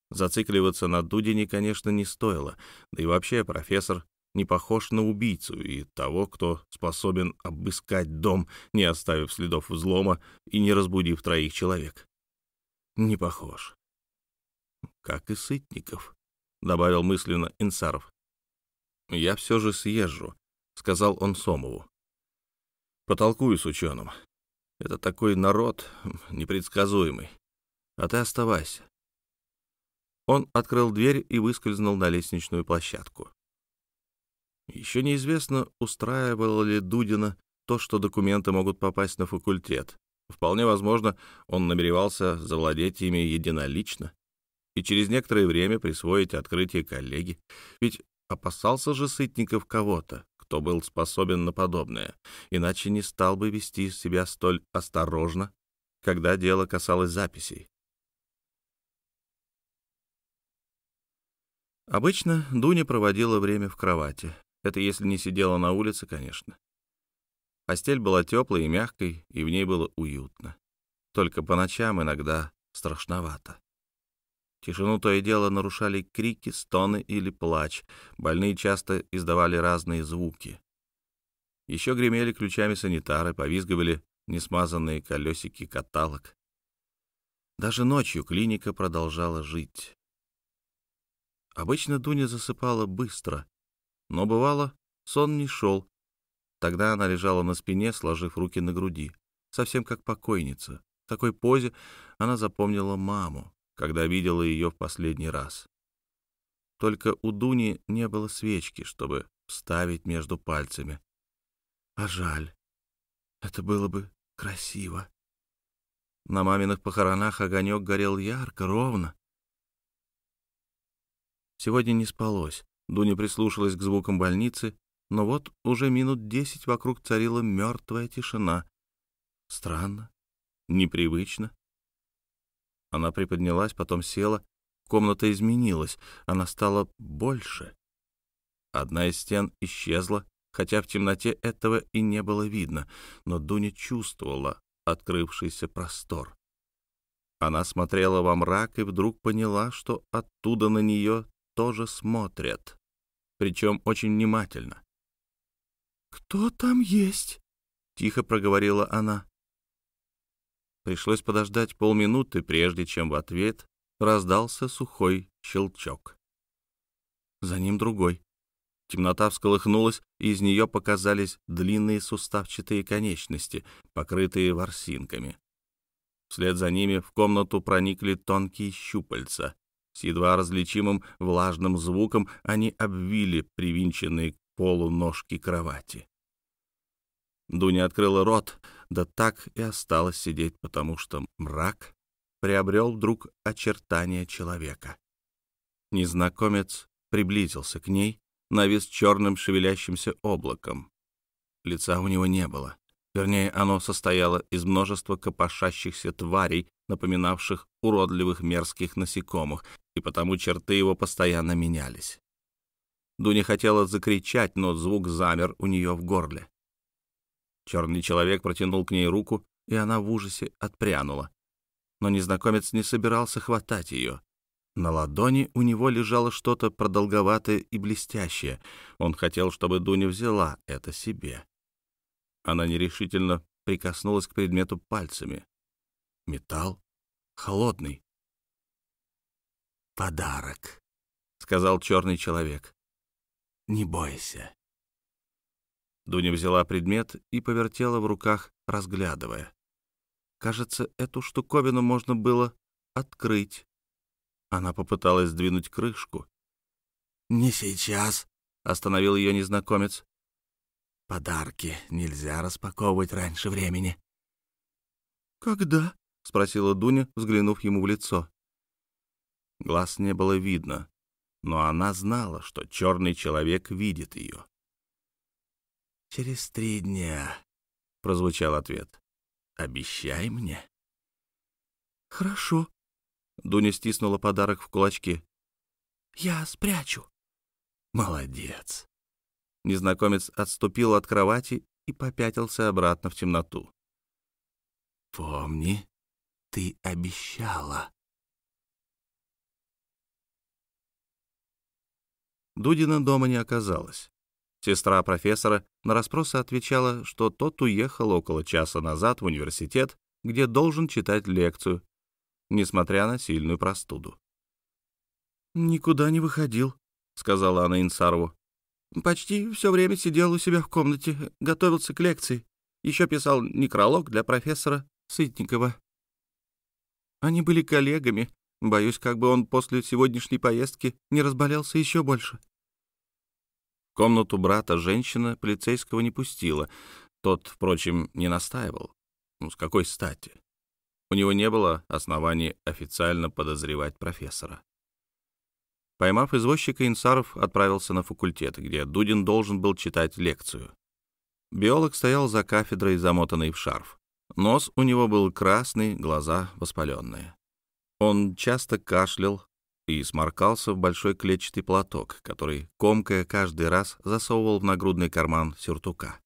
Зацикливаться на Дудине, конечно, не стоило, да и вообще профессор не похож на убийцу и того, кто способен обыскать дом, не оставив следов взлома и не разбудив троих человек. Не похож. Как и Сытников, — добавил мысленно Инсаров. «Я все же съезжу», — сказал он Сомову. «Потолкую с ученым. Это такой народ непредсказуемый. А ты оставайся. Он открыл дверь и выскользнул на лестничную площадку. Еще неизвестно, устраивало ли Дудина то, что документы могут попасть на факультет. Вполне возможно, он намеревался завладеть ими единолично и через некоторое время присвоить открытие коллеги. Ведь опасался же Сытников кого-то, кто был способен на подобное, иначе не стал бы вести себя столь осторожно, когда дело касалось записей. Обычно Дуня проводила время в кровати. Это если не сидела на улице, конечно. Постель была теплой и мягкой, и в ней было уютно. Только по ночам иногда страшновато. Тишину то и дело нарушали крики, стоны или плач. Больные часто издавали разные звуки. Еще гремели ключами санитары, повизгивали несмазанные колесики каталог. Даже ночью клиника продолжала жить. Обычно Дуня засыпала быстро, но бывало, сон не шел. Тогда она лежала на спине, сложив руки на груди, совсем как покойница. В такой позе она запомнила маму когда видела ее в последний раз. Только у Дуни не было свечки, чтобы вставить между пальцами. А жаль. Это было бы красиво. На маминых похоронах огонек горел ярко, ровно. Сегодня не спалось. Дуня прислушалась к звукам больницы, но вот уже минут десять вокруг царила мертвая тишина. Странно, непривычно. Она приподнялась, потом села. Комната изменилась, она стала больше. Одна из стен исчезла, хотя в темноте этого и не было видно, но Дуня чувствовала открывшийся простор. Она смотрела во мрак и вдруг поняла, что оттуда на нее тоже смотрят, причем очень внимательно. «Кто там есть?» — тихо проговорила она. Пришлось подождать полминуты, прежде чем в ответ раздался сухой щелчок. За ним другой. Темнота всколыхнулась, и из нее показались длинные суставчатые конечности, покрытые ворсинками. Вслед за ними в комнату проникли тонкие щупальца. С едва различимым влажным звуком они обвили привинченные полу ножки кровати. Дуня открыла рот, да так и осталась сидеть, потому что мрак приобрел вдруг очертания человека. Незнакомец приблизился к ней, навис черным шевелящимся облаком. Лица у него не было. Вернее, оно состояло из множества копошащихся тварей, напоминавших уродливых мерзких насекомых, и потому черты его постоянно менялись. Дуня хотела закричать, но звук замер у нее в горле. Черный человек протянул к ней руку, и она в ужасе отпрянула. Но незнакомец не собирался хватать ее. На ладони у него лежало что-то продолговатое и блестящее. Он хотел, чтобы Дуня взяла это себе. Она нерешительно прикоснулась к предмету пальцами. Металл холодный. «Подарок», — сказал черный человек. «Не бойся». Дуня взяла предмет и повертела в руках, разглядывая. Кажется, эту штуковину можно было открыть. Она попыталась сдвинуть крышку. «Не сейчас», — остановил ее незнакомец. «Подарки нельзя распаковывать раньше времени». «Когда?» — спросила Дуня, взглянув ему в лицо. Глаз не было видно, но она знала, что черный человек видит ее. «Через три дня», — прозвучал ответ. «Обещай мне». «Хорошо», — Дуня стиснула подарок в кулачки. «Я спрячу». «Молодец». Незнакомец отступил от кровати и попятился обратно в темноту. «Помни, ты обещала». Дудина дома не оказалось. Сестра профессора на расспросы отвечала, что тот уехал около часа назад в университет, где должен читать лекцию, несмотря на сильную простуду. «Никуда не выходил», — сказала она Инсарову. «Почти все время сидел у себя в комнате, готовился к лекции. Еще писал некролог для профессора Сытникова. Они были коллегами. Боюсь, как бы он после сегодняшней поездки не разболелся еще больше комнату брата женщина полицейского не пустила. Тот, впрочем, не настаивал. Ну, с какой стати? У него не было оснований официально подозревать профессора. Поймав извозчика, Инсаров отправился на факультет, где Дудин должен был читать лекцию. Биолог стоял за кафедрой, замотанный в шарф. Нос у него был красный, глаза воспаленные. Он часто кашлял, и сморкался в большой клетчатый платок, который, комкая, каждый раз засовывал в нагрудный карман сюртука.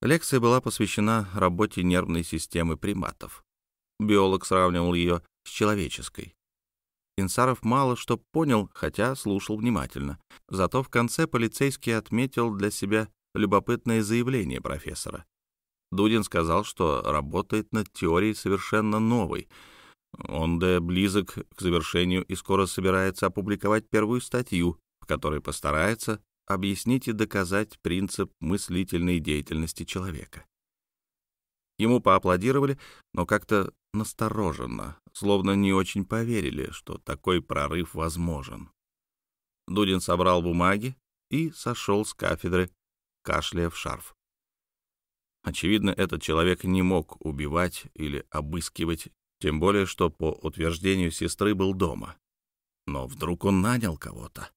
Лекция была посвящена работе нервной системы приматов. Биолог сравнивал ее с человеческой. Инсаров мало что понял, хотя слушал внимательно. Зато в конце полицейский отметил для себя любопытное заявление профессора. Дудин сказал, что работает над теорией совершенно новой — он да близок к завершению и скоро собирается опубликовать первую статью, в которой постарается объяснить и доказать принцип мыслительной деятельности человека. Ему поаплодировали, но как-то настороженно, словно не очень поверили, что такой прорыв возможен. Дудин собрал бумаги и сошел с кафедры, кашляя в шарф. Очевидно, этот человек не мог убивать или обыскивать, тем более, что по утверждению сестры был дома. Но вдруг он нанял кого-то.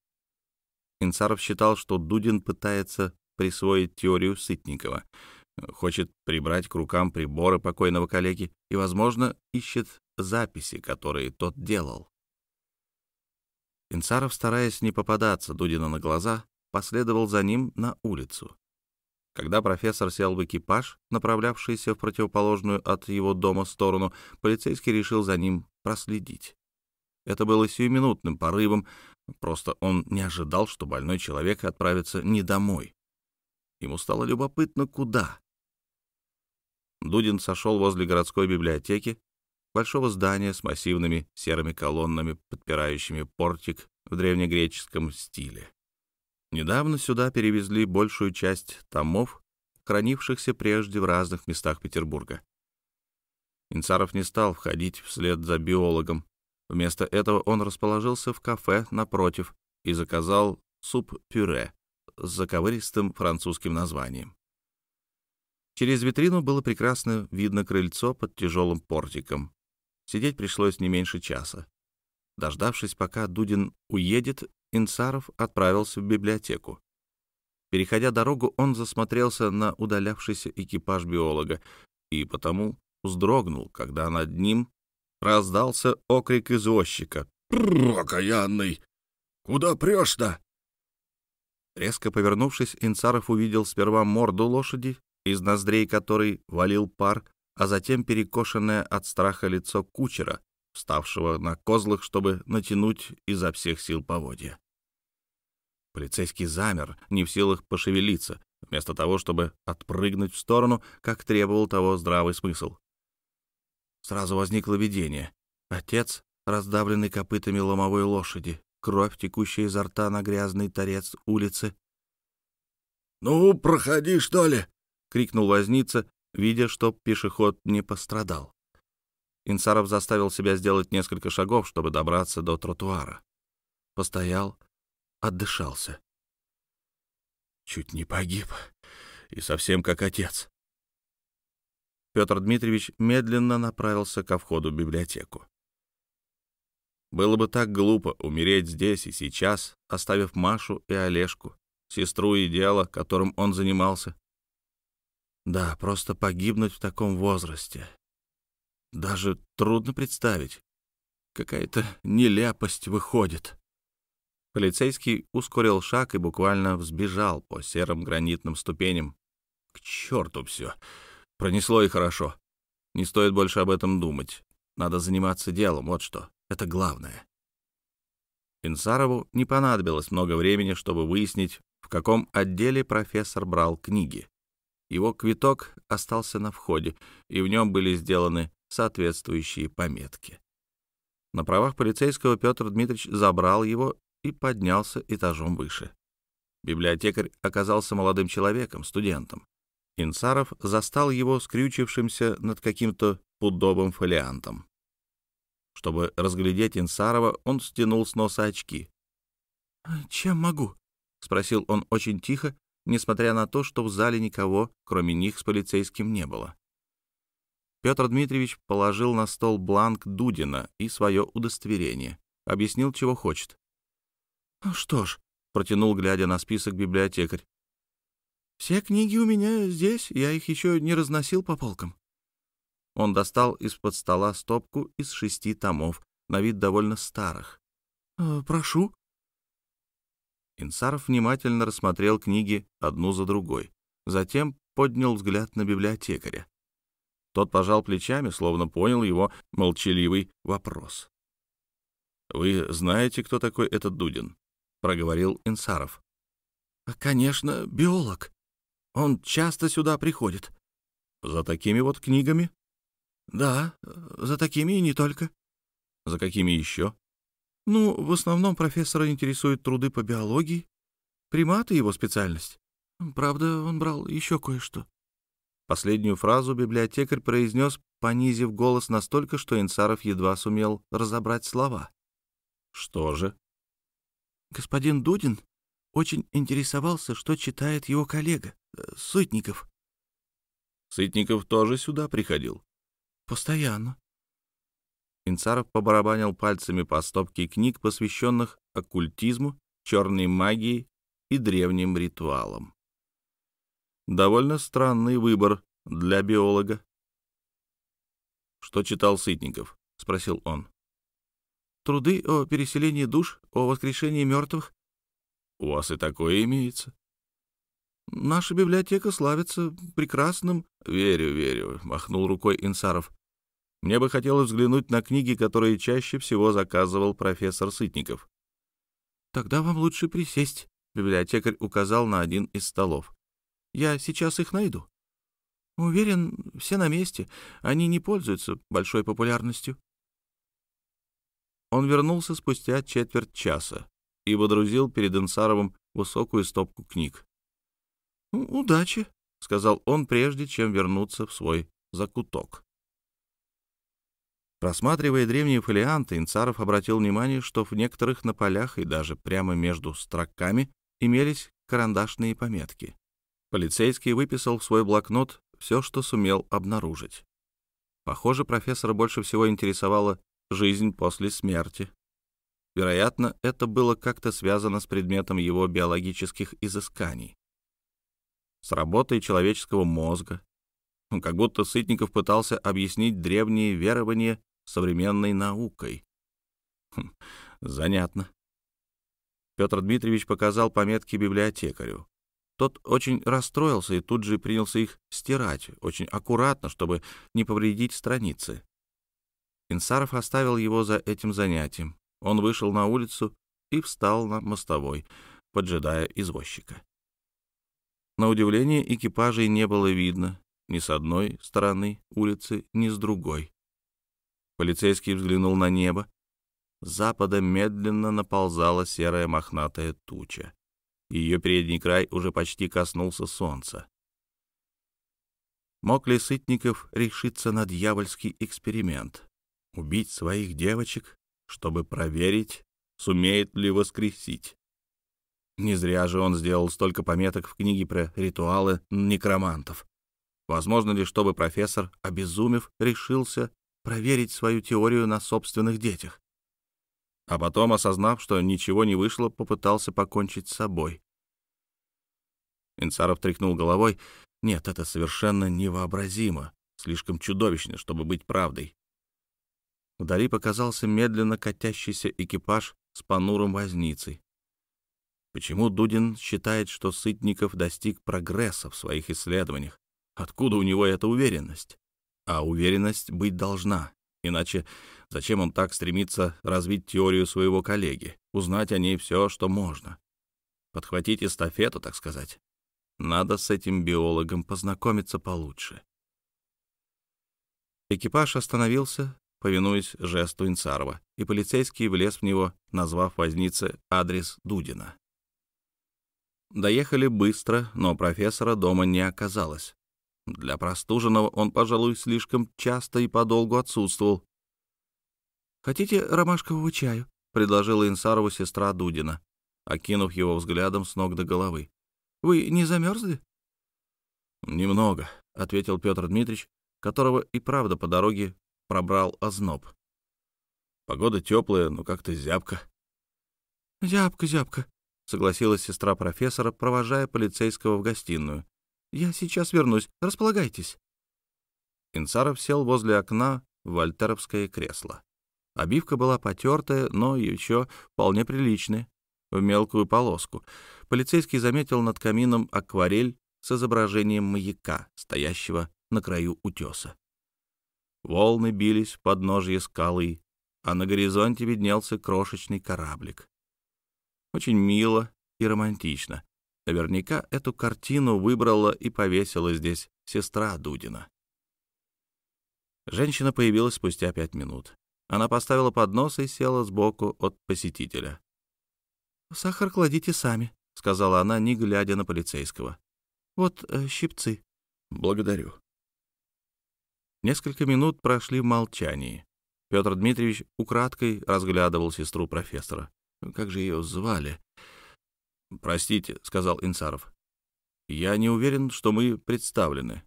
Инцаров считал, что Дудин пытается присвоить теорию Сытникова, хочет прибрать к рукам приборы покойного коллеги и, возможно, ищет записи, которые тот делал. Инцаров, стараясь не попадаться Дудина на глаза, последовал за ним на улицу. Когда профессор сел в экипаж, направлявшийся в противоположную от его дома сторону, полицейский решил за ним проследить. Это было сиюминутным порывом, просто он не ожидал, что больной человек отправится не домой. Ему стало любопытно, куда. Дудин сошел возле городской библиотеки, большого здания с массивными серыми колоннами, подпирающими портик в древнегреческом стиле. Недавно сюда перевезли большую часть томов, хранившихся прежде в разных местах Петербурга. Инцаров не стал входить вслед за биологом. Вместо этого он расположился в кафе напротив и заказал суп-пюре с заковыристым французским названием. Через витрину было прекрасно видно крыльцо под тяжелым портиком. Сидеть пришлось не меньше часа. Дождавшись, пока Дудин уедет, Инсаров отправился в библиотеку. Переходя дорогу, он засмотрелся на удалявшийся экипаж биолога и потому вздрогнул, когда над ним раздался окрик извозчика. «Окаянный! Куда прешь-то?» Резко повернувшись, Инцаров увидел сперва морду лошади, из ноздрей которой валил пар, а затем перекошенное от страха лицо кучера, вставшего на козлах, чтобы натянуть изо всех сил поводья. Полицейский замер, не в силах пошевелиться, вместо того, чтобы отпрыгнуть в сторону, как требовал того здравый смысл. Сразу возникло видение. Отец, раздавленный копытами ломовой лошади, кровь, текущая изо рта на грязный торец улицы. «Ну, проходи, что ли!» — крикнул возница, видя, что пешеход не пострадал. Инсаров заставил себя сделать несколько шагов, чтобы добраться до тротуара. Постоял, отдышался. Чуть не погиб, и совсем как отец. Петр Дмитриевич медленно направился ко входу в библиотеку. Было бы так глупо умереть здесь и сейчас, оставив Машу и Олежку, сестру и дело, которым он занимался. Да, просто погибнуть в таком возрасте. Даже трудно представить. Какая-то нелепость выходит. Полицейский ускорил шаг и буквально взбежал по серым гранитным ступеням. К черту все. Пронесло и хорошо. Не стоит больше об этом думать. Надо заниматься делом, вот что. Это главное. Инсарову не понадобилось много времени, чтобы выяснить, в каком отделе профессор брал книги. Его квиток остался на входе, и в нем были сделаны соответствующие пометки. На правах полицейского Петр Дмитриевич забрал его и поднялся этажом выше. Библиотекарь оказался молодым человеком, студентом. Инсаров застал его скрючившимся над каким-то пудовым фолиантом. Чтобы разглядеть Инсарова, он стянул с носа очки. «Чем могу?» — спросил он очень тихо, несмотря на то, что в зале никого, кроме них, с полицейским не было. Петр Дмитриевич положил на стол бланк Дудина и свое удостоверение, объяснил, чего хочет. «Ну «Что ж», — протянул, глядя на список библиотекарь, «все книги у меня здесь, я их еще не разносил по полкам». Он достал из-под стола стопку из шести томов, на вид довольно старых. «Э, «Прошу». Инсаров внимательно рассмотрел книги одну за другой, затем поднял взгляд на библиотекаря. Тот пожал плечами, словно понял его молчаливый вопрос. «Вы знаете, кто такой этот Дудин?» Проговорил Инсаров. «Конечно, биолог. Он часто сюда приходит». «За такими вот книгами?» «Да, за такими и не только». «За какими еще?» «Ну, в основном профессора интересуют труды по биологии. Приматы — его специальность. Правда, он брал еще кое-что». Последнюю фразу библиотекарь произнес, понизив голос настолько, что Инсаров едва сумел разобрать слова. «Что же?» Господин Дудин очень интересовался, что читает его коллега, э, Сытников. Сытников тоже сюда приходил? Постоянно. Инцаров побарабанил пальцами по стопке книг, посвященных оккультизму, черной магии и древним ритуалам. Довольно странный выбор для биолога. «Что читал Сытников?» — спросил он. «Труды о переселении душ, о воскрешении мертвых». «У вас и такое имеется?» Наша библиотека славится прекрасным...» «Верю, верю», — махнул рукой Инсаров. «Мне бы хотелось взглянуть на книги, которые чаще всего заказывал профессор Сытников». «Тогда вам лучше присесть», — библиотекарь указал на один из столов. «Я сейчас их найду. Уверен, все на месте. Они не пользуются большой популярностью». Он вернулся спустя четверть часа и водрузил перед Инсаровым высокую стопку книг. «Удачи», — сказал он, прежде чем вернуться в свой закуток. Просматривая древние фолианты, Инцаров обратил внимание, что в некоторых на полях и даже прямо между строками имелись карандашные пометки. Полицейский выписал в свой блокнот все, что сумел обнаружить. Похоже, профессора больше всего интересовала жизнь после смерти. Вероятно, это было как-то связано с предметом его биологических изысканий с работой человеческого мозга. Как будто Сытников пытался объяснить древние верования современной наукой. Хм, занятно. Петр Дмитриевич показал пометки библиотекарю. Тот очень расстроился и тут же принялся их стирать, очень аккуратно, чтобы не повредить страницы. Инсаров оставил его за этим занятием. Он вышел на улицу и встал на мостовой, поджидая извозчика. На удивление, экипажей не было видно ни с одной стороны улицы, ни с другой. Полицейский взглянул на небо. С запада медленно наползала серая мохнатая туча. Ее передний край уже почти коснулся солнца. Мог ли Сытников решиться на дьявольский эксперимент? Убить своих девочек, чтобы проверить, сумеет ли воскресить? Не зря же он сделал столько пометок в книге про ритуалы некромантов. Возможно ли, чтобы профессор, обезумев, решился проверить свою теорию на собственных детях? А потом, осознав, что ничего не вышло, попытался покончить с собой. Инцаров тряхнул головой. Нет, это совершенно невообразимо, слишком чудовищно, чтобы быть правдой. Вдали показался медленно катящийся экипаж с понурым возницей. Почему Дудин считает, что Сытников достиг прогресса в своих исследованиях? Откуда у него эта уверенность? А уверенность быть должна. Иначе зачем он так стремится развить теорию своего коллеги, узнать о ней все, что можно? Подхватить эстафету, так сказать. Надо с этим биологом познакомиться получше. Экипаж остановился, повинуясь жесту Инцарова, и полицейский влез в него, назвав вознице адрес Дудина. Доехали быстро, но профессора дома не оказалось. Для простуженного он, пожалуй, слишком часто и подолгу отсутствовал. «Хотите ромашкового чаю?» — предложила Инсарову сестра Дудина, окинув его взглядом с ног до головы. «Вы не замерзли?» «Немного», — ответил Петр Дмитриевич, которого и правда по дороге пробрал озноб. «Погода теплая, но как-то зябко». «Зябко, зябко», согласилась сестра профессора, провожая полицейского в гостиную. «Я сейчас вернусь. Располагайтесь». Инцаров сел возле окна в вольтеровское кресло. Обивка была потертая, но еще вполне приличная, в мелкую полоску. Полицейский заметил над камином акварель с изображением маяка, стоящего на краю утеса. Волны бились в подножье скалы, а на горизонте виднелся крошечный кораблик. Очень мило и романтично. Наверняка эту картину выбрала и повесила здесь сестра Дудина. Женщина появилась спустя пять минут. Она поставила поднос и села сбоку от посетителя. «Сахар кладите сами», — сказала она, не глядя на полицейского. «Вот э, щипцы». «Благодарю». Несколько минут прошли в молчании. Петр Дмитриевич украдкой разглядывал сестру профессора. Как же ее звали? «Простите», — сказал Инсаров. «Я не уверен, что мы представлены».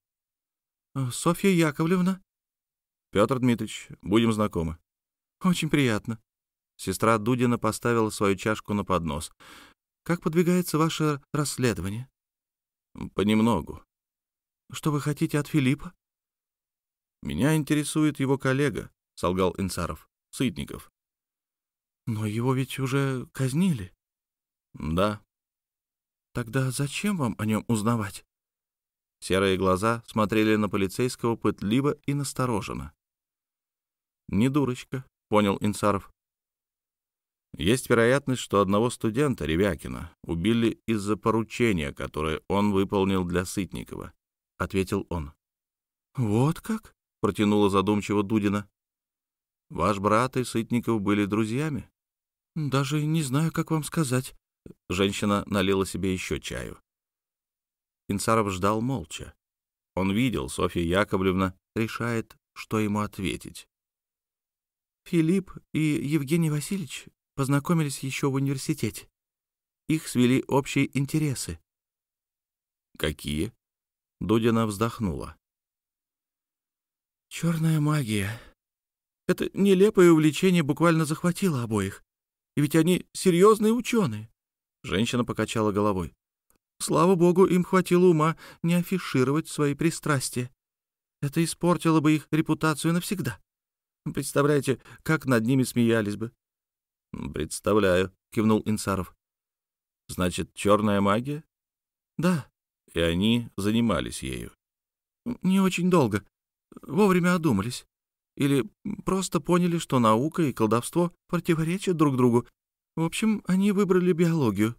Э, «Софья Яковлевна?» «Петр Дмитриевич, будем знакомы». «Очень приятно». Сестра Дудина поставила свою чашку на поднос. «Как подвигается ваше расследование?» «Понемногу». «Что вы хотите от Филиппа?» «Меня интересует его коллега», — солгал Инцаров. «Сытников». «Но его ведь уже казнили». «Да». «Тогда зачем вам о нем узнавать?» Серые глаза смотрели на полицейского пытливо и настороженно. «Не дурочка», — понял Инцаров. Есть вероятность, что одного студента, Ревякина, убили из-за поручения, которое он выполнил для Сытникова, — ответил он. «Вот как?» — протянула задумчиво Дудина. «Ваш брат и Сытников были друзьями?» «Даже не знаю, как вам сказать». Женщина налила себе еще чаю. Инцаров ждал молча. Он видел, Софья Яковлевна решает, что ему ответить. «Филипп и Евгений Васильевич познакомились еще в университете. Их свели общие интересы». «Какие?» — Дудина вздохнула. «Черная магия. Это нелепое увлечение буквально захватило обоих. И ведь они серьезные ученые». Женщина покачала головой. Слава богу, им хватило ума не афишировать свои пристрастия. Это испортило бы их репутацию навсегда. Представляете, как над ними смеялись бы. «Представляю», — кивнул Инсаров. «Значит, черная магия?» «Да». «И они занимались ею?» «Не очень долго. Вовремя одумались. Или просто поняли, что наука и колдовство противоречат друг другу. В общем, они выбрали биологию.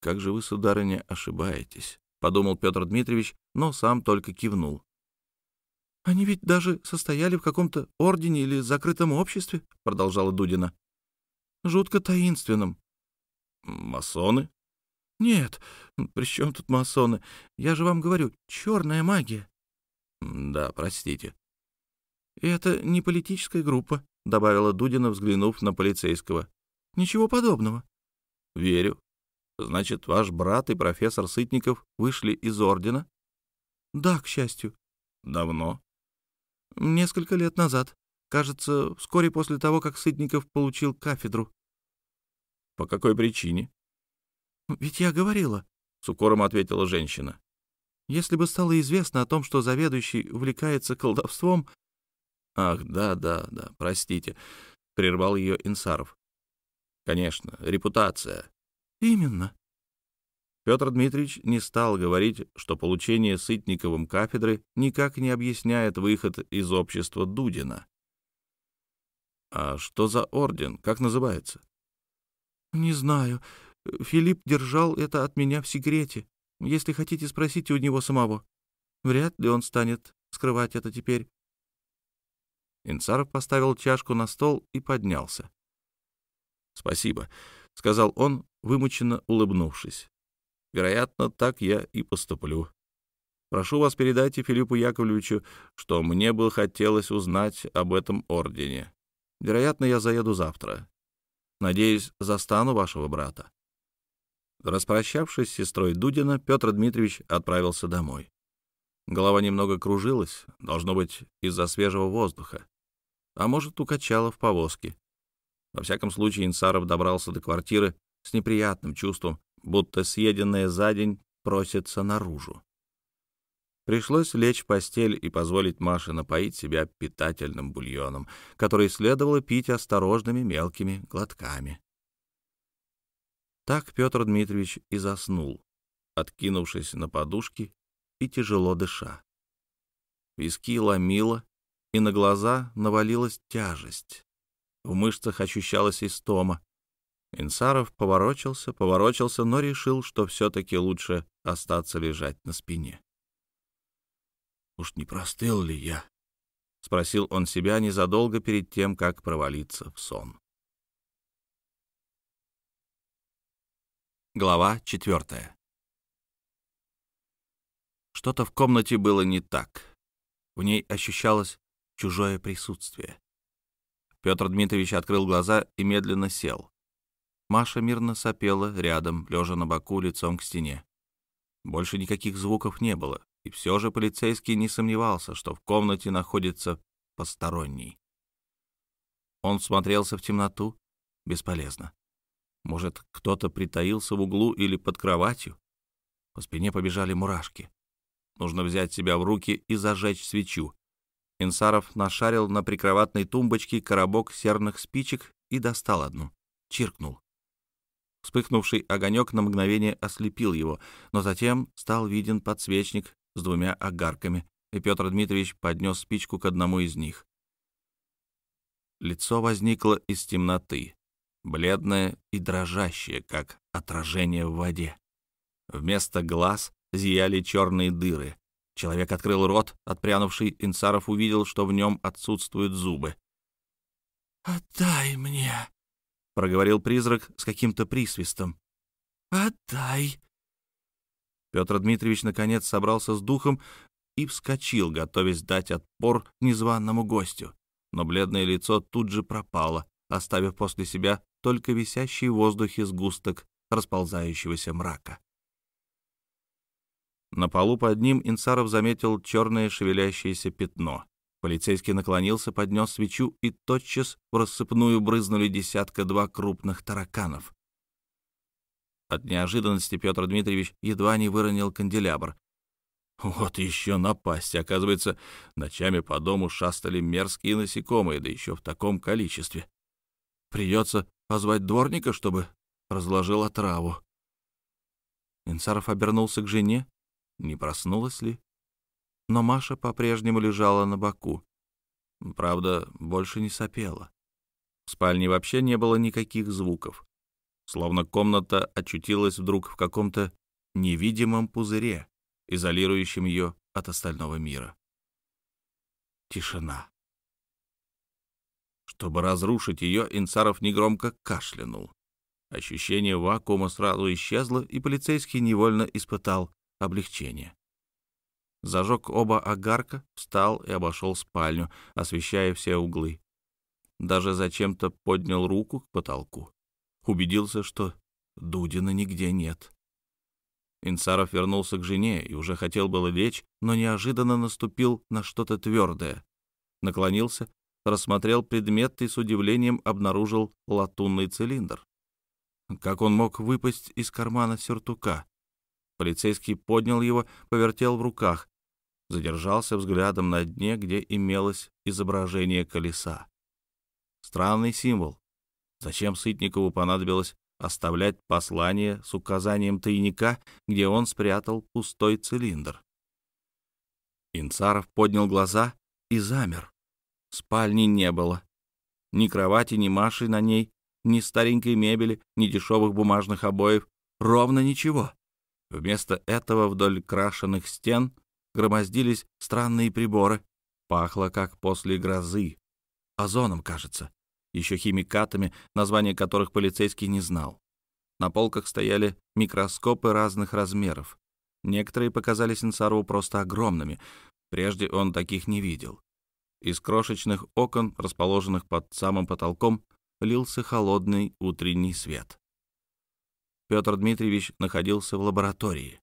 «Как же вы, сударыня, ошибаетесь», — подумал Петр Дмитриевич, но сам только кивнул. «Они ведь даже состояли в каком-то ордене или закрытом обществе», — продолжала Дудина. «Жутко таинственным». «Масоны?» «Нет, при чем тут масоны? Я же вам говорю, черная магия». «Да, простите». «И это не политическая группа», — добавила Дудина, взглянув на полицейского. «Ничего подобного». «Верю. Значит, ваш брат и профессор Сытников вышли из ордена? Да, к счастью. Давно? Несколько лет назад. Кажется, вскоре после того, как Сытников получил кафедру. По какой причине? Ведь я говорила, с укором ответила женщина. Если бы стало известно о том, что заведующий увлекается колдовством... Ах, да, да, да, простите, прервал ее Инсаров. Конечно, репутация. Именно. Петр Дмитриевич не стал говорить, что получение Сытниковым кафедры никак не объясняет выход из общества Дудина. А что за орден? Как называется? Не знаю. Филипп держал это от меня в секрете. Если хотите, спросите у него самого. Вряд ли он станет скрывать это теперь. Инцаров поставил чашку на стол и поднялся. «Спасибо», — сказал он, вымученно улыбнувшись. «Вероятно, так я и поступлю. Прошу вас, передайте Филиппу Яковлевичу, что мне бы хотелось узнать об этом ордене. Вероятно, я заеду завтра. Надеюсь, застану вашего брата». Распрощавшись с сестрой Дудина, Петр Дмитриевич отправился домой. Голова немного кружилась, должно быть, из-за свежего воздуха. А может, укачала в повозке. Во всяком случае, Инсаров добрался до квартиры с неприятным чувством, будто съеденное за день просится наружу. Пришлось лечь в постель и позволить Маше напоить себя питательным бульоном, который следовало пить осторожными мелкими глотками. Так Петр Дмитриевич и заснул, откинувшись на подушки и тяжело дыша. Виски ломило, и на глаза навалилась тяжесть. В мышцах ощущалась истома. Инсаров поворочился, поворочился, но решил, что все-таки лучше остаться лежать на спине. «Уж не простыл ли я?» — спросил он себя незадолго перед тем, как провалиться в сон. Глава четвертая. Что-то в комнате было не так. В ней ощущалось чужое присутствие. Петр Дмитриевич открыл глаза и медленно сел. Маша мирно сопела рядом, лежа на боку лицом к стене. Больше никаких звуков не было, И все же полицейский не сомневался, что в комнате находится посторонний. Он смотрелся в темноту. Бесполезно. Может, кто-то притаился в углу или под кроватью? По спине побежали мурашки. Нужно взять себя в руки и зажечь свечу. Инсаров нашарил на прикроватной тумбочке коробок серных спичек и достал одну. Чиркнул. Вспыхнувший огонек на мгновение ослепил его, но затем стал виден подсвечник с двумя огарками, и Петр Дмитриевич поднес спичку к одному из них. Лицо возникло из темноты, бледное и дрожащее, как отражение в воде. Вместо глаз зияли черные дыры. Человек открыл рот, отпрянувший Инсаров увидел, что в нем отсутствуют зубы. «Отдай мне!» — проговорил призрак с каким-то присвистом. «Отдай!» Петр Дмитриевич наконец собрался с духом и вскочил, готовясь дать отпор незваному гостю. Но бледное лицо тут же пропало, оставив после себя только висящий в воздухе сгусток расползающегося мрака. На полу под ним Инсаров заметил черное шевелящееся пятно. Полицейский наклонился, поднес свечу, и тотчас в рассыпную брызнули десятка-два крупных тараканов. От неожиданности Петр Дмитриевич едва не выронил канделябр. Вот еще напасть. Оказывается, ночами по дому шастали мерзкие насекомые, да еще в таком количестве. Придется позвать дворника, чтобы разложил отраву. Инсаров обернулся к жене, не проснулась ли. Но Маша по-прежнему лежала на боку. Правда, больше не сопела. В спальне вообще не было никаких звуков. Словно комната очутилась вдруг в каком-то невидимом пузыре, изолирующем ее от остального мира. Тишина. Чтобы разрушить ее, Инцаров негромко кашлянул. Ощущение вакуума сразу исчезло, и полицейский невольно испытал облегчение. Зажег оба огарка, встал и обошел спальню, освещая все углы. Даже зачем-то поднял руку к потолку. Убедился, что Дудина нигде нет. Инсаров вернулся к жене и уже хотел было лечь, но неожиданно наступил на что-то твердое. Наклонился, рассмотрел предмет и с удивлением обнаружил латунный цилиндр. Как он мог выпасть из кармана сюртука? Полицейский поднял его, повертел в руках, задержался взглядом на дне, где имелось изображение колеса. Странный символ. Зачем Сытникову понадобилось оставлять послание с указанием тайника, где он спрятал пустой цилиндр? Инцаров поднял глаза и замер. Спальни не было. Ни кровати, ни Маши на ней, ни старенькой мебели, ни дешевых бумажных обоев. Ровно ничего. Вместо этого вдоль крашенных стен громоздились странные приборы. Пахло, как после грозы. Озоном, кажется. Еще химикатами, названия которых полицейский не знал. На полках стояли микроскопы разных размеров. Некоторые показались Инсарову просто огромными. Прежде он таких не видел. Из крошечных окон, расположенных под самым потолком, лился холодный утренний свет. Петр Дмитриевич находился в лаборатории.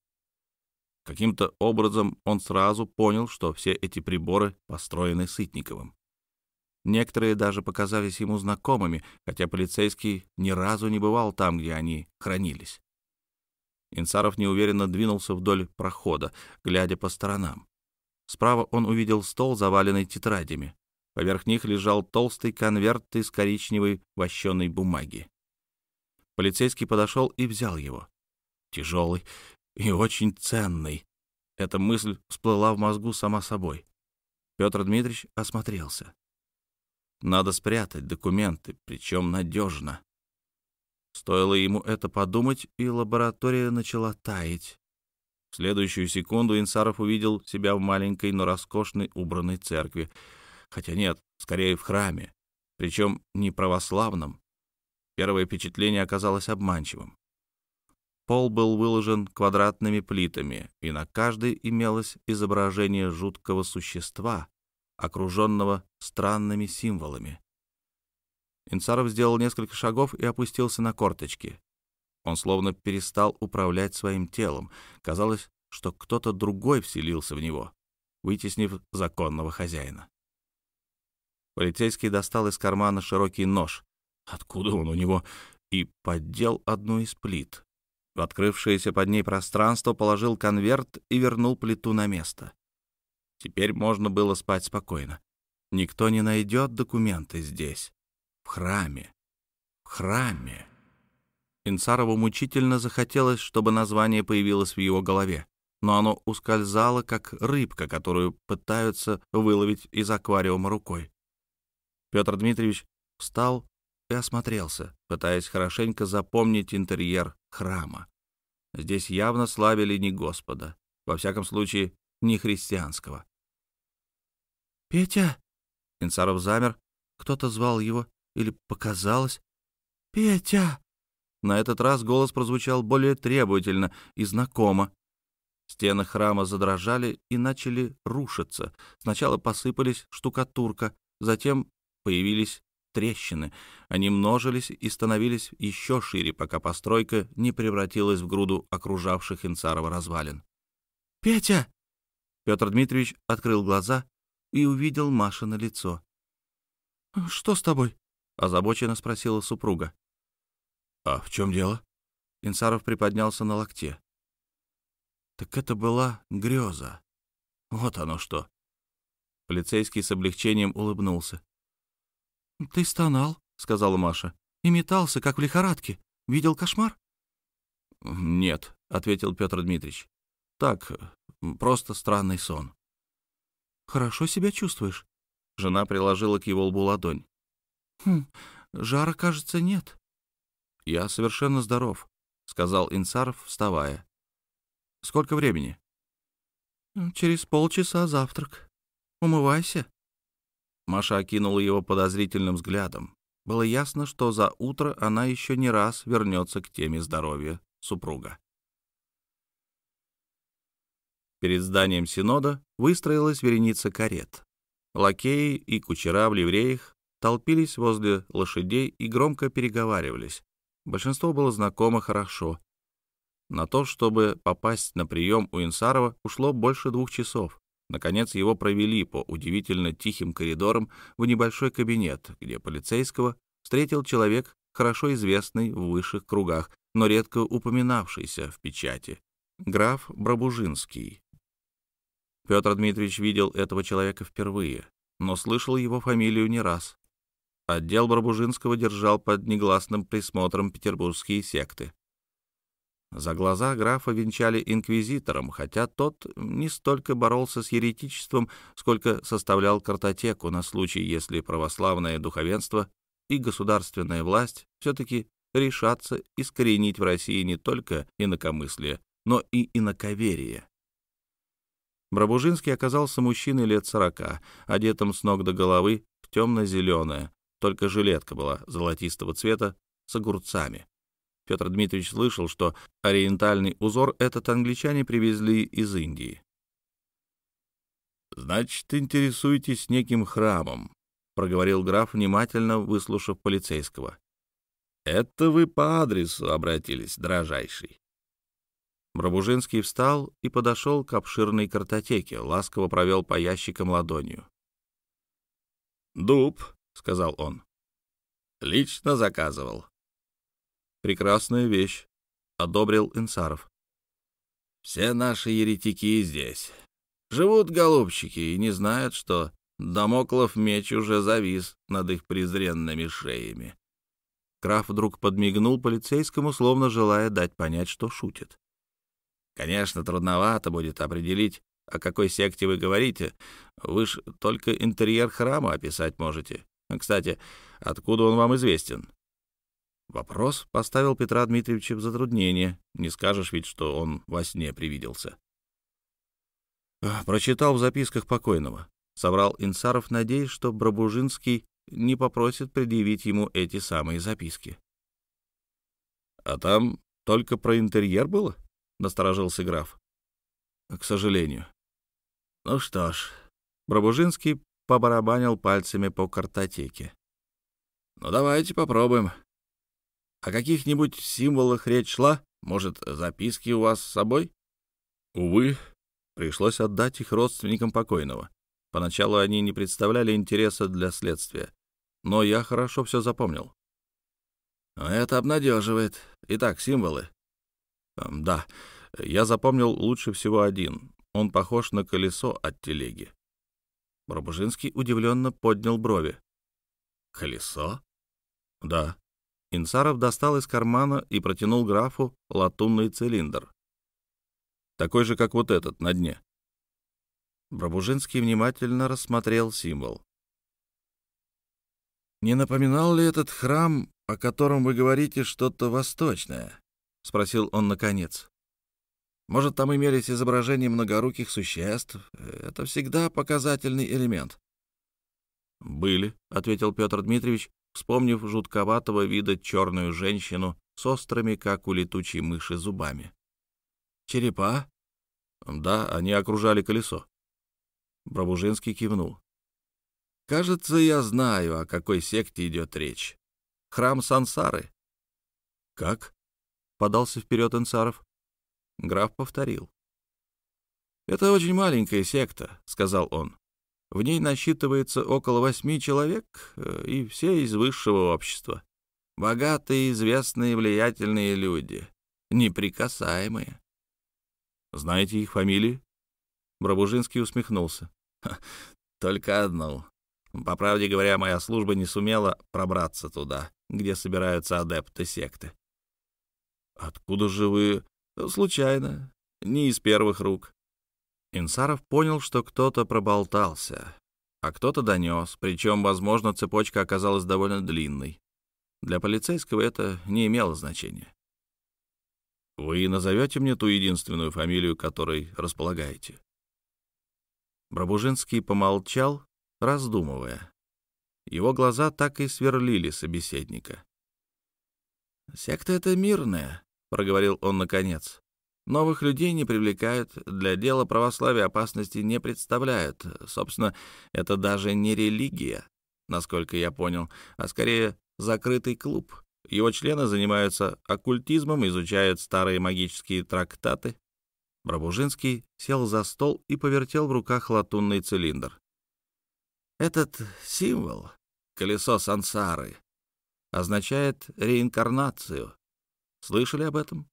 Каким-то образом он сразу понял, что все эти приборы построены Сытниковым. Некоторые даже показались ему знакомыми, хотя полицейский ни разу не бывал там, где они хранились. Инсаров неуверенно двинулся вдоль прохода, глядя по сторонам. Справа он увидел стол, заваленный тетрадями. Поверх них лежал толстый конверт из коричневой вощеной бумаги. Полицейский подошел и взял его. Тяжелый и очень ценный. Эта мысль всплыла в мозгу сама собой. Петр Дмитриевич осмотрелся. Надо спрятать документы, причем надежно. Стоило ему это подумать, и лаборатория начала таять. В следующую секунду Инсаров увидел себя в маленькой, но роскошной убранной церкви. Хотя нет, скорее в храме, причем не православном, Первое впечатление оказалось обманчивым. Пол был выложен квадратными плитами, и на каждой имелось изображение жуткого существа, окруженного странными символами. Инцаров сделал несколько шагов и опустился на корточки. Он словно перестал управлять своим телом. Казалось, что кто-то другой вселился в него, вытеснив законного хозяина. Полицейский достал из кармана широкий нож. Откуда он у него? И поддел одну из плит. В открывшееся под ней пространство положил конверт и вернул плиту на место. Теперь можно было спать спокойно. Никто не найдет документы здесь, в храме. В храме. Инсарову мучительно захотелось, чтобы название появилось в его голове, но оно ускользало, как рыбка, которую пытаются выловить из аквариума рукой. Петр Дмитриевич встал и осмотрелся, пытаясь хорошенько запомнить интерьер храма. Здесь явно славили не Господа, во всяком случае, не христианского. «Петя!» Инсаров замер. Кто-то звал его или показалось. «Петя!» На этот раз голос прозвучал более требовательно и знакомо. Стены храма задрожали и начали рушиться. Сначала посыпались штукатурка, затем появились трещины. Они множились и становились еще шире, пока постройка не превратилась в груду окружавших Инцарова развалин. «Петя!» Петр Дмитриевич открыл глаза и увидел Маша на лицо. «Что с тобой?» — озабоченно спросила супруга. «А в чем дело?» Инсаров приподнялся на локте. «Так это была греза. Вот оно что!» Полицейский с облегчением улыбнулся. «Ты стонал», — сказала Маша, — «и метался, как в лихорадке. Видел кошмар?» «Нет», — ответил Петр Дмитриевич. «Так, просто странный сон». «Хорошо себя чувствуешь?» Жена приложила к его лбу ладонь. «Хм, жара, кажется, нет». «Я совершенно здоров», — сказал Инсаров, вставая. «Сколько времени?» «Через полчаса завтрак. Умывайся». Маша окинула его подозрительным взглядом. Было ясно, что за утро она еще не раз вернется к теме здоровья супруга. Перед зданием Синода выстроилась вереница карет. Лакеи и кучера в ливреях толпились возле лошадей и громко переговаривались. Большинство было знакомо хорошо. На то, чтобы попасть на прием у Инсарова, ушло больше двух часов. Наконец его провели по удивительно тихим коридорам в небольшой кабинет, где полицейского встретил человек, хорошо известный в высших кругах, но редко упоминавшийся в печати. Граф Брабужинский. Петр Дмитриевич видел этого человека впервые, но слышал его фамилию не раз. Отдел Брабужинского держал под негласным присмотром петербургские секты. За глаза графа венчали инквизитором, хотя тот не столько боролся с еретичеством, сколько составлял картотеку на случай, если православное духовенство и государственная власть все-таки решатся искоренить в России не только инакомыслие, но и инаковерие. Брабужинский оказался мужчиной лет сорока, одетым с ног до головы в темно-зеленое, только жилетка была золотистого цвета с огурцами. Петр Дмитриевич слышал, что ориентальный узор этот англичане привезли из Индии. «Значит, интересуетесь неким храмом», — проговорил граф, внимательно выслушав полицейского. «Это вы по адресу обратились, дрожайший». Брабужинский встал и подошел к обширной картотеке, ласково провел по ящикам ладонью. «Дуб», — сказал он. «Лично заказывал. Прекрасная вещь, — одобрил Инсаров. Все наши еретики здесь. Живут голубчики и не знают, что Дамоклов меч уже завис над их презренными шеями. Граф вдруг подмигнул полицейскому, словно желая дать понять, что шутит. Конечно, трудновато будет определить, о какой секте вы говорите. Вы ж только интерьер храма описать можете. Кстати, откуда он вам известен? Вопрос поставил Петра Дмитриевича в затруднение. Не скажешь ведь, что он во сне привиделся. Прочитал в записках покойного. Соврал Инсаров, надеясь, что Брабужинский не попросит предъявить ему эти самые записки. «А там только про интерьер было?» — насторожился граф. «К сожалению». «Ну что ж», — Брабужинский побарабанил пальцами по картотеке. «Ну давайте попробуем. О каких-нибудь символах речь шла? Может, записки у вас с собой? Увы, пришлось отдать их родственникам покойного. Поначалу они не представляли интереса для следствия, но я хорошо все запомнил. Это обнадеживает. Итак, символы. Да, я запомнил лучше всего один. Он похож на колесо от телеги. Бробужинский удивленно поднял брови. «Колесо?» «Да». Инсаров достал из кармана и протянул графу латунный цилиндр. Такой же, как вот этот, на дне. Бробужинский внимательно рассмотрел символ. «Не напоминал ли этот храм, о котором вы говорите, что-то восточное?» — спросил он наконец. «Может, там имелись изображения многоруких существ? Это всегда показательный элемент». «Были», — ответил Петр Дмитриевич, вспомнив жутковатого вида черную женщину с острыми, как у летучей мыши, зубами. «Черепа?» «Да, они окружали колесо». Бробужинский кивнул. «Кажется, я знаю, о какой секте идет речь. Храм Сансары». «Как?» — подался вперед Инсаров. Граф повторил. «Это очень маленькая секта», — сказал он. В ней насчитывается около восьми человек, э, и все из высшего общества. Богатые, известные, влиятельные люди, неприкасаемые. Знаете их фамилии? Бробужинский усмехнулся. Только одну. По правде говоря, моя служба не сумела пробраться туда, где собираются адепты секты. Откуда же вы? Случайно, не из первых рук. Инсаров понял, что кто-то проболтался, а кто-то донес, причем, возможно, цепочка оказалась довольно длинной. Для полицейского это не имело значения. Вы назовете мне ту единственную фамилию, которой располагаете? Бробужинский помолчал, раздумывая. Его глаза так и сверлили собеседника. «Секта это мирная», — проговорил он наконец. «Новых людей не привлекают, для дела православия опасности не представляют. Собственно, это даже не религия, насколько я понял, а скорее закрытый клуб, его члены занимаются оккультизмом, изучают старые магические трактаты. Бробужинский сел за стол и повертел в руках латунный цилиндр. Этот символ, колесо сансары, означает реинкарнацию. Слышали об этом?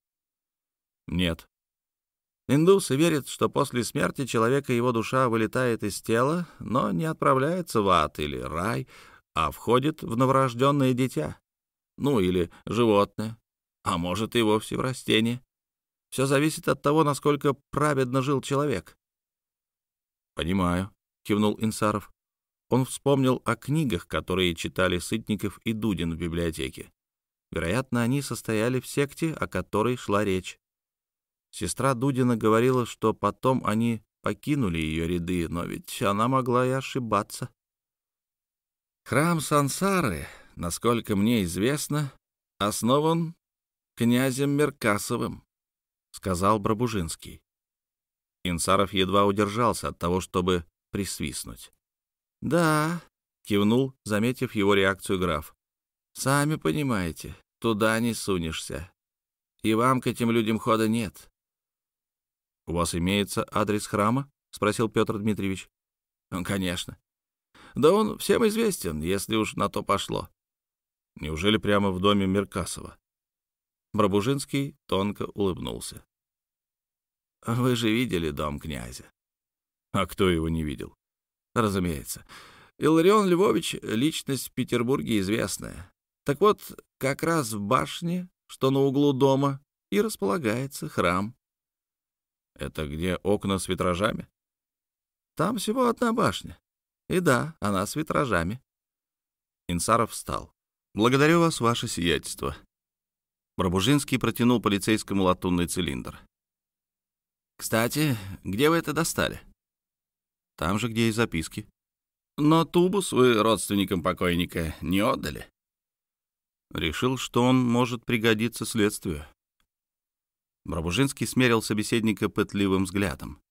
Нет. Индусы верят, что после смерти человека его душа вылетает из тела, но не отправляется в ад или рай, а входит в новорожденное дитя ну или животное, а может и вовсе в растение. Все зависит от того, насколько праведно жил человек. «Понимаю», — кивнул Инсаров. Он вспомнил о книгах, которые читали Сытников и Дудин в библиотеке. Вероятно, они состояли в секте, о которой шла речь. Сестра Дудина говорила, что потом они покинули ее ряды, но ведь она могла и ошибаться. Храм Сансары насколько мне известно, основан князем Меркасовым, — сказал Бробужинский. Инсаров едва удержался от того, чтобы присвистнуть. — Да, — кивнул, заметив его реакцию граф. — Сами понимаете, туда не сунешься. И вам к этим людям хода нет. — У вас имеется адрес храма? — спросил Петр Дмитриевич. — Конечно. Да он всем известен, если уж на то пошло. Неужели прямо в доме Меркасова? Бробужинский тонко улыбнулся. «Вы же видели дом князя?» «А кто его не видел?» «Разумеется. Илларион Львович — личность в Петербурге известная. Так вот, как раз в башне, что на углу дома, и располагается храм». «Это где окна с витражами?» «Там всего одна башня. И да, она с витражами». Инсаров встал. «Благодарю вас, ваше сиятельство». Бробужинский протянул полицейскому латунный цилиндр. «Кстати, где вы это достали?» «Там же, где и записки». «Но тубус вы родственникам покойника не отдали?» Решил, что он может пригодиться следствию. Бробужинский смерил собеседника пытливым взглядом.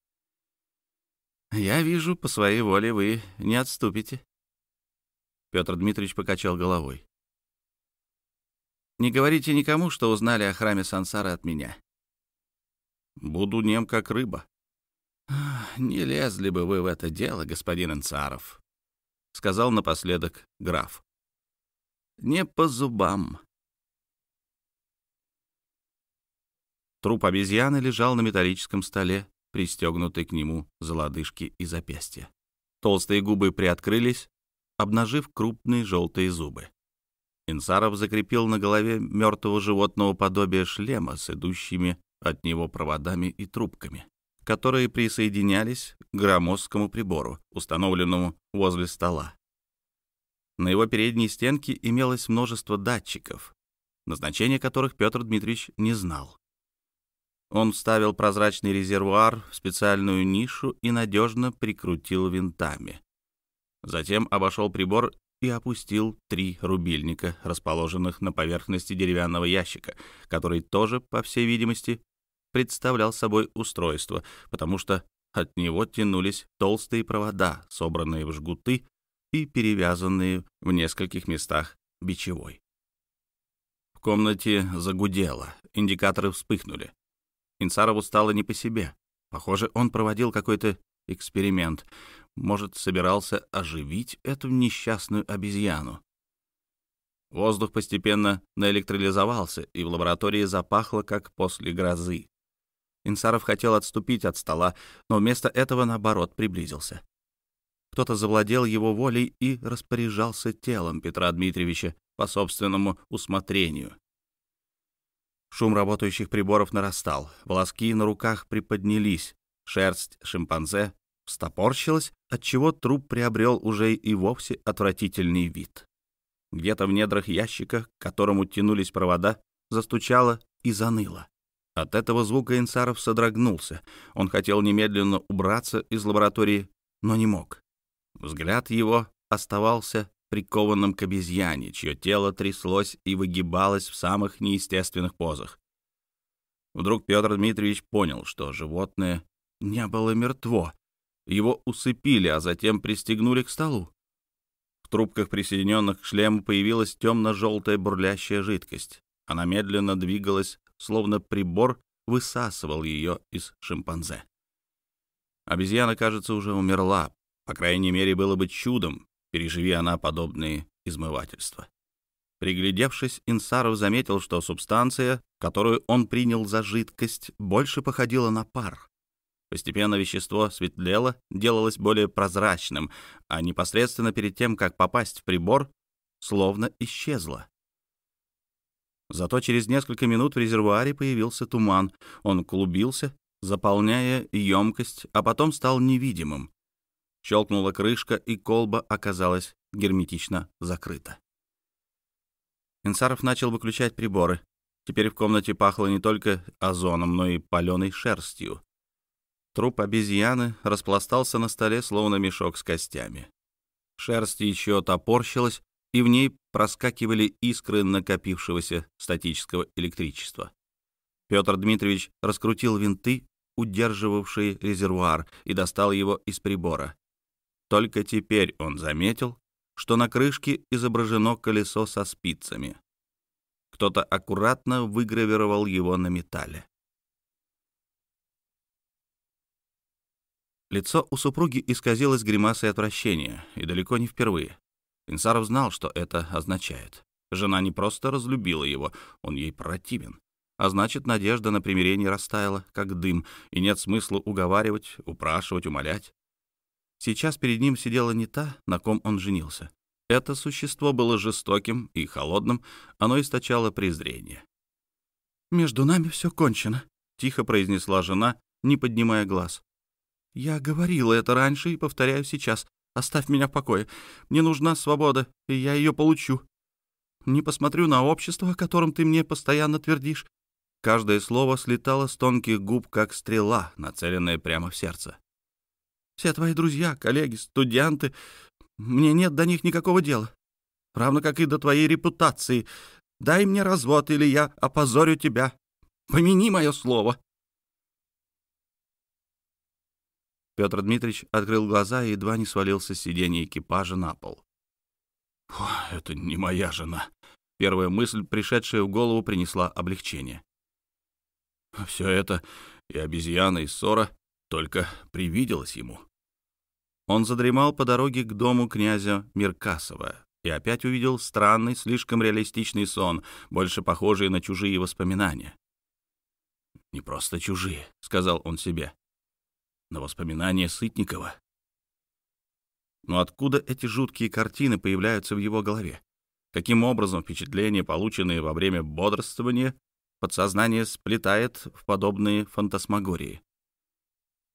«Я вижу, по своей воле вы не отступите». Петр Дмитриевич покачал головой. Не говорите никому, что узнали о храме Сансары от меня». Буду нем, как рыба. «Не лезли бы вы в это дело, господин Инцаров», — сказал напоследок граф. «Не по зубам». Труп обезьяны лежал на металлическом столе, пристегнутый к нему за лодыжки и запястья. Толстые губы приоткрылись, обнажив крупные желтые зубы. Инсаров закрепил на голове мертвого животного подобие шлема с идущими от него проводами и трубками, которые присоединялись к громоздкому прибору, установленному возле стола. На его передней стенке имелось множество датчиков, назначение которых Петр Дмитриевич не знал. Он вставил прозрачный резервуар в специальную нишу и надежно прикрутил винтами. Затем обошел прибор и опустил три рубильника, расположенных на поверхности деревянного ящика, который тоже, по всей видимости, представлял собой устройство, потому что от него тянулись толстые провода, собранные в жгуты и перевязанные в нескольких местах бичевой. В комнате загудело, индикаторы вспыхнули. Инсарову стало не по себе. Похоже, он проводил какой-то эксперимент. Может, собирался оживить эту несчастную обезьяну. Воздух постепенно наэлектролизовался, и в лаборатории запахло, как после грозы. Инсаров хотел отступить от стола, но вместо этого, наоборот, приблизился. Кто-то завладел его волей и распоряжался телом Петра Дмитриевича по собственному усмотрению. Шум работающих приборов нарастал, волоски на руках приподнялись, шерсть шимпанзе встопорщилась, отчего труп приобрел уже и вовсе отвратительный вид. Где-то в недрах ящика, к которому тянулись провода, застучало и заныло. От этого звука Инсаров содрогнулся. Он хотел немедленно убраться из лаборатории, но не мог. Взгляд его оставался прикованным к обезьяне, чье тело тряслось и выгибалось в самых неестественных позах. Вдруг Петр Дмитриевич понял, что животное не было мертво. Его усыпили, а затем пристегнули к столу. В трубках, присоединенных к шлему, появилась темно-желтая бурлящая жидкость. Она медленно двигалась, словно прибор высасывал ее из шимпанзе. Обезьяна, кажется, уже умерла. По крайней мере, было бы чудом, переживи она подобные измывательства. Приглядевшись, Инсаров заметил, что субстанция, которую он принял за жидкость, больше походила на пар. Постепенно вещество светлело, делалось более прозрачным, а непосредственно перед тем, как попасть в прибор, словно исчезло. Зато через несколько минут в резервуаре появился туман. Он клубился, заполняя емкость, а потом стал невидимым. Щелкнула крышка, и колба оказалась герметично закрыта. Инсаров начал выключать приборы. Теперь в комнате пахло не только озоном, но и паленой шерстью. Труп обезьяны распластался на столе, словно мешок с костями. Шерсть еще топорщилась, и в ней проскакивали искры накопившегося статического электричества. Петр Дмитриевич раскрутил винты, удерживавшие резервуар, и достал его из прибора. Только теперь он заметил, что на крышке изображено колесо со спицами. Кто-то аккуратно выгравировал его на металле. Лицо у супруги исказилось гримасой отвращения, и далеко не впервые. Инсаров знал, что это означает. Жена не просто разлюбила его, он ей противен. А значит, надежда на примирение растаяла, как дым, и нет смысла уговаривать, упрашивать, умолять. Сейчас перед ним сидела не та, на ком он женился. Это существо было жестоким и холодным, оно источало презрение. «Между нами все кончено», — тихо произнесла жена, не поднимая глаз. «Я говорила это раньше и повторяю сейчас. Оставь меня в покое. Мне нужна свобода, и я ее получу. Не посмотрю на общество, о котором ты мне постоянно твердишь». Каждое слово слетало с тонких губ, как стрела, нацеленная прямо в сердце. Все твои друзья, коллеги, студенты, мне нет до них никакого дела. Равно как и до твоей репутации. Дай мне развод, или я опозорю тебя. Помяни мое слово. Петр Дмитриевич открыл глаза и едва не свалился с сиденья экипажа на пол. «Это не моя жена». Первая мысль, пришедшая в голову, принесла облегчение. «Все это и обезьяна из ссора только привиделась ему. Он задремал по дороге к дому князя Миркасова и опять увидел странный, слишком реалистичный сон, больше похожий на чужие воспоминания. «Не просто чужие», — сказал он себе, — «но воспоминания Сытникова». Но откуда эти жуткие картины появляются в его голове? Каким образом впечатления, полученные во время бодрствования, подсознание сплетает в подобные фантасмагории?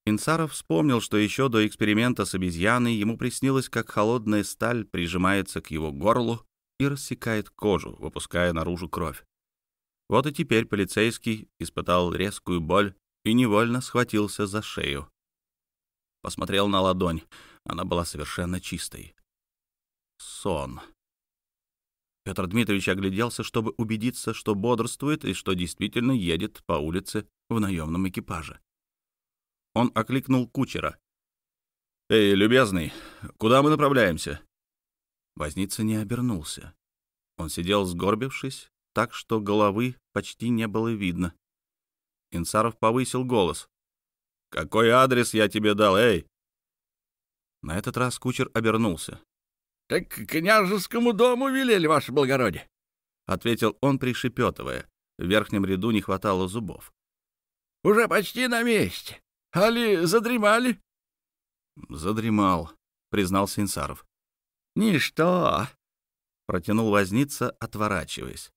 Инсаров вспомнил, что еще до эксперимента с обезьяной ему приснилось, как холодная сталь прижимается к его горлу и рассекает кожу, выпуская наружу кровь. Вот и теперь полицейский испытал резкую боль и невольно схватился за шею. Посмотрел на ладонь. Она была совершенно чистой. Сон. Петр Дмитриевич огляделся, чтобы убедиться, что бодрствует и что действительно едет по улице в наемном экипаже. Он окликнул кучера. «Эй, любезный, куда мы направляемся?» Возница не обернулся. Он сидел сгорбившись, так что головы почти не было видно. Инсаров повысил голос. «Какой адрес я тебе дал, эй?» На этот раз кучер обернулся. «Так к княжескому дому велели, ваше благородие», — ответил он, пришепетывая. В верхнем ряду не хватало зубов. «Уже почти на месте. Али задремали?» «Задремал», — признался Инсаров. «Ничто», — протянул возница, отворачиваясь.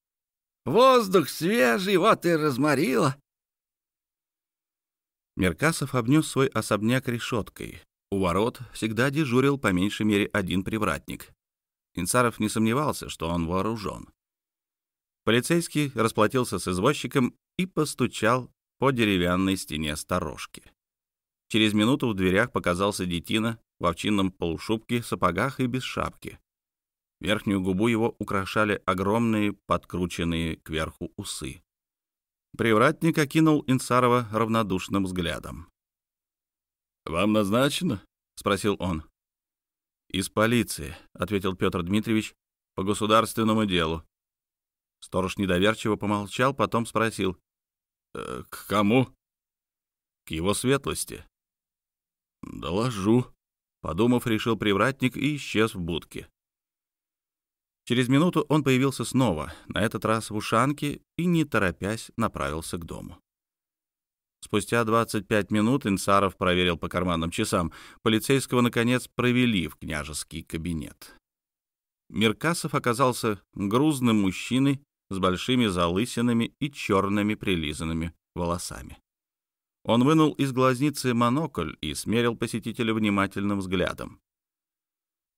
«Воздух свежий, вот и разморило». Меркасов обнес свой особняк решеткой. У ворот всегда дежурил по меньшей мере один привратник. Инсаров не сомневался, что он вооружен. Полицейский расплатился с извозчиком и постучал по деревянной стене сторожки. Через минуту в дверях показался детина в овчинном полушубке, сапогах и без шапки. Верхнюю губу его украшали огромные, подкрученные кверху усы. Привратник окинул Инсарова равнодушным взглядом. «Вам назначено?» — спросил он. «Из полиции», — ответил Петр Дмитриевич, — «по государственному делу». Сторож недоверчиво помолчал, потом спросил. «Э, «К кому?» «К его светлости». «Доложу», — подумав, решил привратник и исчез в будке. Через минуту он появился снова, на этот раз в ушанке, и, не торопясь, направился к дому. Спустя 25 минут Инсаров проверил по карманным часам. Полицейского, наконец, провели в княжеский кабинет. Миркасов оказался грузным мужчиной с большими залысинами и черными прилизанными волосами. Он вынул из глазницы монокль и смерил посетителя внимательным взглядом.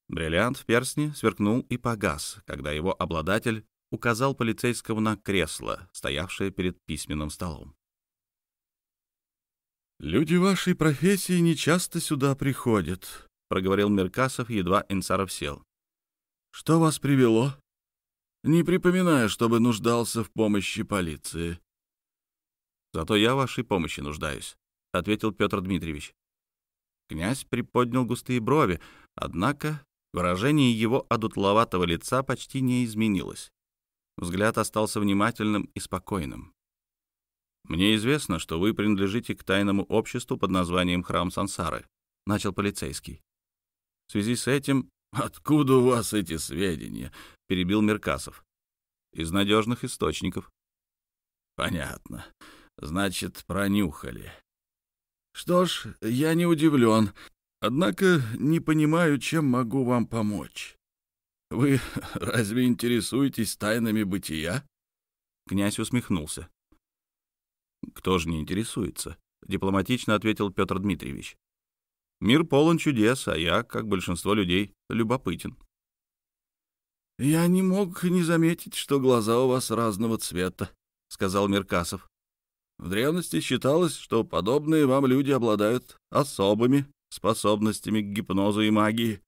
Бриллиант в перстне сверкнул и погас, когда его обладатель указал полицейскому на кресло, стоявшее перед письменным столом. «Люди вашей профессии не часто сюда приходят», — проговорил Меркасов, едва Инсаров сел. «Что вас привело?» «Не припоминаю, чтобы нуждался в помощи полиции». «Зато я вашей помощи нуждаюсь», — ответил Петр Дмитриевич. Князь приподнял густые брови, однако выражение его одутловатого лица почти не изменилось. Взгляд остался внимательным и спокойным. «Мне известно, что вы принадлежите к тайному обществу под названием Храм Сансары», — начал полицейский. В связи с этим... «Откуда у вас эти сведения?» — перебил Меркасов. «Из надежных источников». «Понятно. Значит, пронюхали. Что ж, я не удивлен. Однако не понимаю, чем могу вам помочь. Вы разве интересуетесь тайнами бытия?» Князь усмехнулся. «Кто же не интересуется?» — дипломатично ответил Петр Дмитриевич. «Мир полон чудес, а я, как большинство людей, любопытен». «Я не мог не заметить, что глаза у вас разного цвета», — сказал Меркасов. В древности считалось, что подобные вам люди обладают особыми способностями к гипнозу и магии.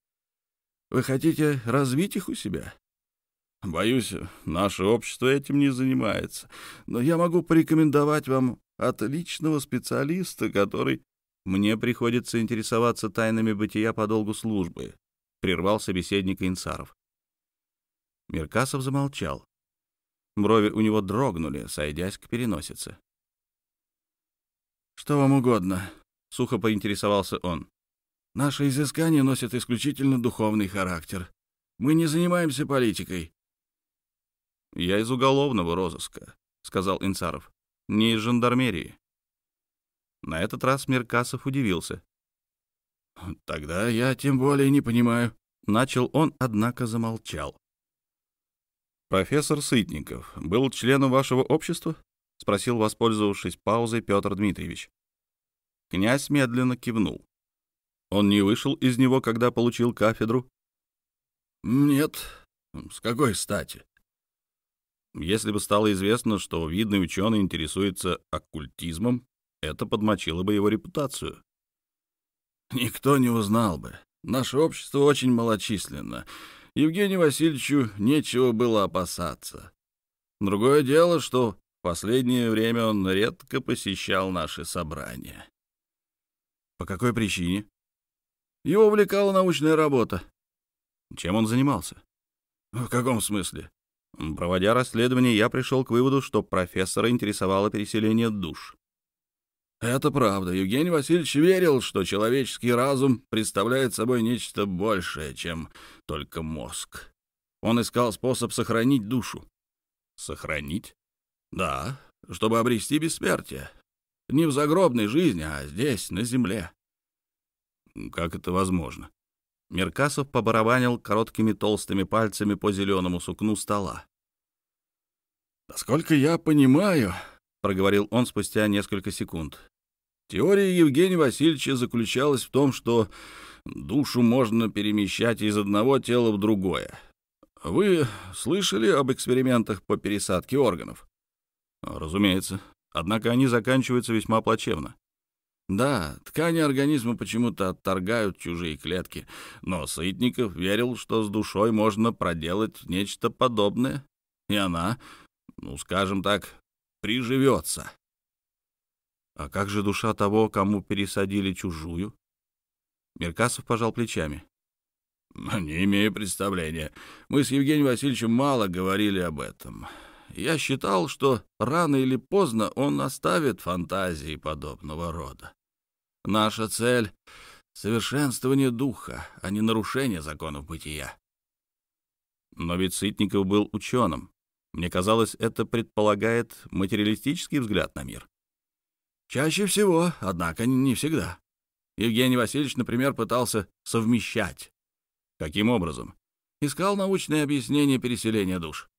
Вы хотите развить их у себя? Боюсь, наше общество этим не занимается, но я могу порекомендовать вам отличного специалиста, который... Мне приходится интересоваться тайнами бытия по долгу службы, — прервал собеседника Инсаров. Меркасов замолчал. Брови у него дрогнули, сойдясь к переносице. «Что вам угодно?» — сухо поинтересовался он. «Наши изыскания носят исключительно духовный характер. Мы не занимаемся политикой». «Я из уголовного розыска», — сказал Инцаров. «Не из жандармерии». На этот раз Меркасов удивился. «Тогда я тем более не понимаю». Начал он, однако замолчал. «Профессор Сытников был членом вашего общества?» — спросил, воспользовавшись паузой, Петр Дмитриевич. Князь медленно кивнул. Он не вышел из него, когда получил кафедру? «Нет. С какой стати?» Если бы стало известно, что видный ученый интересуется оккультизмом, это подмочило бы его репутацию. Никто не узнал бы. Наше общество очень малочисленно. Евгению Васильевичу нечего было опасаться. Другое дело, что последнее время он редко посещал наши собрания. По какой причине? Его увлекала научная работа. Чем он занимался? В каком смысле? Проводя расследование, я пришел к выводу, что профессора интересовало переселение душ. Это правда. Евгений Васильевич верил, что человеческий разум представляет собой нечто большее, чем только мозг. Он искал способ сохранить душу. Сохранить? Да, чтобы обрести бессмертие. Не в загробной жизни, а здесь, на земле. Как это возможно? Меркасов побарабанил короткими толстыми пальцами по зеленому сукну стола. «Насколько я понимаю», — проговорил он спустя несколько секунд, Теория Евгения Васильевича заключалась в том, что душу можно перемещать из одного тела в другое. Вы слышали об экспериментах по пересадке органов? Разумеется. Однако они заканчиваются весьма плачевно. Да, ткани организма почему-то отторгают чужие клетки, но Сытников верил, что с душой можно проделать нечто подобное, и она, ну, скажем так, приживется. А как же душа того, кому пересадили чужую? Меркасов пожал плечами. Не имею представления. Мы с Евгением Васильевичем мало говорили об этом. Я считал, что рано или поздно он оставит фантазии подобного рода. Наша цель — совершенствование духа, а не нарушение законов бытия. Но ведь Сытников был ученым. Мне казалось, это предполагает материалистический взгляд на мир. Чаще всего, однако не всегда. Евгений Васильевич, например, пытался совмещать. Каким образом? Искал научное объяснение переселения душ.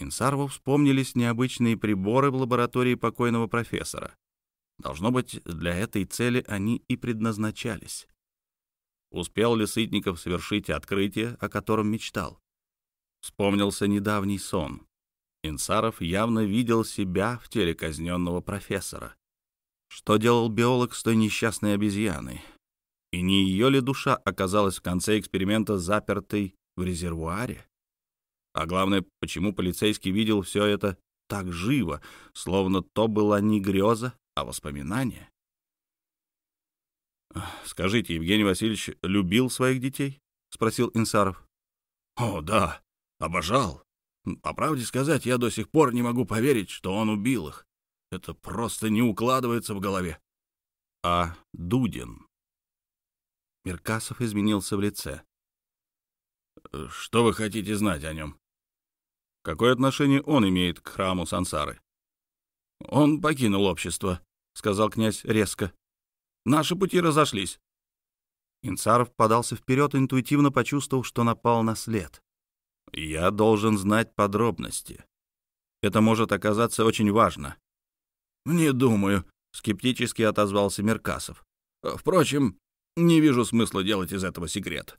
Инсарву вспомнились необычные приборы в лаборатории покойного профессора. Должно быть, для этой цели они и предназначались. Успел ли Сытников совершить открытие, о котором мечтал? Вспомнился недавний сон. Инсаров явно видел себя в теле казненного профессора. Что делал биолог с той несчастной обезьяной? И не ее ли душа оказалась в конце эксперимента запертой в резервуаре? А главное, почему полицейский видел все это так живо, словно то была не греза, а воспоминание? «Скажите, Евгений Васильевич любил своих детей?» — спросил Инсаров. «О, да, обожал. По правде сказать, я до сих пор не могу поверить, что он убил их. Это просто не укладывается в голове. А Дудин? Меркасов изменился в лице. Что вы хотите знать о нем? Какое отношение он имеет к храму Сансары? Он покинул общество, сказал князь резко. Наши пути разошлись. Инцаров подался вперед, интуитивно почувствовал, что напал на след. Я должен знать подробности. Это может оказаться очень важно. Не думаю, скептически отозвался Меркасов. Впрочем, не вижу смысла делать из этого секрет.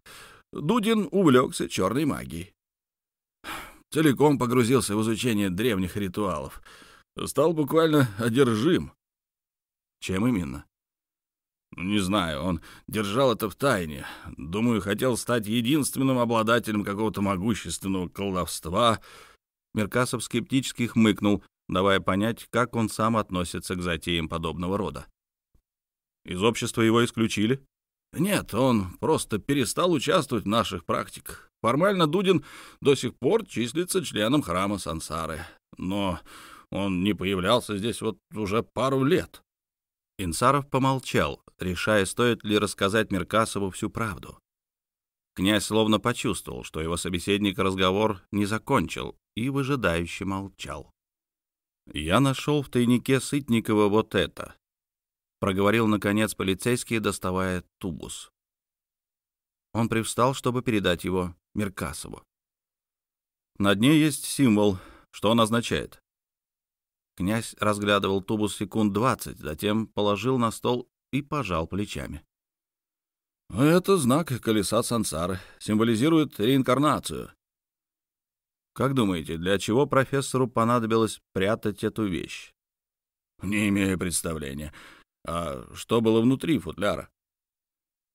Дудин увлекся черной магией. Целиком погрузился в изучение древних ритуалов. Стал буквально одержим. Чем именно? Не знаю, он держал это в тайне. Думаю, хотел стать единственным обладателем какого-то могущественного колдовства. Меркасов скептически хмыкнул, давая понять, как он сам относится к затеям подобного рода. Из общества его исключили? Нет, он просто перестал участвовать в наших практиках. Формально Дудин до сих пор числится членом храма Сансары. Но он не появлялся здесь вот уже пару лет. Инсаров помолчал, решая, стоит ли рассказать Меркасову всю правду. Князь словно почувствовал, что его собеседник разговор не закончил, и выжидающе молчал. «Я нашел в тайнике Сытникова вот это», — проговорил, наконец, полицейский, доставая тубус. Он привстал, чтобы передать его Меркасову. «На дне есть символ. Что он означает?» Князь разглядывал тубус секунд двадцать, затем положил на стол и пожал плечами. «Это знак колеса сансары, символизирует реинкарнацию». «Как думаете, для чего профессору понадобилось прятать эту вещь?» «Не имею представления. А что было внутри футляра?»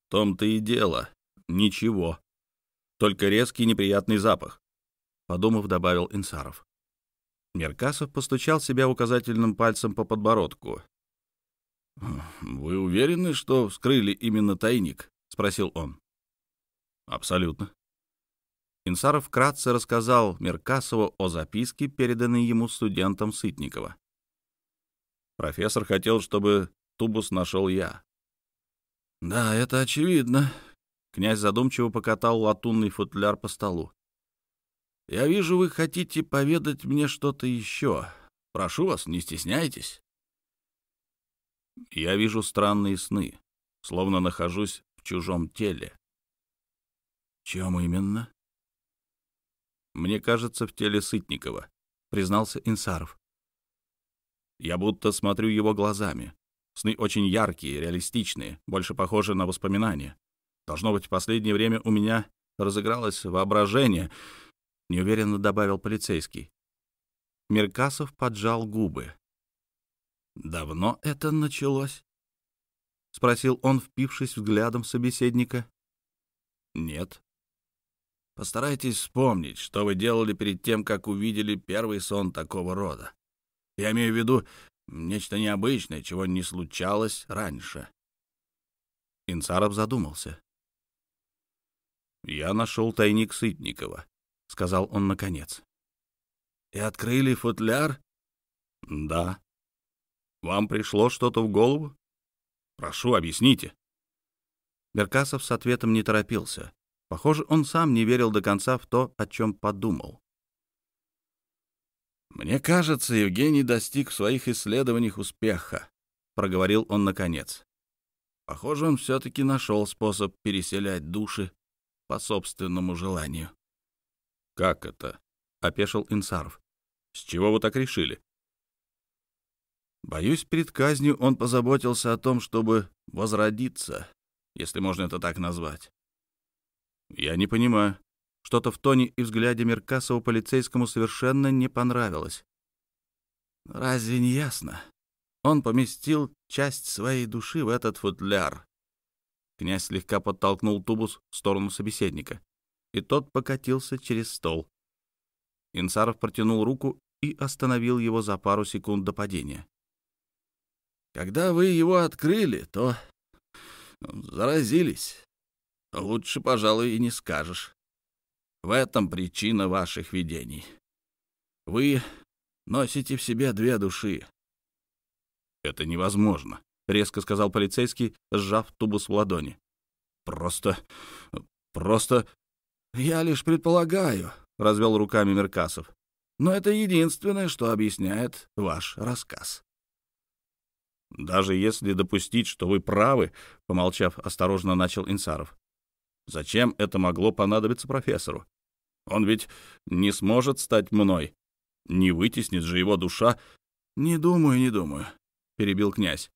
«В том-то и дело. Ничего. Только резкий неприятный запах», — подумав, добавил Инсаров. Меркасов постучал себя указательным пальцем по подбородку. «Вы уверены, что вскрыли именно тайник?» — спросил он. «Абсолютно». Инсаров вкратце рассказал Меркасову о записке, переданной ему студентом Сытникова. Профессор хотел, чтобы тубус нашел я. «Да, это очевидно». Князь задумчиво покатал латунный футляр по столу. Я вижу, вы хотите поведать мне что-то еще. Прошу вас, не стесняйтесь. Я вижу странные сны, словно нахожусь в чужом теле. Чем именно? Мне кажется, в теле Сытникова, признался Инсаров. Я будто смотрю его глазами. Сны очень яркие, реалистичные, больше похожи на воспоминания. Должно быть, в последнее время у меня разыгралось воображение —— неуверенно добавил полицейский. Меркасов поджал губы. «Давно это началось?» — спросил он, впившись взглядом собеседника. «Нет». «Постарайтесь вспомнить, что вы делали перед тем, как увидели первый сон такого рода. Я имею в виду нечто необычное, чего не случалось раньше». Инцаров задумался. «Я нашел тайник Сытникова», — сказал он наконец. «И открыли футляр?» «Да». «Вам пришло что-то в голову? Прошу, объясните». Беркасов с ответом не торопился. Похоже, он сам не верил до конца в то, о чем подумал. «Мне кажется, Евгений достиг в своих исследованиях успеха», — проговорил он наконец. «Похоже, он все-таки нашел способ переселять души по собственному желанию». «Как это?» — опешил Инсаров. «С чего вы так решили?» «Боюсь, перед казнью он позаботился о том, чтобы возродиться, если можно это так назвать». «Я не понимаю. Что-то в тоне и взгляде Меркасова полицейскому совершенно не понравилось». «Разве не ясно? Он поместил часть своей души в этот футляр». Князь слегка подтолкнул тубус в сторону собеседника и тот покатился через стол. Инсаров протянул руку и остановил его за пару секунд до падения. «Когда вы его открыли, то заразились. Лучше, пожалуй, и не скажешь. В этом причина ваших видений. Вы носите в себе две души». «Это невозможно», — резко сказал полицейский, сжав тубус в ладони. «Просто... просто «Я лишь предполагаю», — развел руками Меркасов. «Но это единственное, что объясняет ваш рассказ». «Даже если допустить, что вы правы», — помолчав, осторожно начал Инсаров, «зачем это могло понадобиться профессору? Он ведь не сможет стать мной. Не вытеснит же его душа». «Не думаю, не думаю», — перебил князь.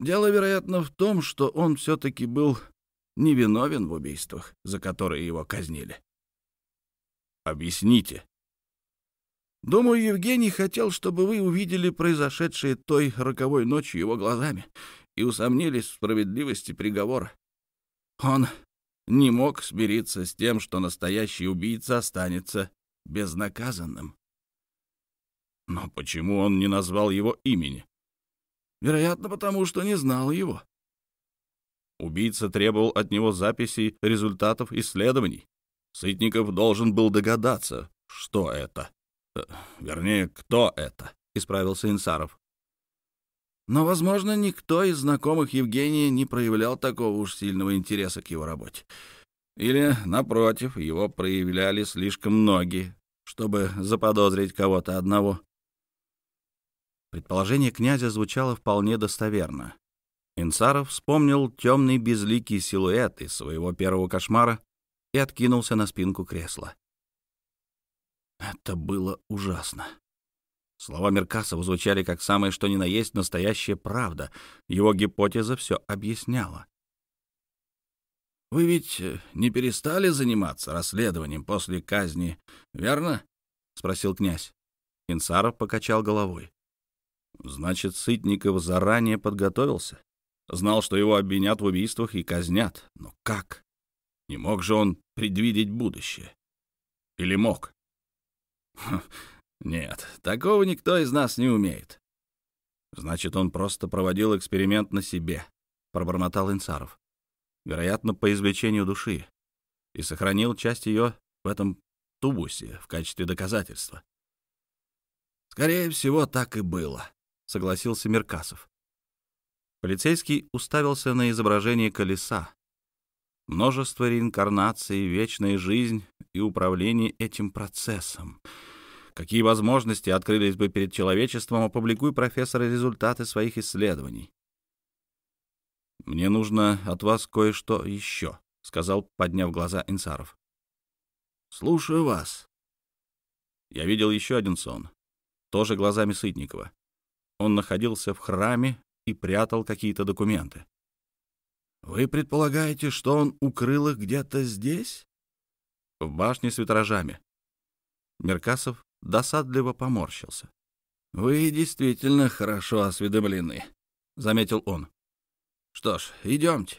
«Дело, вероятно, в том, что он все-таки был невиновен в убийствах, за которые его казнили. Объясните. Думаю, Евгений хотел, чтобы вы увидели произошедшее той роковой ночью его глазами и усомнились в справедливости приговора. Он не мог смириться с тем, что настоящий убийца останется безнаказанным. Но почему он не назвал его имени? Вероятно, потому что не знал его. Убийца требовал от него записей результатов исследований. Сытников должен был догадаться, что это. Э, вернее, кто это, — исправился Инсаров. Но, возможно, никто из знакомых Евгения не проявлял такого уж сильного интереса к его работе. Или, напротив, его проявляли слишком многие, чтобы заподозрить кого-то одного. Предположение князя звучало вполне достоверно. Инсаров вспомнил темный безликий силуэт из своего первого кошмара и откинулся на спинку кресла. Это было ужасно. Слова Меркасова звучали как самое что ни на есть настоящая правда. Его гипотеза все объясняла. «Вы ведь э, не перестали заниматься расследованием после казни, верно?» — спросил князь. Инсаров покачал головой. «Значит, Сытников заранее подготовился? Знал, что его обвинят в убийствах и казнят. Но как? Не мог же он предвидеть будущее? Или мог?» Нет, такого никто из нас не умеет. Значит, он просто проводил эксперимент на себе, пробормотал Инсаров. Вероятно, по извлечению души. И сохранил часть ее в этом тубусе в качестве доказательства. Скорее всего, так и было, согласился Меркасов. Полицейский уставился на изображение колеса. Множество реинкарнаций, вечная жизнь и управление этим процессом — Какие возможности открылись бы перед человечеством, опубликуй профессор результаты своих исследований. «Мне нужно от вас кое-что еще», — сказал, подняв глаза Инсаров. «Слушаю вас». Я видел еще один сон, тоже глазами Сытникова. Он находился в храме и прятал какие-то документы. «Вы предполагаете, что он укрыл их где-то здесь?» «В башне с витражами». Меркасов досадливо поморщился. «Вы действительно хорошо осведомлены», — заметил он. «Что ж, идемте».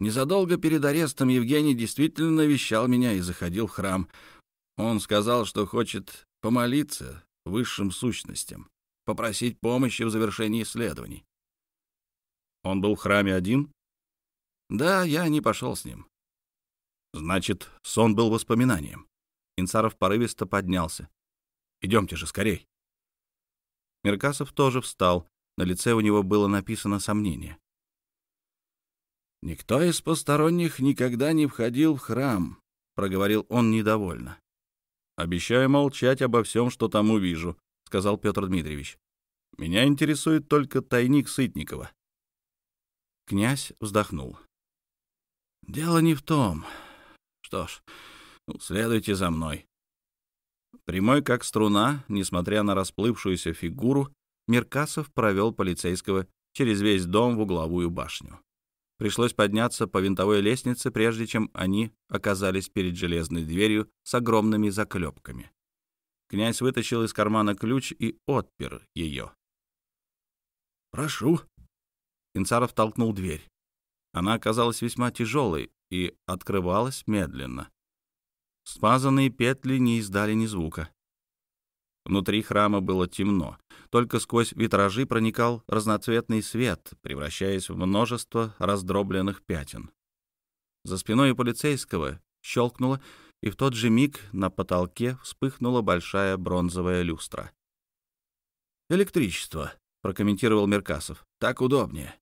Незадолго перед арестом Евгений действительно навещал меня и заходил в храм. Он сказал, что хочет помолиться высшим сущностям, попросить помощи в завершении исследований. Он был в храме один? Да, я не пошел с ним. Значит, сон был воспоминанием. Инсаров порывисто поднялся. «Идемте же, скорей!» Меркасов тоже встал. На лице у него было написано сомнение. «Никто из посторонних никогда не входил в храм», — проговорил он недовольно. «Обещаю молчать обо всем, что там увижу», — сказал Петр Дмитриевич. «Меня интересует только тайник Сытникова». Князь вздохнул. «Дело не в том. Что ж, ну, следуйте за мной. Прямой как струна, несмотря на расплывшуюся фигуру, Меркасов провел полицейского через весь дом в угловую башню. Пришлось подняться по винтовой лестнице, прежде чем они оказались перед железной дверью с огромными заклепками. Князь вытащил из кармана ключ и отпер ее. «Прошу». Инцаров толкнул дверь. Она оказалась весьма тяжелой и открывалась медленно. Смазанные петли не издали ни звука. Внутри храма было темно. Только сквозь витражи проникал разноцветный свет, превращаясь в множество раздробленных пятен. За спиной полицейского щелкнуло, и в тот же миг на потолке вспыхнула большая бронзовая люстра. «Электричество», — прокомментировал Меркасов. «Так удобнее».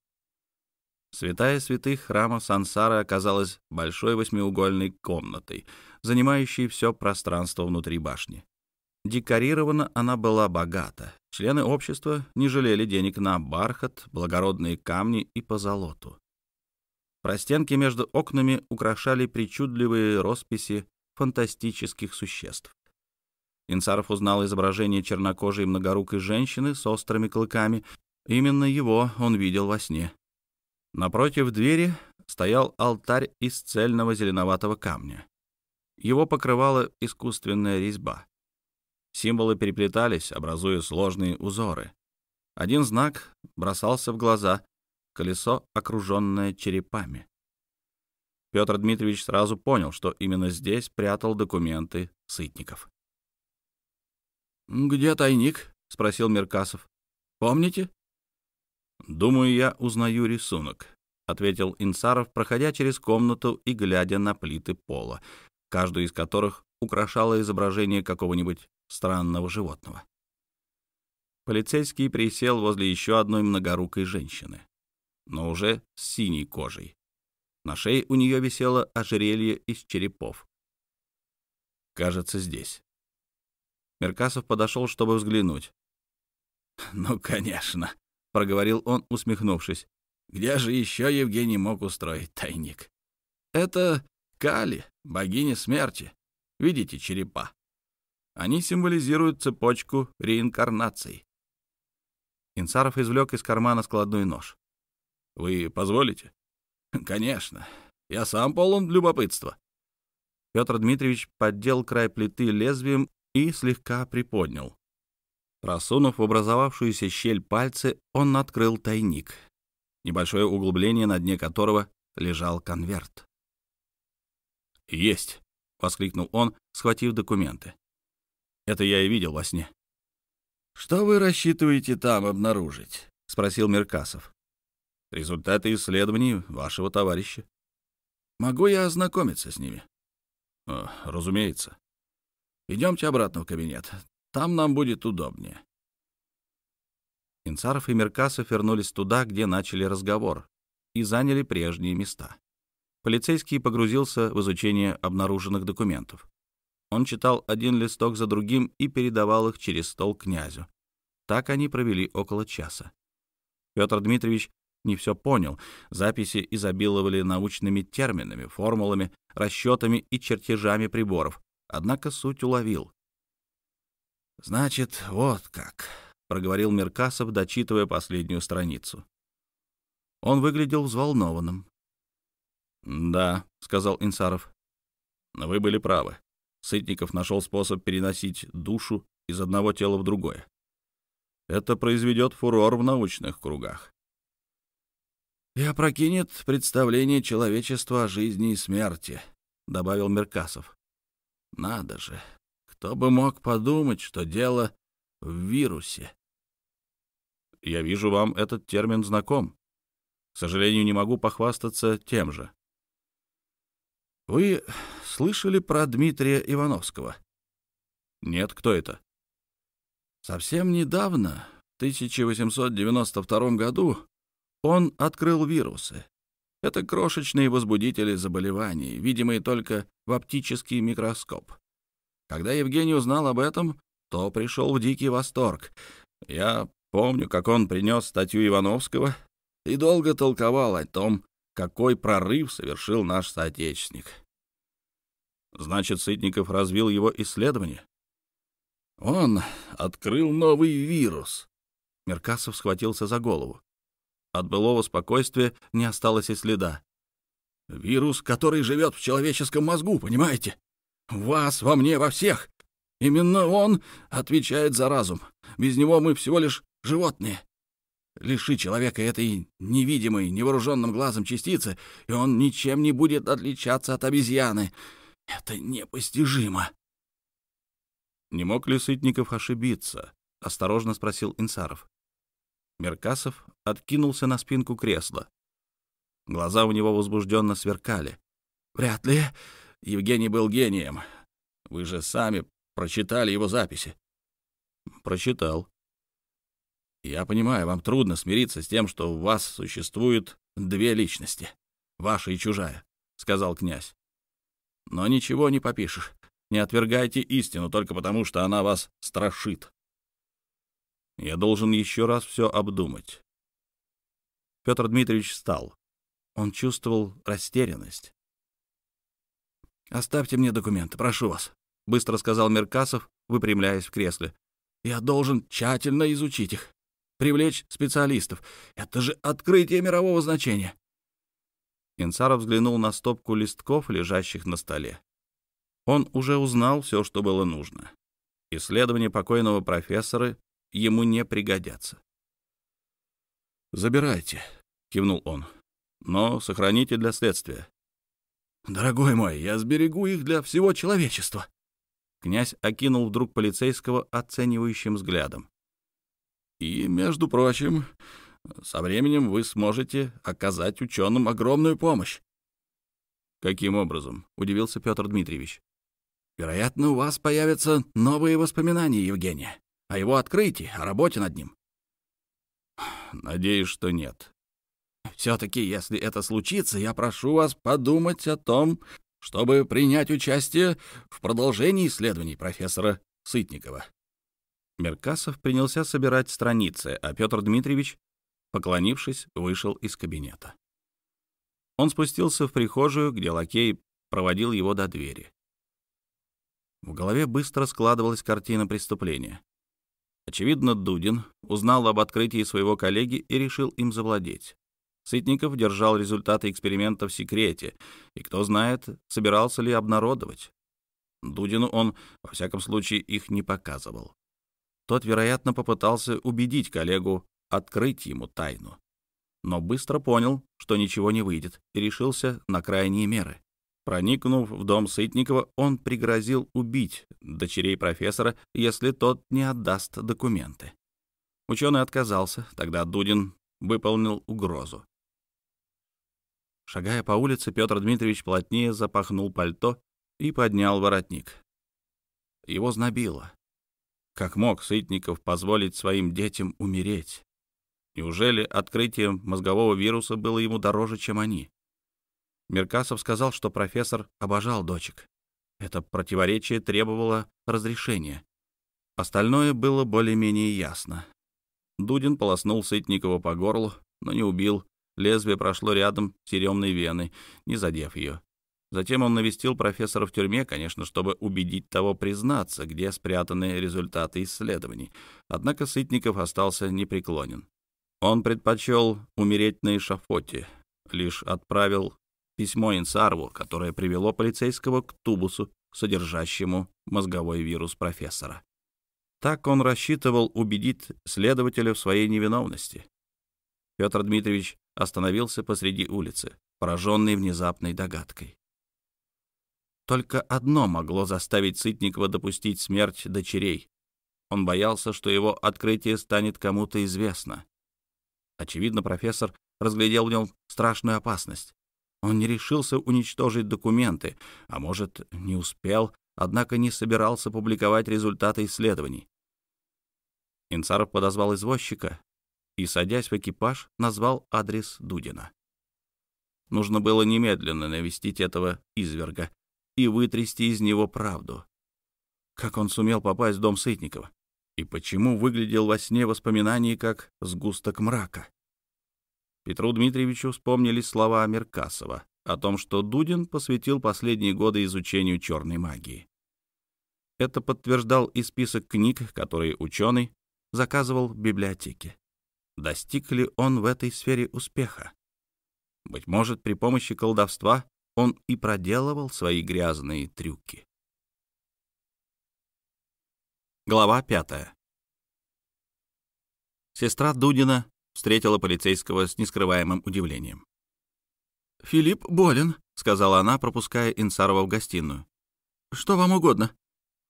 Святая святых храма Сансары оказалась большой восьмиугольной комнатой, занимающей все пространство внутри башни. Декорирована она была богато. Члены общества не жалели денег на бархат, благородные камни и позолоту. Простенки между окнами украшали причудливые росписи фантастических существ. Инсаров узнал изображение чернокожей многорукой женщины с острыми клыками. Именно его он видел во сне. Напротив двери стоял алтарь из цельного зеленоватого камня. Его покрывала искусственная резьба. Символы переплетались, образуя сложные узоры. Один знак бросался в глаза — колесо, окруженное черепами. Петр Дмитриевич сразу понял, что именно здесь прятал документы Сытников. «Где тайник?» — спросил Меркасов. «Помните?» «Думаю, я узнаю рисунок», — ответил Инсаров, проходя через комнату и глядя на плиты пола, каждую из которых украшало изображение какого-нибудь странного животного. Полицейский присел возле еще одной многорукой женщины, но уже с синей кожей. На шее у нее висело ожерелье из черепов. Кажется, здесь. Меркасов подошел, чтобы взглянуть. «Ну, конечно», — проговорил он, усмехнувшись. «Где же еще Евгений мог устроить тайник? Это Кали, богиня смерти. Видите черепа? Они символизируют цепочку реинкарнаций». Инсаров извлек из кармана складной нож. «Вы позволите?» «Конечно. Я сам полон любопытства». Петр Дмитриевич поддел край плиты лезвием и слегка приподнял. Просунув в образовавшуюся щель пальцы, он открыл тайник, небольшое углубление, на дне которого лежал конверт. «Есть!» — воскликнул он, схватив документы. «Это я и видел во сне». «Что вы рассчитываете там обнаружить?» — спросил Меркасов. «Результаты исследований вашего товарища». «Могу я ознакомиться с ними?» «Э, «Разумеется». Идемте обратно в кабинет. Там нам будет удобнее». Инцаров и Меркасов вернулись туда, где начали разговор, и заняли прежние места. Полицейский погрузился в изучение обнаруженных документов. Он читал один листок за другим и передавал их через стол князю. Так они провели около часа. Петр Дмитриевич не все понял. Записи изобиловали научными терминами, формулами, расчетами и чертежами приборов. Однако суть уловил. «Значит, вот как», — проговорил Меркасов, дочитывая последнюю страницу. Он выглядел взволнованным. «Да», — сказал Инсаров. «Но вы были правы. Сытников нашел способ переносить душу из одного тела в другое. Это произведет фурор в научных кругах. «И опрокинет представление человечества о жизни и смерти», — добавил Меркасов. «Надо же, кто бы мог подумать, что дело в вирусе?» «Я вижу, вам этот термин знаком. К сожалению, не могу похвастаться тем же». «Вы слышали про Дмитрия Ивановского?» «Нет, кто это?» «Совсем недавно, в 1892 году, он открыл вирусы. Это крошечные возбудители заболеваний, видимые только в оптический микроскоп. Когда Евгений узнал об этом, то пришел в дикий восторг. Я помню, как он принес статью Ивановского и долго толковал о том, какой прорыв совершил наш соотечественник. Значит, Сытников развил его исследование? Он открыл новый вирус. Меркасов схватился за голову. От былого спокойствия не осталось и следа. «Вирус, который живет в человеческом мозгу, понимаете? Вас, во мне, во всех. Именно он отвечает за разум. Без него мы всего лишь животные. Лиши человека этой невидимой, невооруженным глазом частицы, и он ничем не будет отличаться от обезьяны. Это непостижимо». «Не мог ли Сытников ошибиться?» — осторожно спросил Инсаров. Меркасов откинулся на спинку кресла. Глаза у него возбужденно сверкали. «Вряд ли. Евгений был гением. Вы же сами прочитали его записи». «Прочитал». «Я понимаю, вам трудно смириться с тем, что у вас существуют две личности, ваша и чужая», — сказал князь. «Но ничего не попишешь. Не отвергайте истину только потому, что она вас страшит. Я должен еще раз все обдумать. Петр Дмитриевич встал. Он чувствовал растерянность. «Оставьте мне документы, прошу вас», — быстро сказал Меркасов, выпрямляясь в кресле. «Я должен тщательно изучить их, привлечь специалистов. Это же открытие мирового значения». Инсаров взглянул на стопку листков, лежащих на столе. Он уже узнал все, что было нужно. Исследования покойного профессора ему не пригодятся. «Забирайте», — кивнул он, — «но сохраните для следствия». «Дорогой мой, я сберегу их для всего человечества». Князь окинул вдруг полицейского оценивающим взглядом. «И, между прочим, со временем вы сможете оказать ученым огромную помощь». «Каким образом?» — удивился Петр Дмитриевич. «Вероятно, у вас появятся новые воспоминания, Евгения о его открытии, о работе над ним. Надеюсь, что нет. Все-таки, если это случится, я прошу вас подумать о том, чтобы принять участие в продолжении исследований профессора Сытникова. Меркасов принялся собирать страницы, а Петр Дмитриевич, поклонившись, вышел из кабинета. Он спустился в прихожую, где лакей проводил его до двери. В голове быстро складывалась картина преступления. Очевидно, Дудин узнал об открытии своего коллеги и решил им завладеть. Сытников держал результаты эксперимента в секрете, и, кто знает, собирался ли обнародовать. Дудину он, во всяком случае, их не показывал. Тот, вероятно, попытался убедить коллегу открыть ему тайну. Но быстро понял, что ничего не выйдет, и решился на крайние меры. Проникнув в дом Сытникова, он пригрозил убить дочерей профессора, если тот не отдаст документы. Ученый отказался, тогда Дудин выполнил угрозу. Шагая по улице, Петр Дмитриевич плотнее запахнул пальто и поднял воротник. Его знобило. Как мог Сытников позволить своим детям умереть? Неужели открытие мозгового вируса было ему дороже, чем они? Меркасов сказал, что профессор обожал дочек. Это противоречие требовало разрешения. Остальное было более-менее ясно. Дудин полоснул Сытникова по горлу, но не убил. Лезвие прошло рядом с еремной веной, не задев ее. Затем он навестил профессора в тюрьме, конечно, чтобы убедить того признаться, где спрятаны результаты исследований. Однако Сытников остался непреклонен. Он предпочел умереть на эшафоте, лишь отправил письмо Инсарву, которое привело полицейского к тубусу, содержащему мозговой вирус профессора. Так он рассчитывал убедить следователя в своей невиновности. Петр Дмитриевич остановился посреди улицы, пораженный внезапной догадкой. Только одно могло заставить Сытникова допустить смерть дочерей. Он боялся, что его открытие станет кому-то известно. Очевидно, профессор разглядел в нем страшную опасность. Он не решился уничтожить документы, а может, не успел, однако не собирался публиковать результаты исследований. Инцаров подозвал извозчика и, садясь в экипаж, назвал адрес Дудина. Нужно было немедленно навестить этого изверга и вытрясти из него правду. Как он сумел попасть в дом Сытникова? И почему выглядел во сне воспоминаний как сгусток мрака? Петру Дмитриевичу вспомнились слова Меркасова о том, что Дудин посвятил последние годы изучению черной магии. Это подтверждал и список книг, которые ученый заказывал в библиотеке. Достиг ли он в этой сфере успеха? Быть может, при помощи колдовства он и проделывал свои грязные трюки. Глава пятая. Сестра Дудина встретила полицейского с нескрываемым удивлением. «Филипп болен», — сказала она, пропуская Инсарова в гостиную. «Что вам угодно?»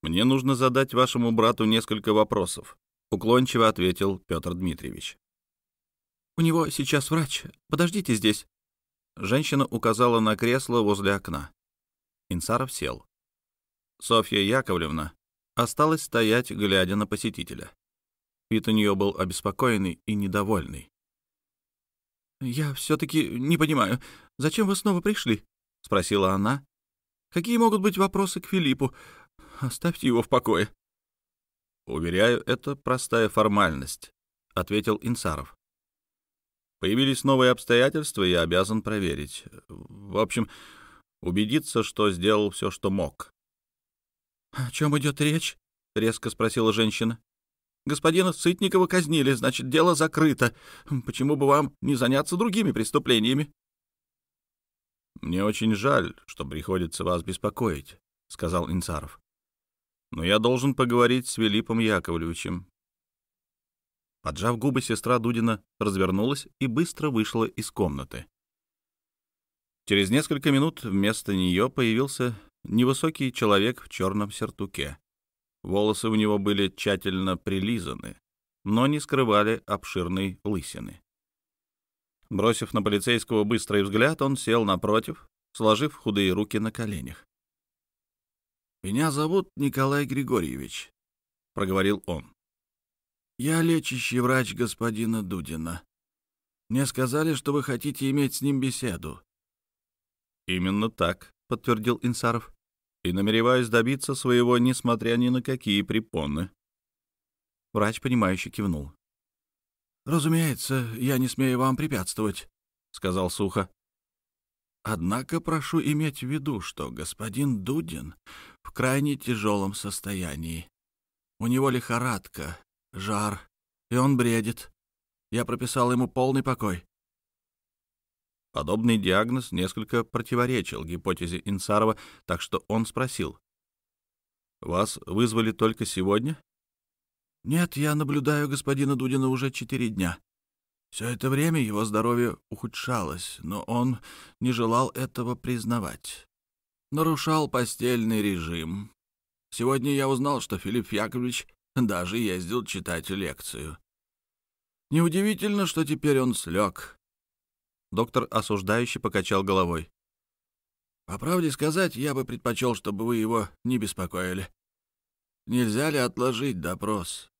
«Мне нужно задать вашему брату несколько вопросов», — уклончиво ответил Петр Дмитриевич. «У него сейчас врач. Подождите здесь». Женщина указала на кресло возле окна. Инсаров сел. Софья Яковлевна осталась стоять, глядя на посетителя. Вид у нее был обеспокоенный и недовольный. «Я все-таки не понимаю, зачем вы снова пришли?» — спросила она. «Какие могут быть вопросы к Филиппу? Оставьте его в покое». «Уверяю, это простая формальность», — ответил Инсаров. «Появились новые обстоятельства, я обязан проверить. В общем, убедиться, что сделал все, что мог». «О чем идет речь?» — резко спросила женщина. Господина Сытникова казнили, значит, дело закрыто. Почему бы вам не заняться другими преступлениями?» «Мне очень жаль, что приходится вас беспокоить», — сказал Инцаров. «Но я должен поговорить с Филиппом Яковлевичем». Поджав губы, сестра Дудина развернулась и быстро вышла из комнаты. Через несколько минут вместо нее появился невысокий человек в черном сертуке. Волосы у него были тщательно прилизаны, но не скрывали обширной лысины. Бросив на полицейского быстрый взгляд, он сел напротив, сложив худые руки на коленях. «Меня зовут Николай Григорьевич», — проговорил он. «Я лечащий врач господина Дудина. Мне сказали, что вы хотите иметь с ним беседу». «Именно так», — подтвердил Инсаров. «И намереваюсь добиться своего, несмотря ни на какие препоны». Врач, понимающе кивнул. «Разумеется, я не смею вам препятствовать», — сказал сухо. «Однако прошу иметь в виду, что господин Дудин в крайне тяжелом состоянии. У него лихорадка, жар, и он бредит. Я прописал ему полный покой». Подобный диагноз несколько противоречил гипотезе Инсарова, так что он спросил. «Вас вызвали только сегодня?» «Нет, я наблюдаю господина Дудина уже четыре дня. Все это время его здоровье ухудшалось, но он не желал этого признавать. Нарушал постельный режим. Сегодня я узнал, что Филипп Яковлевич даже ездил читать лекцию. Неудивительно, что теперь он слег». Доктор осуждающе покачал головой. «По правде сказать, я бы предпочел, чтобы вы его не беспокоили. Нельзя ли отложить допрос?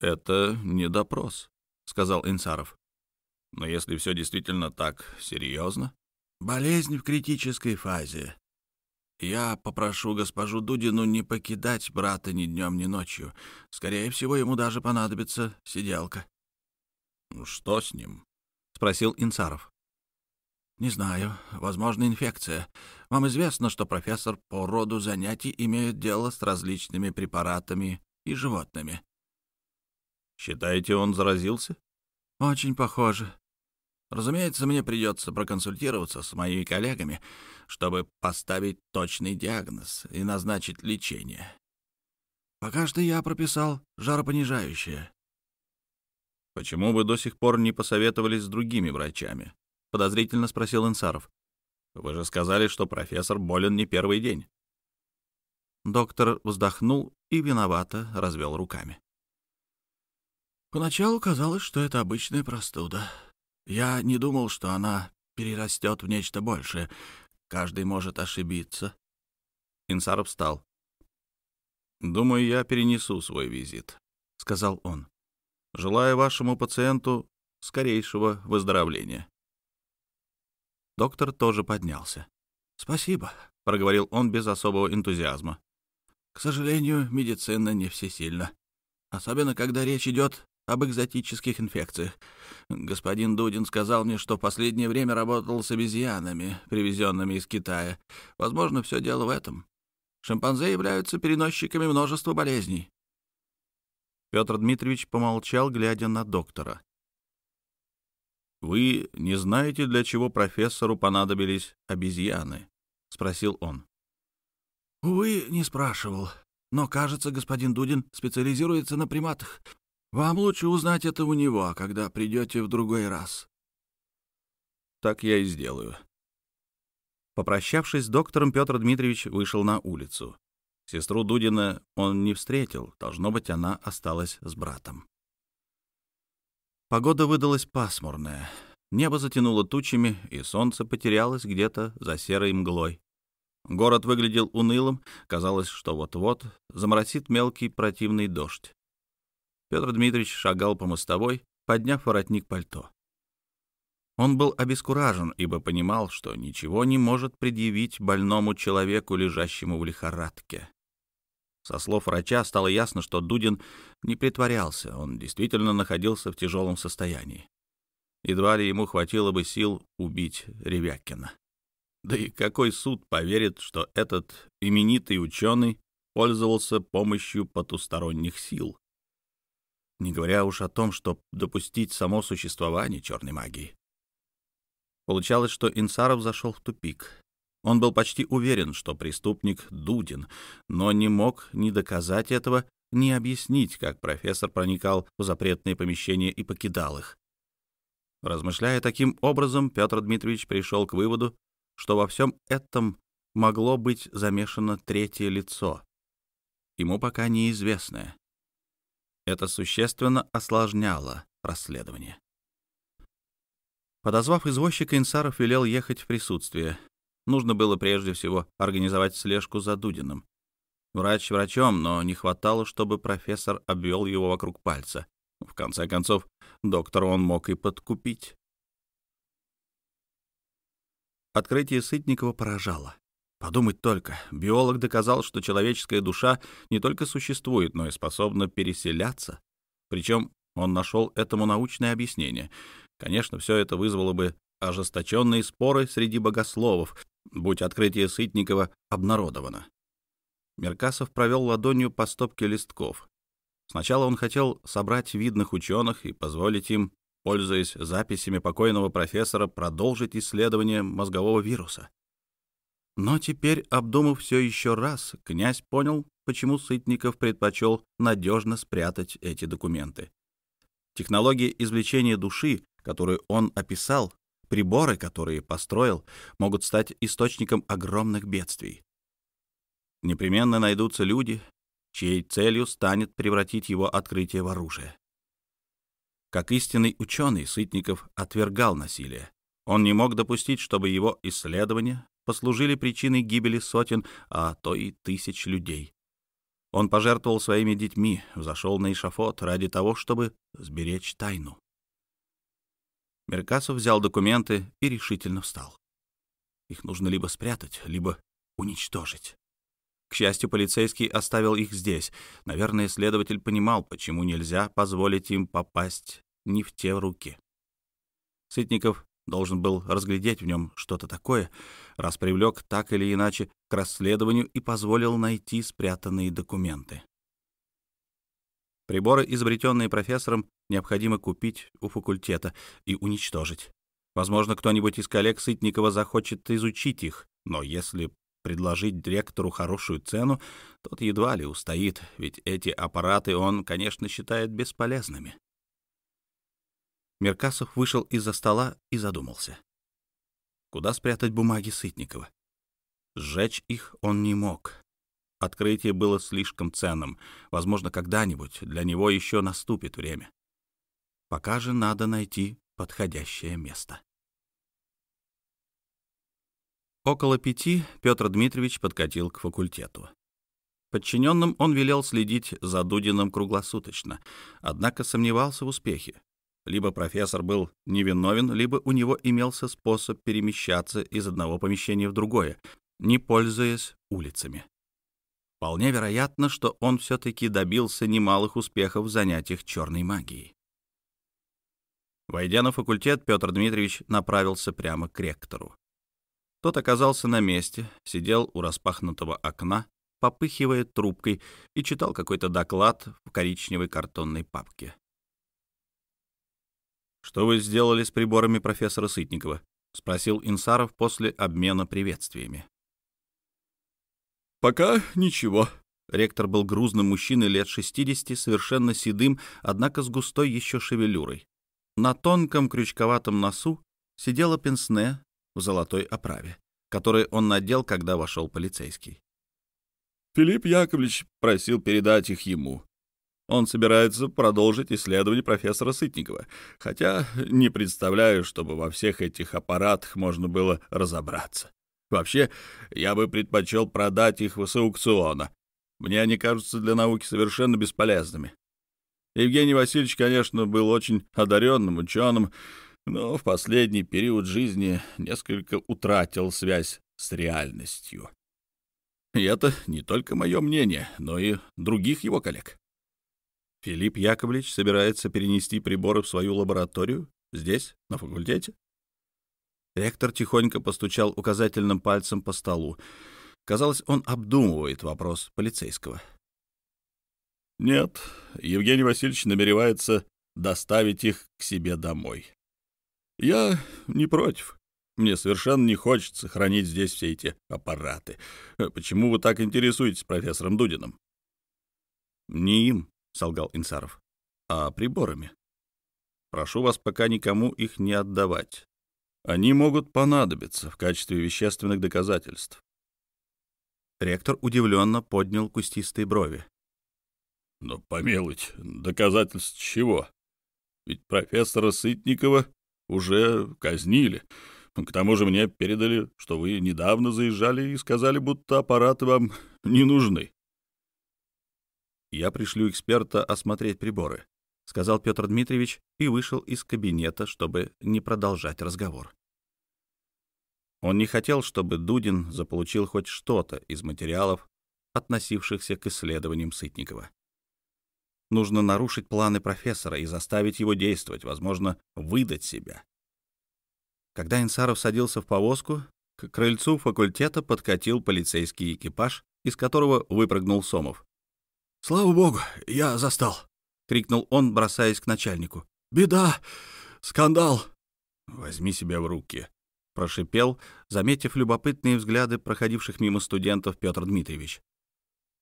«Это не допрос», — сказал Инсаров. «Но если все действительно так серьезно...» «Болезнь в критической фазе. Я попрошу госпожу Дудину не покидать брата ни днем, ни ночью. Скорее всего, ему даже понадобится сиделка». «Ну, «Что с ним?» — спросил Инсаров. «Не знаю. Возможно, инфекция. Вам известно, что профессор по роду занятий имеет дело с различными препаратами и животными. Считаете, он заразился? Очень похоже. Разумеется, мне придется проконсультироваться с моими коллегами, чтобы поставить точный диагноз и назначить лечение. Пока что я прописал жаропонижающее. Почему вы до сих пор не посоветовались с другими врачами? Подозрительно спросил Инсаров. Вы же сказали, что профессор болен не первый день. Доктор вздохнул и виновато развел руками. Поначалу казалось, что это обычная простуда. Я не думал, что она перерастет в нечто большее. Каждый может ошибиться. Инсаров встал. «Думаю, я перенесу свой визит», — сказал он. «Желаю вашему пациенту скорейшего выздоровления». Доктор тоже поднялся. «Спасибо», — проговорил он без особого энтузиазма. «К сожалению, медицина не всесильна, особенно когда речь идет об экзотических инфекциях. Господин Дудин сказал мне, что в последнее время работал с обезьянами, привезенными из Китая. Возможно, все дело в этом. Шимпанзе являются переносчиками множества болезней. Петр Дмитриевич помолчал, глядя на доктора. «Вы не знаете, для чего профессору понадобились обезьяны?» — спросил он. «Увы, не спрашивал. Но, кажется, господин Дудин специализируется на приматах. Вам лучше узнать это у него, когда придете в другой раз. Так я и сделаю. Попрощавшись с доктором, Петр Дмитриевич вышел на улицу. Сестру Дудина он не встретил, должно быть, она осталась с братом. Погода выдалась пасмурная. Небо затянуло тучами, и солнце потерялось где-то за серой мглой. Город выглядел унылым, казалось, что вот-вот заморосит мелкий противный дождь. Петр Дмитриевич шагал по мостовой, подняв воротник пальто. Он был обескуражен, ибо понимал, что ничего не может предъявить больному человеку, лежащему в лихорадке. Со слов врача стало ясно, что Дудин не притворялся, он действительно находился в тяжелом состоянии. Едва ли ему хватило бы сил убить Ревякина. Да и какой суд поверит, что этот именитый ученый пользовался помощью потусторонних сил? не говоря уж о том, чтобы допустить само существование черной магии. Получалось, что Инсаров зашел в тупик. Он был почти уверен, что преступник Дудин, но не мог ни доказать этого, ни объяснить, как профессор проникал в запретные помещения и покидал их. Размышляя таким образом, Петр Дмитриевич пришел к выводу, что во всем этом могло быть замешано третье лицо, ему пока неизвестное. Это существенно осложняло расследование. Подозвав извозчика, Инсаров велел ехать в присутствие. Нужно было прежде всего организовать слежку за Дудиным. Врач врачом, но не хватало, чтобы профессор обвел его вокруг пальца. В конце концов, доктора он мог и подкупить. Открытие Сытникова поражало. Подумать только, биолог доказал, что человеческая душа не только существует, но и способна переселяться. Причем он нашел этому научное объяснение. Конечно, все это вызвало бы ожесточенные споры среди богословов, будь открытие Сытникова обнародовано. Меркасов провел ладонью по стопке листков. Сначала он хотел собрать видных ученых и позволить им, пользуясь записями покойного профессора, продолжить исследование мозгового вируса. Но теперь, обдумав все еще раз, князь понял, почему Сытников предпочел надежно спрятать эти документы. Технология извлечения души, которую он описал, приборы, которые построил, могут стать источником огромных бедствий. Непременно найдутся люди, чьей целью станет превратить его открытие в оружие. Как истинный ученый, Сытников отвергал насилие. Он не мог допустить, чтобы его исследования послужили причиной гибели сотен, а то и тысяч людей. Он пожертвовал своими детьми, взошел на эшафот ради того, чтобы сберечь тайну. Меркасов взял документы и решительно встал. Их нужно либо спрятать, либо уничтожить. К счастью, полицейский оставил их здесь. Наверное, следователь понимал, почему нельзя позволить им попасть не в те руки. Сытников должен был разглядеть в нем что-то такое, раз привлек так или иначе к расследованию и позволил найти спрятанные документы. Приборы, изобретенные профессором, необходимо купить у факультета и уничтожить. Возможно, кто-нибудь из коллег Сытникова захочет изучить их, но если предложить директору хорошую цену, тот едва ли устоит, ведь эти аппараты он, конечно, считает бесполезными. Меркасов вышел из-за стола и задумался. Куда спрятать бумаги Сытникова? Сжечь их он не мог. Открытие было слишком ценным. Возможно, когда-нибудь для него еще наступит время. Пока же надо найти подходящее место. Около пяти Петр Дмитриевич подкатил к факультету. Подчиненным он велел следить за Дудиным круглосуточно, однако сомневался в успехе. Либо профессор был невиновен, либо у него имелся способ перемещаться из одного помещения в другое, не пользуясь улицами. Вполне вероятно, что он все-таки добился немалых успехов в занятиях черной магией. Войдя на факультет, Петр Дмитриевич направился прямо к ректору. Тот оказался на месте, сидел у распахнутого окна, попыхивая трубкой, и читал какой-то доклад в коричневой картонной папке. «Что вы сделали с приборами профессора Сытникова?» — спросил Инсаров после обмена приветствиями. «Пока ничего». Ректор был грузным мужчиной лет 60, совершенно седым, однако с густой еще шевелюрой. На тонком крючковатом носу сидела пенсне в золотой оправе, который он надел, когда вошел полицейский. Филипп Яковлевич просил передать их ему. Он собирается продолжить исследование профессора Сытникова, хотя не представляю, чтобы во всех этих аппаратах можно было разобраться. Вообще, я бы предпочел продать их с аукциона. Мне они кажутся для науки совершенно бесполезными. Евгений Васильевич, конечно, был очень одаренным ученым, но в последний период жизни несколько утратил связь с реальностью. И это не только мое мнение, но и других его коллег. Филипп Яковлевич собирается перенести приборы в свою лабораторию здесь, на факультете? Ректор тихонько постучал указательным пальцем по столу. Казалось, он обдумывает вопрос полицейского. «Нет, Евгений Васильевич намеревается доставить их к себе домой. Я не против. Мне совершенно не хочется хранить здесь все эти аппараты. Почему вы так интересуетесь профессором Дудиным? Не им, солгал Инсаров, а приборами. Прошу вас пока никому их не отдавать. Они могут понадобиться в качестве вещественных доказательств. Ректор удивленно поднял кустистые брови. «Но помилуйте, доказательств чего? Ведь профессора Сытникова уже казнили. К тому же мне передали, что вы недавно заезжали и сказали, будто аппараты вам не нужны. я пришлю эксперта осмотреть приборы», — сказал Петр Дмитриевич и вышел из кабинета, чтобы не продолжать разговор. Он не хотел, чтобы Дудин заполучил хоть что-то из материалов, относившихся к исследованиям Сытникова. Нужно нарушить планы профессора и заставить его действовать, возможно, выдать себя. Когда Инсаров садился в повозку, к крыльцу факультета подкатил полицейский экипаж, из которого выпрыгнул Сомов. «Слава богу, я застал!» — крикнул он, бросаясь к начальнику. «Беда! Скандал!» «Возьми себя в руки!» — прошипел, заметив любопытные взгляды проходивших мимо студентов Петр Дмитриевич.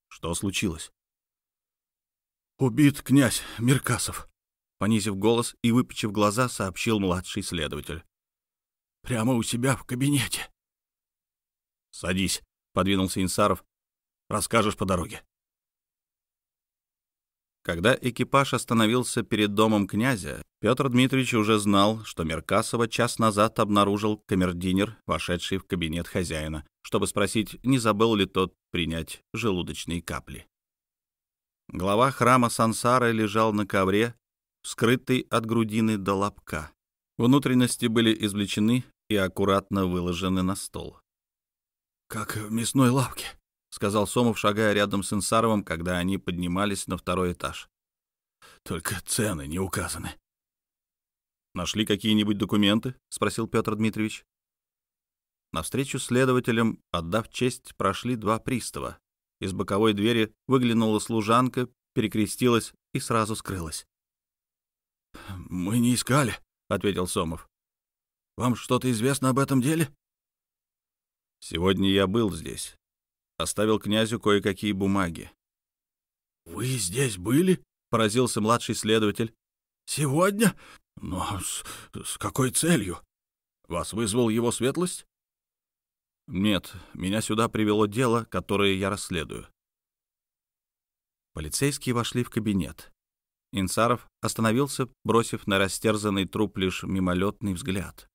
«Что случилось?» «Убит князь Меркасов», — понизив голос и выпучив глаза, сообщил младший следователь. «Прямо у себя в кабинете». «Садись», — подвинулся Инсаров. «Расскажешь по дороге». Когда экипаж остановился перед домом князя, Петр Дмитриевич уже знал, что Меркасова час назад обнаружил камердинер, вошедший в кабинет хозяина, чтобы спросить, не забыл ли тот принять желудочные капли. Глава храма Сансары лежал на ковре, скрытый от грудины до лобка. Внутренности были извлечены и аккуратно выложены на стол. «Как в мясной лавке», — сказал Сомов, шагая рядом с Инсаровым, когда они поднимались на второй этаж. «Только цены не указаны». «Нашли какие-нибудь документы?» — спросил Петр Дмитриевич. Навстречу следователям, отдав честь, прошли два пристава, из боковой двери выглянула служанка, перекрестилась и сразу скрылась. «Мы не искали», — ответил Сомов. «Вам что-то известно об этом деле?» «Сегодня я был здесь. Оставил князю кое-какие бумаги». «Вы здесь были?» — поразился младший следователь. «Сегодня? Но с, с какой целью? Вас вызвал его светлость?» Нет, меня сюда привело дело, которое я расследую. Полицейские вошли в кабинет. Инсаров остановился, бросив на растерзанный труп лишь мимолетный взгляд.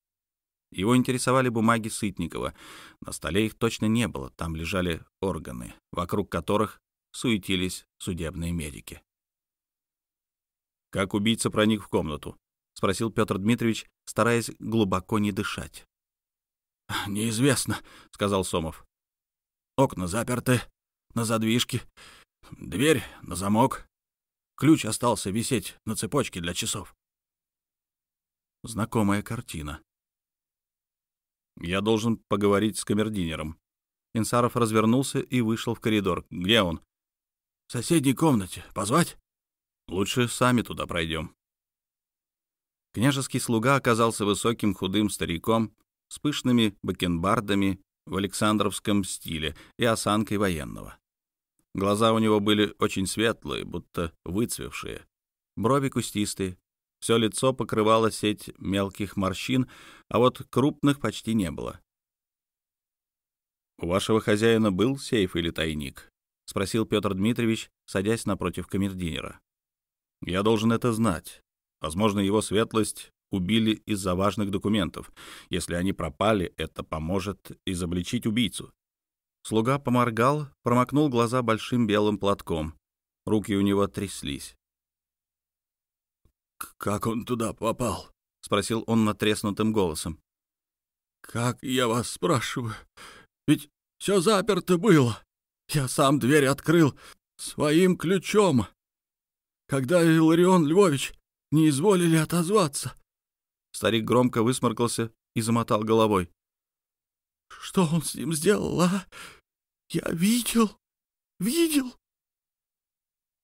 Его интересовали бумаги Сытникова. На столе их точно не было, там лежали органы, вокруг которых суетились судебные медики. «Как убийца проник в комнату?» — спросил Петр Дмитриевич, стараясь глубоко не дышать. «Неизвестно», — сказал Сомов. «Окна заперты, на задвижке, дверь на замок. Ключ остался висеть на цепочке для часов». Знакомая картина. «Я должен поговорить с камердинером. Инсаров развернулся и вышел в коридор. «Где он?» «В соседней комнате. Позвать?» «Лучше сами туда пройдем». Княжеский слуга оказался высоким худым стариком с пышными бакенбардами в Александровском стиле и осанкой военного. Глаза у него были очень светлые, будто выцвевшие, брови кустистые, все лицо покрывало сеть мелких морщин, а вот крупных почти не было. «У вашего хозяина был сейф или тайник?» — спросил Петр Дмитриевич, садясь напротив камердинера. «Я должен это знать. Возможно, его светлость убили из-за важных документов. Если они пропали, это поможет изобличить убийцу. Слуга поморгал, промокнул глаза большим белым платком. Руки у него тряслись. «Как он туда попал?» — спросил он натреснутым голосом. «Как я вас спрашиваю? Ведь все заперто было. Я сам дверь открыл своим ключом. Когда Иларион Львович не изволили отозваться, Старик громко высморкался и замотал головой. «Что он с ним сделал, а? Я видел, видел».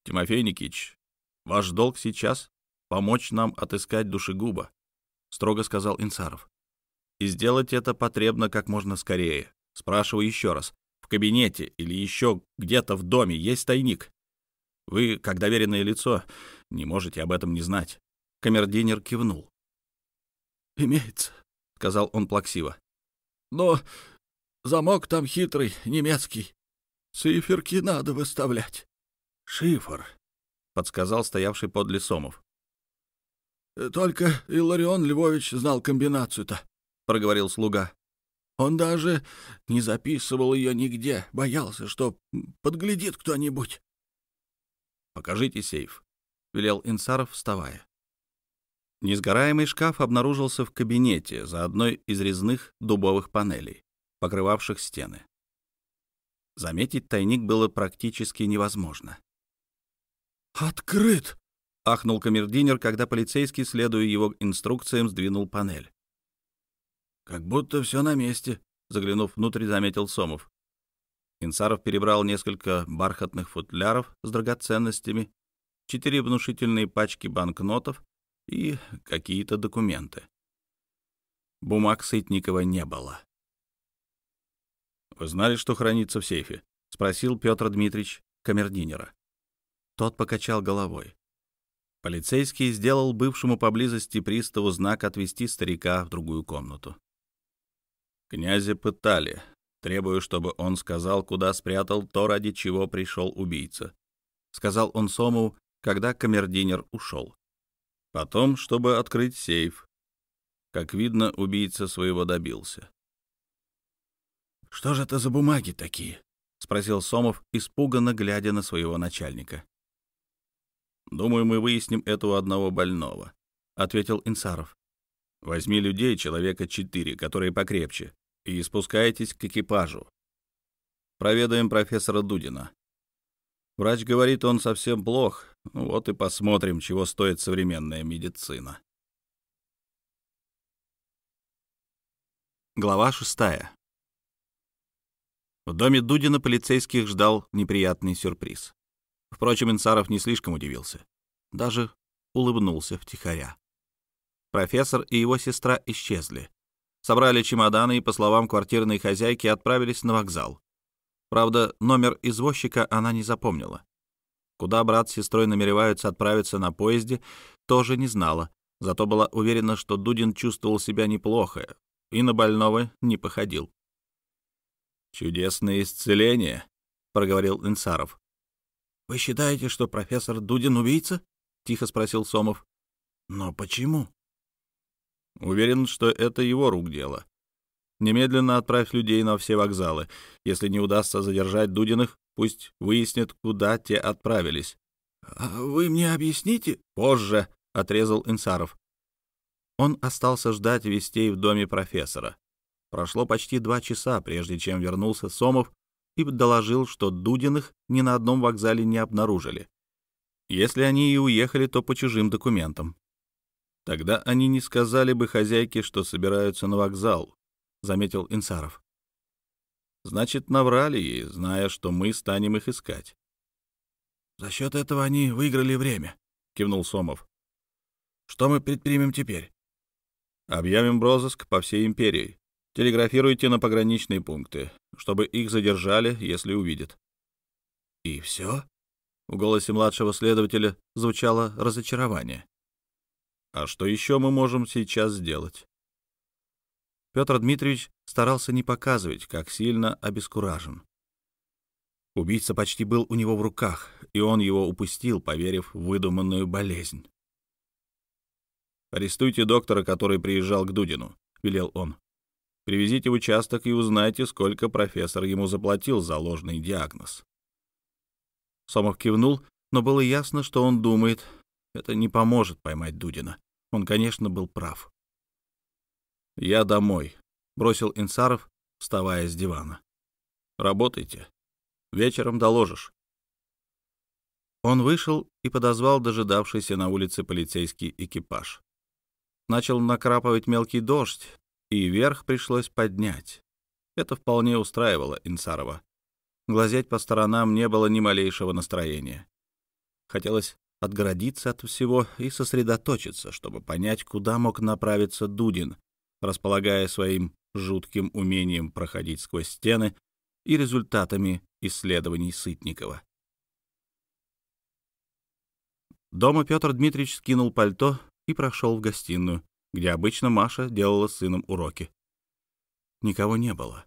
«Тимофей Никитич, ваш долг сейчас — помочь нам отыскать душегуба», — строго сказал Инсаров. «И сделать это потребно как можно скорее. Спрашиваю еще раз. В кабинете или еще где-то в доме есть тайник? Вы, как доверенное лицо, не можете об этом не знать». Камердинер кивнул имеется», — сказал он плаксиво. «Но замок там хитрый, немецкий. Циферки надо выставлять». «Шифр», — подсказал стоявший под Лесомов. «Только Иларион Львович знал комбинацию-то», — проговорил слуга. «Он даже не записывал ее нигде, боялся, что подглядит кто-нибудь». покажите сейф», — велел Инсаров, вставая. Несгораемый шкаф обнаружился в кабинете за одной из резных дубовых панелей, покрывавших стены. Заметить тайник было практически невозможно. «Открыт!» — ахнул камердинер, когда полицейский, следуя его инструкциям, сдвинул панель. «Как будто все на месте», — заглянув внутрь, заметил Сомов. Инсаров перебрал несколько бархатных футляров с драгоценностями, четыре внушительные пачки банкнотов и какие-то документы. Бумаг Сытникова не было. «Вы знали, что хранится в сейфе?» — спросил Петр Дмитриевич камердинера. Тот покачал головой. Полицейский сделал бывшему поблизости приставу знак отвести старика в другую комнату. Князя пытали, требуя, чтобы он сказал, куда спрятал то, ради чего пришел убийца. Сказал он Сомову, когда камердинер ушел. Потом, чтобы открыть сейф. Как видно, убийца своего добился. «Что же это за бумаги такие?» — спросил Сомов, испуганно глядя на своего начальника. «Думаю, мы выясним это одного больного», — ответил Инсаров. «Возьми людей, человека четыре, которые покрепче, и спускайтесь к экипажу. Проведаем профессора Дудина. Врач говорит, он совсем плох, вот и посмотрим, чего стоит современная медицина». Глава шестая. В доме Дудина полицейских ждал неприятный сюрприз. Впрочем, Инсаров не слишком удивился. Даже улыбнулся втихаря. Профессор и его сестра исчезли. Собрали чемоданы и, по словам квартирной хозяйки, отправились на вокзал. Правда, номер извозчика она не запомнила. Куда брат с сестрой намереваются отправиться на поезде, тоже не знала, зато была уверена, что Дудин чувствовал себя неплохо и на больного не походил. «Чудесное исцеление», — проговорил Инсаров. «Вы считаете, что профессор Дудин убийца?» — тихо спросил Сомов. «Но почему?» «Уверен, что это его рук дело. Немедленно отправь людей на все вокзалы. Если не удастся задержать Дудиных, пусть выяснят, куда те отправились». «А вы мне объясните?» «Позже», — отрезал Инсаров. Он остался ждать вестей в доме профессора. Прошло почти два часа, прежде чем вернулся Сомов и доложил, что Дудиных ни на одном вокзале не обнаружили. Если они и уехали, то по чужим документам. Тогда они не сказали бы хозяйке, что собираются на вокзал, — заметил Инсаров. Значит, наврали ей, зная, что мы станем их искать. — За счет этого они выиграли время, — кивнул Сомов. — Что мы предпримем теперь? — Объявим розыск по всей империи. Телеграфируйте на пограничные пункты, чтобы их задержали, если увидят. — И все? — в голосе младшего следователя звучало разочарование. — А что еще мы можем сейчас сделать? Петр Дмитриевич старался не показывать, как сильно обескуражен. Убийца почти был у него в руках, и он его упустил, поверив в выдуманную болезнь. «Арестуйте доктора, который приезжал к Дудину», — велел он. Привезите в участок и узнайте, сколько профессор ему заплатил за ложный диагноз. Сомов кивнул, но было ясно, что он думает, это не поможет поймать Дудина. Он, конечно, был прав. «Я домой», — бросил Инсаров, вставая с дивана. «Работайте. Вечером доложишь». Он вышел и подозвал дожидавшийся на улице полицейский экипаж. Начал накрапывать мелкий дождь, и верх пришлось поднять. Это вполне устраивало Инсарова. Глазеть по сторонам не было ни малейшего настроения. Хотелось отгородиться от всего и сосредоточиться, чтобы понять, куда мог направиться Дудин, располагая своим жутким умением проходить сквозь стены и результатами исследований Сытникова. Дома Петр Дмитриевич скинул пальто и прошел в гостиную, где обычно Маша делала с сыном уроки. Никого не было.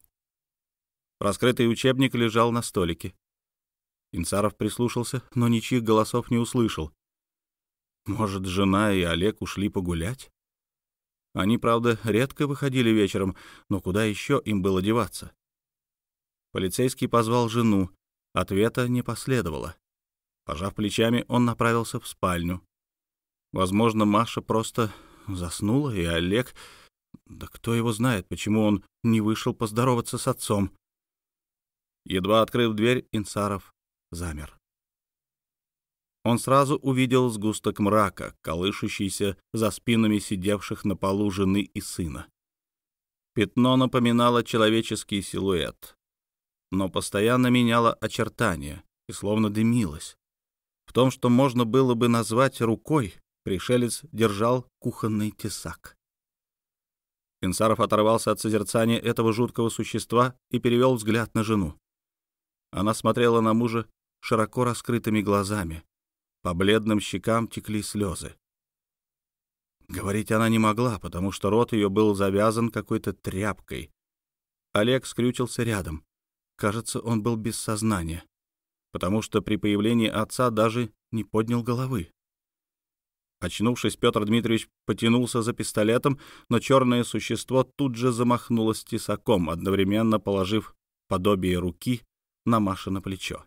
Раскрытый учебник лежал на столике. Инцаров прислушался, но ничьих голосов не услышал. Может, жена и Олег ушли погулять? Они, правда, редко выходили вечером, но куда еще им было деваться? Полицейский позвал жену. Ответа не последовало. Пожав плечами, он направился в спальню. Возможно, Маша просто заснула, и Олег... Да кто его знает, почему он не вышел поздороваться с отцом. Едва открыв дверь, Инсаров замер. Он сразу увидел сгусток мрака, колышущийся за спинами сидевших на полу жены и сына. Пятно напоминало человеческий силуэт, но постоянно меняло очертания и словно дымилось. В том, что можно было бы назвать рукой, пришелец держал кухонный тесак. Инсаров оторвался от созерцания этого жуткого существа и перевел взгляд на жену. Она смотрела на мужа широко раскрытыми глазами. По бледным щекам текли слезы. Говорить она не могла, потому что рот ее был завязан какой-то тряпкой. Олег скрючился рядом. Кажется, он был без сознания, потому что при появлении отца даже не поднял головы. Очнувшись, Петр Дмитриевич потянулся за пистолетом, но черное существо тут же замахнулось тесаком, одновременно положив подобие руки на Маше на плечо.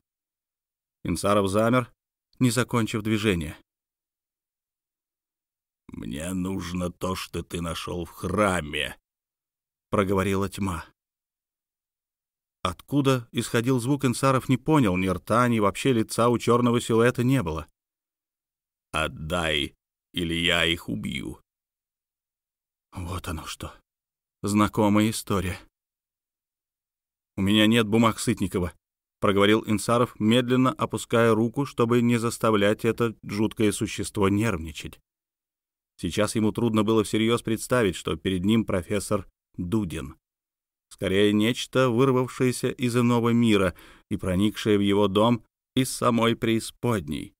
Инсаров замер, не закончив движение. «Мне нужно то, что ты нашел в храме», — проговорила тьма. Откуда исходил звук, Инсаров не понял, ни рта, ни вообще лица у черного силуэта не было. «Отдай или я их убью». Вот оно что. Знакомая история. «У меня нет бумаг Сытникова», — проговорил Инсаров, медленно опуская руку, чтобы не заставлять это жуткое существо нервничать. Сейчас ему трудно было всерьез представить, что перед ним профессор Дудин. Скорее, нечто, вырвавшееся из иного мира и проникшее в его дом из самой преисподней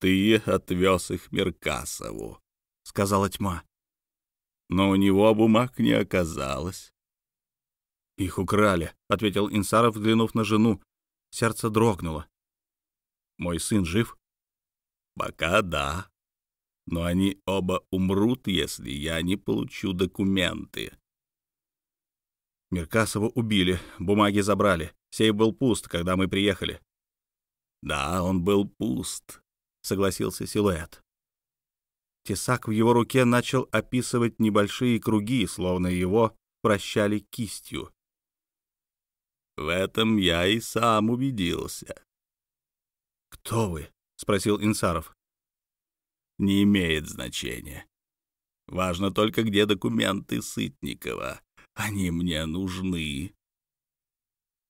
ты отвез их Меркасову», — сказала тьма. «Но у него бумаг не оказалось». «Их украли», — ответил Инсаров, взглянув на жену. Сердце дрогнуло. «Мой сын жив?» «Пока да. Но они оба умрут, если я не получу документы». Меркасова убили, бумаги забрали. Сейф был пуст, когда мы приехали. Да, он был пуст согласился силуэт. Тесак в его руке начал описывать небольшие круги, словно его прощали кистью. В этом я и сам убедился. «Кто вы?» — спросил Инсаров. «Не имеет значения. Важно только, где документы Сытникова. Они мне нужны».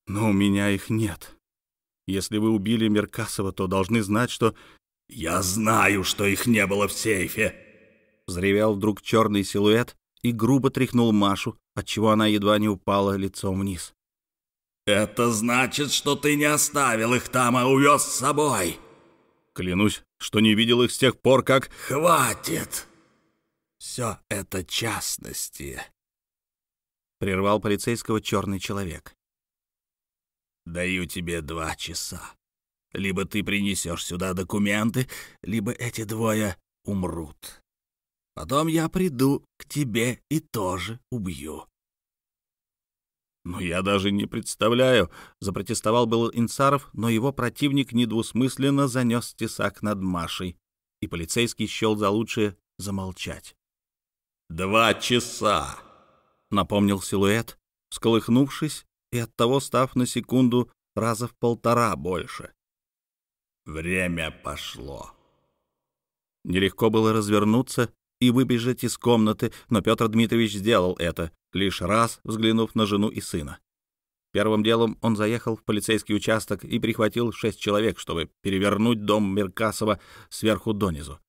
«Но у меня их нет. Если вы убили Меркасова, то должны знать, что «Я знаю, что их не было в сейфе!» Взревел вдруг черный силуэт и грубо тряхнул Машу, отчего она едва не упала лицом вниз. «Это значит, что ты не оставил их там, а увез с собой!» «Клянусь, что не видел их с тех пор, как...» «Хватит! Все это частности!» Прервал полицейского черный человек. «Даю тебе два часа. Либо ты принесешь сюда документы, либо эти двое умрут. Потом я приду к тебе и тоже убью». «Ну, я даже не представляю», — запротестовал был Инсаров, но его противник недвусмысленно занес тесак над Машей, и полицейский счел за лучшее замолчать. «Два часа», — напомнил силуэт, всколыхнувшись и оттого став на секунду раза в полтора больше. Время пошло. Нелегко было развернуться и выбежать из комнаты, но Петр Дмитриевич сделал это, лишь раз взглянув на жену и сына. Первым делом он заехал в полицейский участок и прихватил шесть человек, чтобы перевернуть дом Меркасова сверху донизу.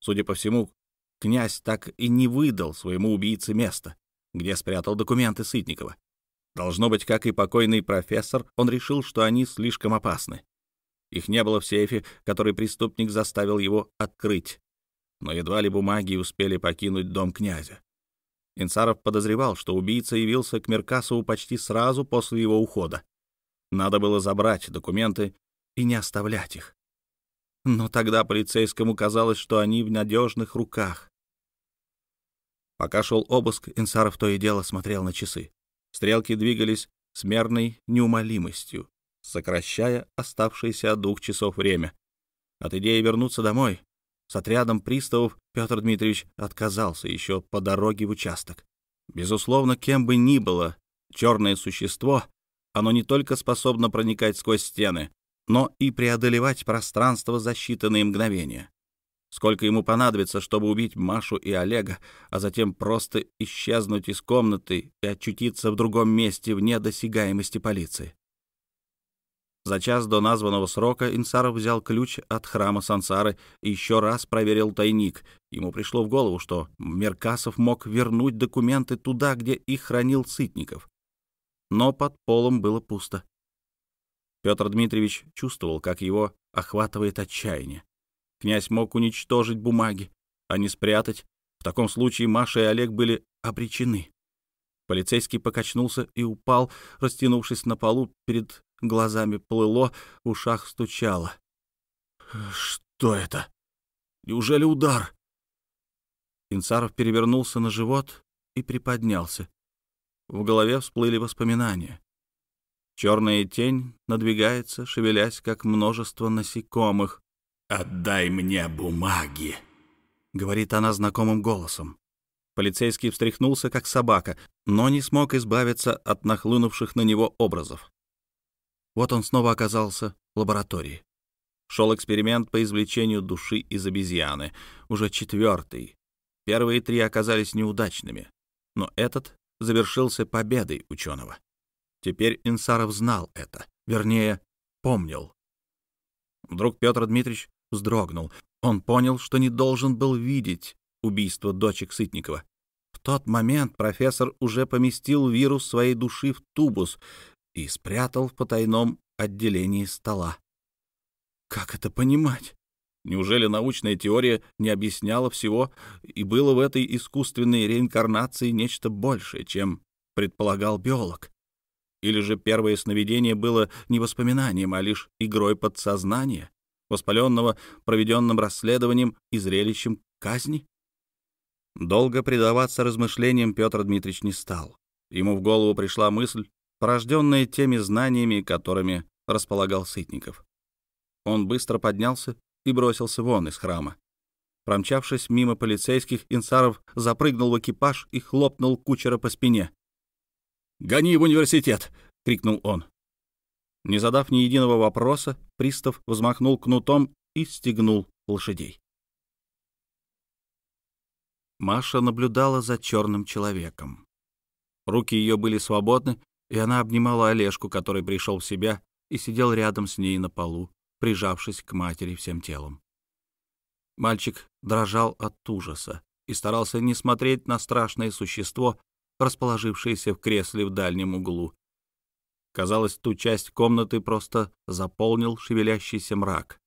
Судя по всему, князь так и не выдал своему убийце место, где спрятал документы Сытникова. Должно быть, как и покойный профессор, он решил, что они слишком опасны. Их не было в сейфе, который преступник заставил его открыть. Но едва ли бумаги успели покинуть дом князя. Инсаров подозревал, что убийца явился к Меркасову почти сразу после его ухода. Надо было забрать документы и не оставлять их. Но тогда полицейскому казалось, что они в надежных руках. Пока шел обыск, Инсаров то и дело смотрел на часы. Стрелки двигались с мерной неумолимостью сокращая оставшееся от двух часов время. От идеи вернуться домой с отрядом приставов Петр Дмитриевич отказался еще по дороге в участок. Безусловно, кем бы ни было черное существо, оно не только способно проникать сквозь стены, но и преодолевать пространство за считанные мгновения. Сколько ему понадобится, чтобы убить Машу и Олега, а затем просто исчезнуть из комнаты и очутиться в другом месте вне досягаемости полиции. За час до названного срока Инсаров взял ключ от храма Сансары и еще раз проверил тайник. Ему пришло в голову, что Меркасов мог вернуть документы туда, где их хранил Сытников. Но под полом было пусто. Петр Дмитриевич чувствовал, как его охватывает отчаяние. Князь мог уничтожить бумаги, а не спрятать. В таком случае Маша и Олег были обречены. Полицейский покачнулся и упал, растянувшись на полу, перед глазами плыло, в ушах стучало. «Что это? Неужели удар?» Инсаров перевернулся на живот и приподнялся. В голове всплыли воспоминания. Черная тень надвигается, шевелясь, как множество насекомых. «Отдай мне бумаги!» — говорит она знакомым голосом. Полицейский встряхнулся, как собака, но не смог избавиться от нахлынувших на него образов. Вот он снова оказался в лаборатории. Шел эксперимент по извлечению души из обезьяны, уже четвертый. Первые три оказались неудачными, но этот завершился победой ученого. Теперь Инсаров знал это, вернее, помнил. Вдруг Петр Дмитриевич вздрогнул. Он понял, что не должен был видеть убийство дочек Сытникова. В тот момент профессор уже поместил вирус своей души в тубус и спрятал в потайном отделении стола. Как это понимать? Неужели научная теория не объясняла всего, и было в этой искусственной реинкарнации нечто большее, чем предполагал биолог? Или же первое сновидение было не воспоминанием, а лишь игрой подсознания? воспаленного проведенным расследованием и зрелищем казни? Долго предаваться размышлениям Петр Дмитриевич не стал. Ему в голову пришла мысль, порожденная теми знаниями, которыми располагал Сытников. Он быстро поднялся и бросился вон из храма. Промчавшись мимо полицейских, Инсаров запрыгнул в экипаж и хлопнул кучера по спине. «Гони в университет!» — крикнул он. Не задав ни единого вопроса, пристав взмахнул кнутом и стегнул лошадей. Маша наблюдала за черным человеком. Руки ее были свободны, и она обнимала Олежку, который пришел в себя и сидел рядом с ней на полу, прижавшись к матери всем телом. Мальчик дрожал от ужаса и старался не смотреть на страшное существо, расположившееся в кресле в дальнем углу, Казалось, ту часть комнаты просто заполнил шевелящийся мрак.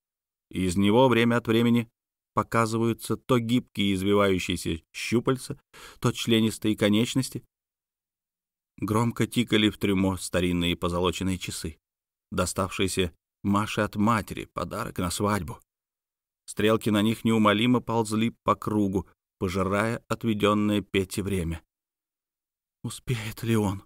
И из него время от времени показываются то гибкие извивающиеся щупальца, то членистые конечности. Громко тикали в трюмо старинные позолоченные часы, доставшиеся Маше от матери, подарок на свадьбу. Стрелки на них неумолимо ползли по кругу, пожирая отведенное Пете время. Успеет ли он?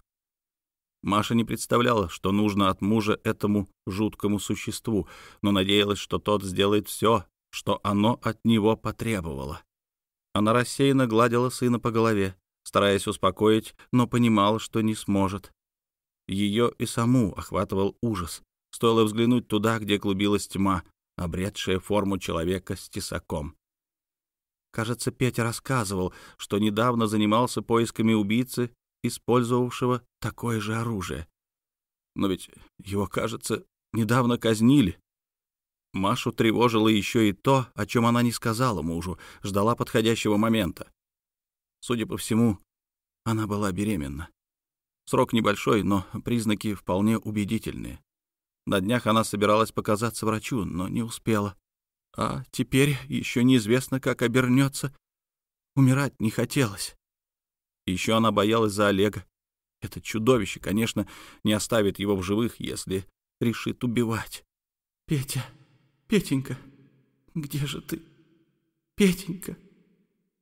Маша не представляла, что нужно от мужа этому жуткому существу, но надеялась, что тот сделает все, что оно от него потребовало. Она рассеянно гладила сына по голове, стараясь успокоить, но понимала, что не сможет. Ее и саму охватывал ужас. Стоило взглянуть туда, где клубилась тьма, обретшая форму человека с тесаком. Кажется, Петя рассказывал, что недавно занимался поисками убийцы использовавшего такое же оружие. Но ведь его, кажется, недавно казнили. Машу тревожило еще и то, о чем она не сказала мужу, ждала подходящего момента. Судя по всему, она была беременна. Срок небольшой, но признаки вполне убедительные. На днях она собиралась показаться врачу, но не успела. А теперь еще неизвестно, как обернется. Умирать не хотелось. Еще она боялась за Олега. Это чудовище, конечно, не оставит его в живых, если решит убивать. «Петя, Петенька, где же ты? Петенька!»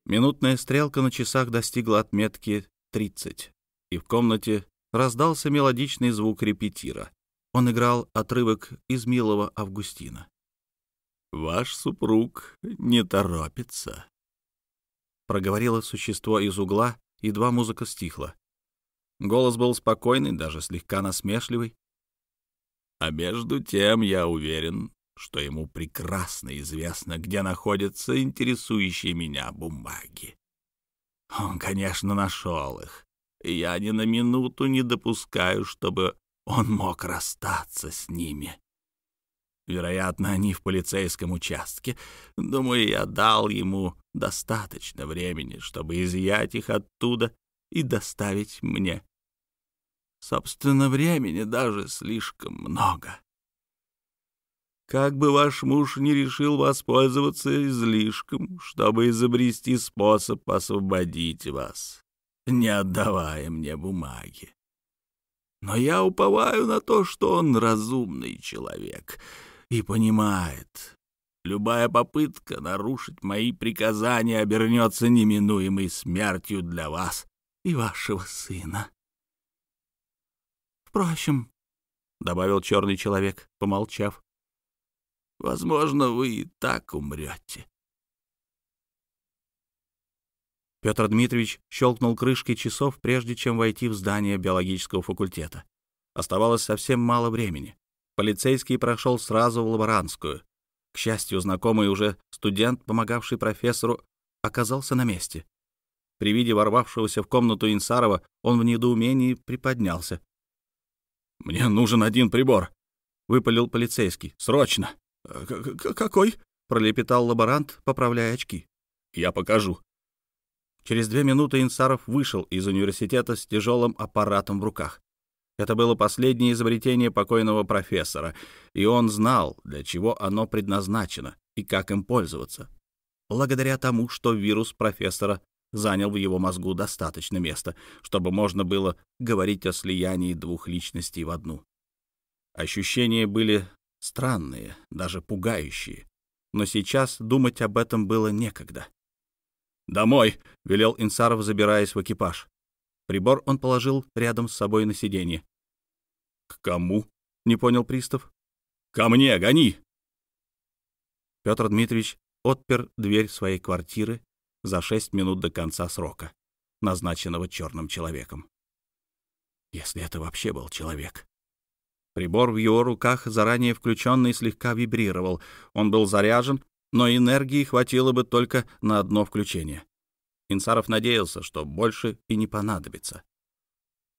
Минутная стрелка на часах достигла отметки 30, и в комнате раздался мелодичный звук репетира. Он играл отрывок из «Милого Августина». ваш супруг не торопится», — проговорило существо из угла, едва музыка стихла. Голос был спокойный, даже слегка насмешливый. «А между тем я уверен, что ему прекрасно известно, где находятся интересующие меня бумаги. Он, конечно, нашел их, и я ни на минуту не допускаю, чтобы он мог расстаться с ними. Вероятно, они в полицейском участке. Думаю, я дал ему достаточно времени, чтобы изъять их оттуда и доставить мне. Собственно, времени даже слишком много. Как бы ваш муж не решил воспользоваться излишком, чтобы изобрести способ освободить вас, не отдавая мне бумаги. Но я уповаю на то, что он разумный человек и понимает, любая попытка нарушить мои приказания обернется неминуемой смертью для вас и вашего сына. Впрочем, — добавил черный человек, помолчав, — возможно, вы и так умрете. Петр Дмитриевич щелкнул крышкой часов, прежде чем войти в здание биологического факультета. Оставалось совсем мало времени. Полицейский прошел сразу в лаборантскую. К счастью, знакомый уже студент, помогавший профессору, оказался на месте. При виде ворвавшегося в комнату Инсарова он в недоумении приподнялся. «Мне нужен один прибор», — выпалил полицейский. «Срочно!» «Какой?» — пролепетал лаборант, поправляя очки. «Я покажу», Через две минуты Инсаров вышел из университета с тяжелым аппаратом в руках. Это было последнее изобретение покойного профессора, и он знал, для чего оно предназначено и как им пользоваться. Благодаря тому, что вирус профессора занял в его мозгу достаточно места, чтобы можно было говорить о слиянии двух личностей в одну. Ощущения были странные, даже пугающие, но сейчас думать об этом было некогда. «Домой!» — велел Инсаров, забираясь в экипаж. Прибор он положил рядом с собой на сиденье. «К кому?» — не понял пристав. «Ко мне, гони!» Петр Дмитриевич отпер дверь своей квартиры за шесть минут до конца срока, назначенного черным человеком. Если это вообще был человек. Прибор в его руках, заранее включенный, слегка вибрировал. Он был заряжен но энергии хватило бы только на одно включение. Инсаров надеялся, что больше и не понадобится.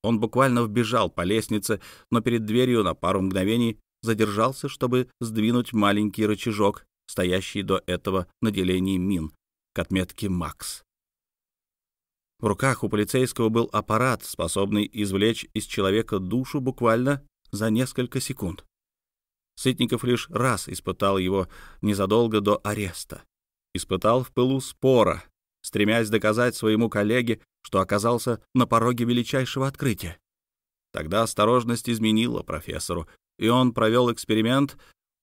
Он буквально вбежал по лестнице, но перед дверью на пару мгновений задержался, чтобы сдвинуть маленький рычажок, стоящий до этого на делении мин, к отметке «Макс». В руках у полицейского был аппарат, способный извлечь из человека душу буквально за несколько секунд. Сытников лишь раз испытал его незадолго до ареста. Испытал в пылу спора, стремясь доказать своему коллеге, что оказался на пороге величайшего открытия. Тогда осторожность изменила профессору, и он провел эксперимент,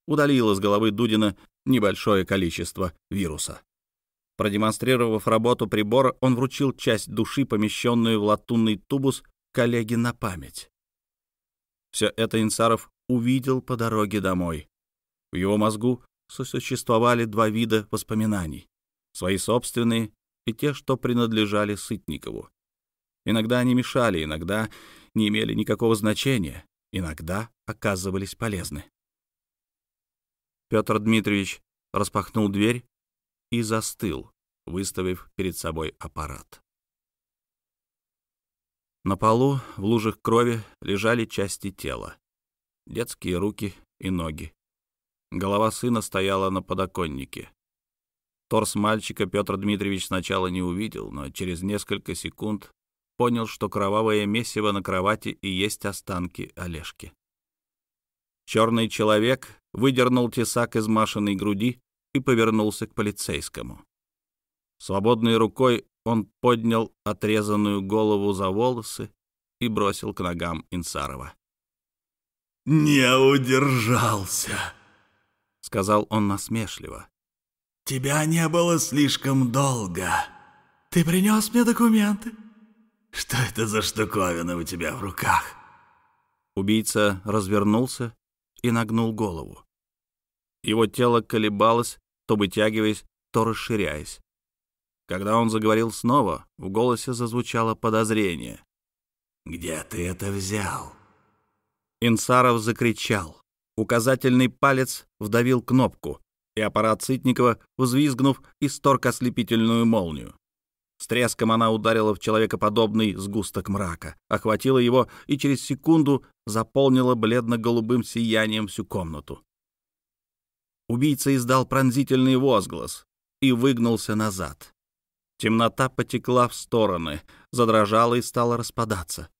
удалил из головы Дудина небольшое количество вируса. Продемонстрировав работу прибора, он вручил часть души, помещенную в латунный тубус, коллеге на память. Все это Инсаров увидел по дороге домой. В его мозгу сосуществовали два вида воспоминаний — свои собственные и те, что принадлежали Сытникову. Иногда они мешали, иногда не имели никакого значения, иногда оказывались полезны. Петр Дмитриевич распахнул дверь и застыл, выставив перед собой аппарат. На полу в лужах крови лежали части тела детские руки и ноги. Голова сына стояла на подоконнике. Торс мальчика Петр Дмитриевич сначала не увидел, но через несколько секунд понял, что кровавое месиво на кровати и есть останки Олежки. Черный человек выдернул тесак из Машиной груди и повернулся к полицейскому. Свободной рукой он поднял отрезанную голову за волосы и бросил к ногам Инсарова. «Не удержался», — сказал он насмешливо. «Тебя не было слишком долго. Ты принес мне документы? Что это за штуковина у тебя в руках?» Убийца развернулся и нагнул голову. Его тело колебалось, то вытягиваясь, то расширяясь. Когда он заговорил снова, в голосе зазвучало подозрение. «Где ты это взял?» Инсаров закричал. Указательный палец вдавил кнопку, и аппарат Сытникова, взвизгнув, исторг ослепительную молнию. С треском она ударила в человекоподобный сгусток мрака, охватила его и через секунду заполнила бледно-голубым сиянием всю комнату. Убийца издал пронзительный возглас и выгнулся назад. Темнота потекла в стороны, задрожала и стала распадаться.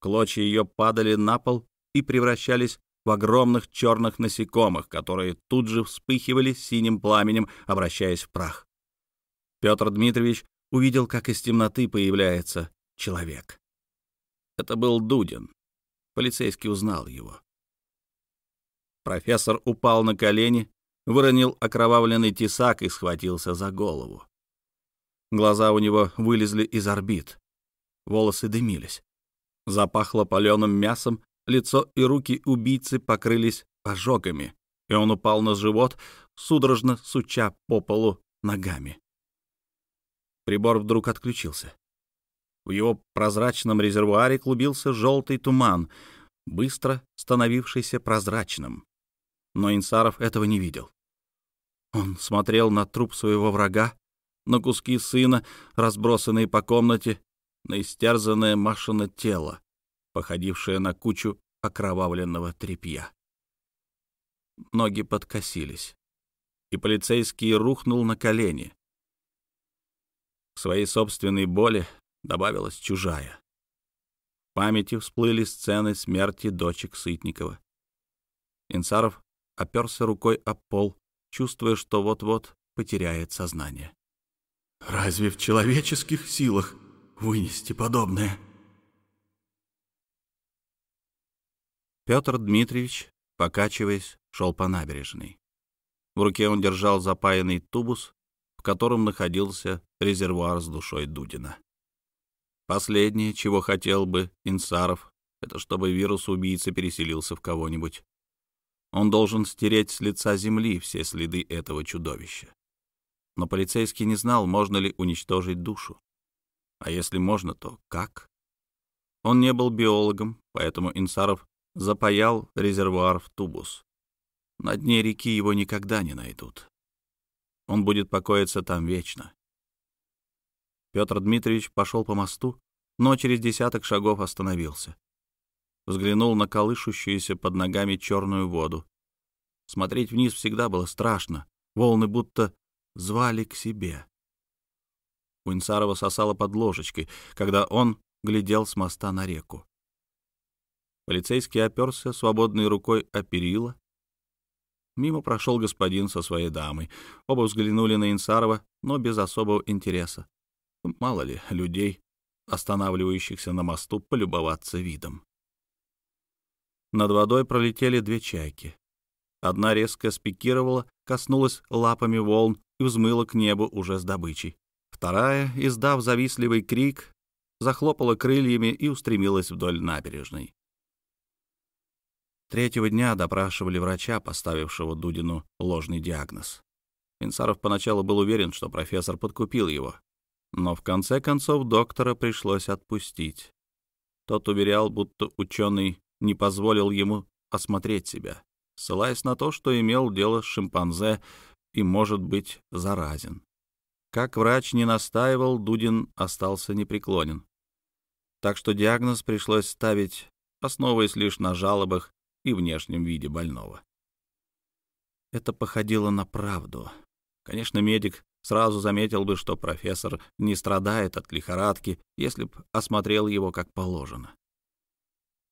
Клочья ее падали на пол и превращались в огромных черных насекомых, которые тут же вспыхивали синим пламенем, обращаясь в прах. Петр Дмитриевич увидел, как из темноты появляется человек. Это был Дудин. Полицейский узнал его. Профессор упал на колени, выронил окровавленный тесак и схватился за голову. Глаза у него вылезли из орбит. Волосы дымились. Запахло паленым мясом, лицо и руки убийцы покрылись ожогами, и он упал на живот, судорожно суча по полу ногами. Прибор вдруг отключился. В его прозрачном резервуаре клубился желтый туман, быстро становившийся прозрачным. Но Инсаров этого не видел. Он смотрел на труп своего врага, на куски сына, разбросанные по комнате, на истерзанное Машино тело, походившее на кучу окровавленного тряпья. Ноги подкосились, и полицейский рухнул на колени. К своей собственной боли добавилась чужая. В памяти всплыли сцены смерти дочек Сытникова. Инсаров оперся рукой о пол, чувствуя, что вот-вот потеряет сознание. Разве в человеческих силах вынести подобное? Петр Дмитриевич, покачиваясь, шел по набережной. В руке он держал запаянный тубус, в котором находился резервуар с душой Дудина. Последнее, чего хотел бы Инсаров, это чтобы вирус убийцы переселился в кого-нибудь. Он должен стереть с лица земли все следы этого чудовища но полицейский не знал, можно ли уничтожить душу. А если можно, то как? Он не был биологом, поэтому Инсаров запаял резервуар в тубус. На дне реки его никогда не найдут. Он будет покоиться там вечно. Петр Дмитриевич пошел по мосту, но через десяток шагов остановился. Взглянул на колышущуюся под ногами черную воду. Смотреть вниз всегда было страшно. Волны будто звали к себе. У Инсарова сосало под ложечкой, когда он глядел с моста на реку. Полицейский оперся свободной рукой о перила. Мимо прошел господин со своей дамой. Оба взглянули на Инсарова, но без особого интереса. Мало ли людей, останавливающихся на мосту, полюбоваться видом. Над водой пролетели две чайки. Одна резко спикировала, коснулась лапами волн и взмыла к небу уже с добычей. Вторая, издав завистливый крик, захлопала крыльями и устремилась вдоль набережной. Третьего дня допрашивали врача, поставившего Дудину ложный диагноз. Инсаров поначалу был уверен, что профессор подкупил его, но в конце концов доктора пришлось отпустить. Тот уверял, будто ученый не позволил ему осмотреть себя, ссылаясь на то, что имел дело с шимпанзе и может быть заразен. Как врач не настаивал, Дудин остался непреклонен. Так что диагноз пришлось ставить, основываясь лишь на жалобах и внешнем виде больного. Это походило на правду. Конечно, медик сразу заметил бы, что профессор не страдает от лихорадки, если б осмотрел его как положено.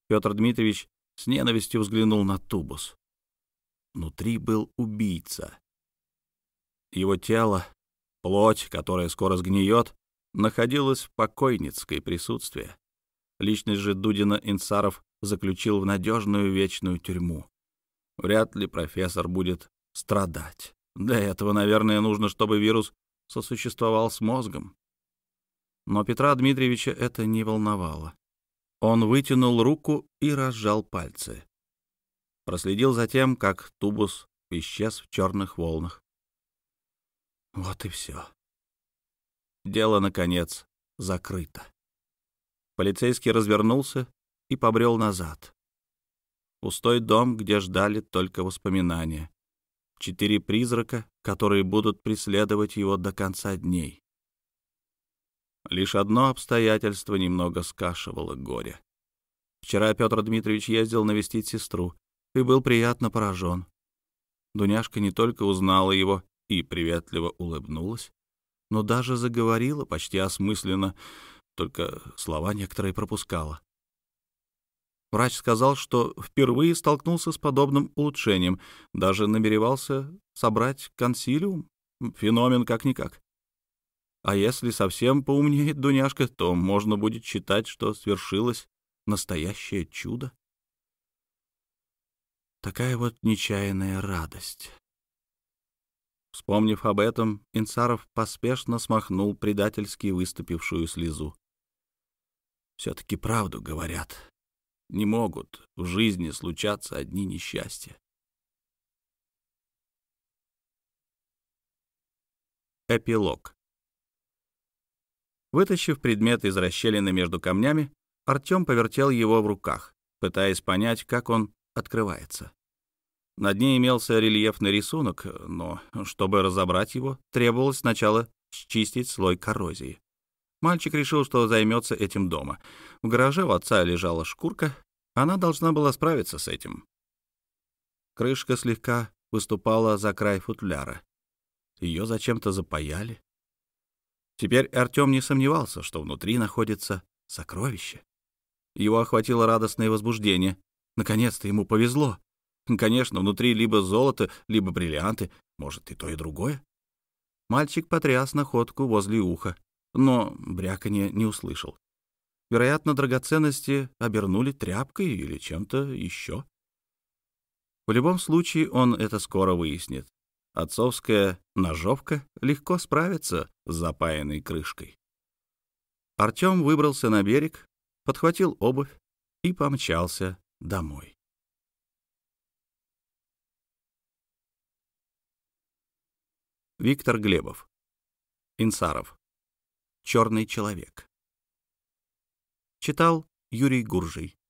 Петр Дмитриевич с ненавистью взглянул на тубус. Внутри был убийца, его тело, плоть, которая скоро сгниет, находилась в покойницкой присутствии. Личность же Дудина Инсаров заключил в надежную вечную тюрьму. Вряд ли профессор будет страдать. Для этого, наверное, нужно, чтобы вирус сосуществовал с мозгом. Но Петра Дмитриевича это не волновало. Он вытянул руку и разжал пальцы. Проследил за тем, как тубус исчез в черных волнах. Вот и все. Дело, наконец, закрыто. Полицейский развернулся и побрел назад. Пустой дом, где ждали только воспоминания. Четыре призрака, которые будут преследовать его до конца дней. Лишь одно обстоятельство немного скашивало горе. Вчера Петр Дмитриевич ездил навестить сестру и был приятно поражен. Дуняшка не только узнала его и приветливо улыбнулась, но даже заговорила почти осмысленно, только слова некоторые пропускала. Врач сказал, что впервые столкнулся с подобным улучшением, даже намеревался собрать консилиум. Феномен как-никак. А если совсем поумнеет Дуняшка, то можно будет считать, что свершилось настоящее чудо. Такая вот нечаянная радость. Вспомнив об этом, Инсаров поспешно смахнул предательски выступившую слезу. Все-таки правду говорят. Не могут в жизни случаться одни несчастья. Эпилог. Вытащив предмет из расщелины между камнями, Артем повертел его в руках, пытаясь понять, как он открывается. На дне имелся рельефный рисунок, но, чтобы разобрать его, требовалось сначала счистить слой коррозии. Мальчик решил, что займется этим дома. В гараже у отца лежала шкурка, она должна была справиться с этим. Крышка слегка выступала за край футляра. Ее зачем-то запаяли. Теперь Артем не сомневался, что внутри находится сокровище. Его охватило радостное возбуждение. Наконец-то ему повезло. Конечно, внутри либо золото, либо бриллианты, может, и то, и другое. Мальчик потряс находку возле уха, но бряканье не услышал. Вероятно, драгоценности обернули тряпкой или чем-то еще. В любом случае, он это скоро выяснит. Отцовская ножовка легко справится с запаянной крышкой. Артем выбрался на берег, подхватил обувь и помчался домой. Виктор Глебов. Инсаров. Черный человек. Читал Юрий Гуржий.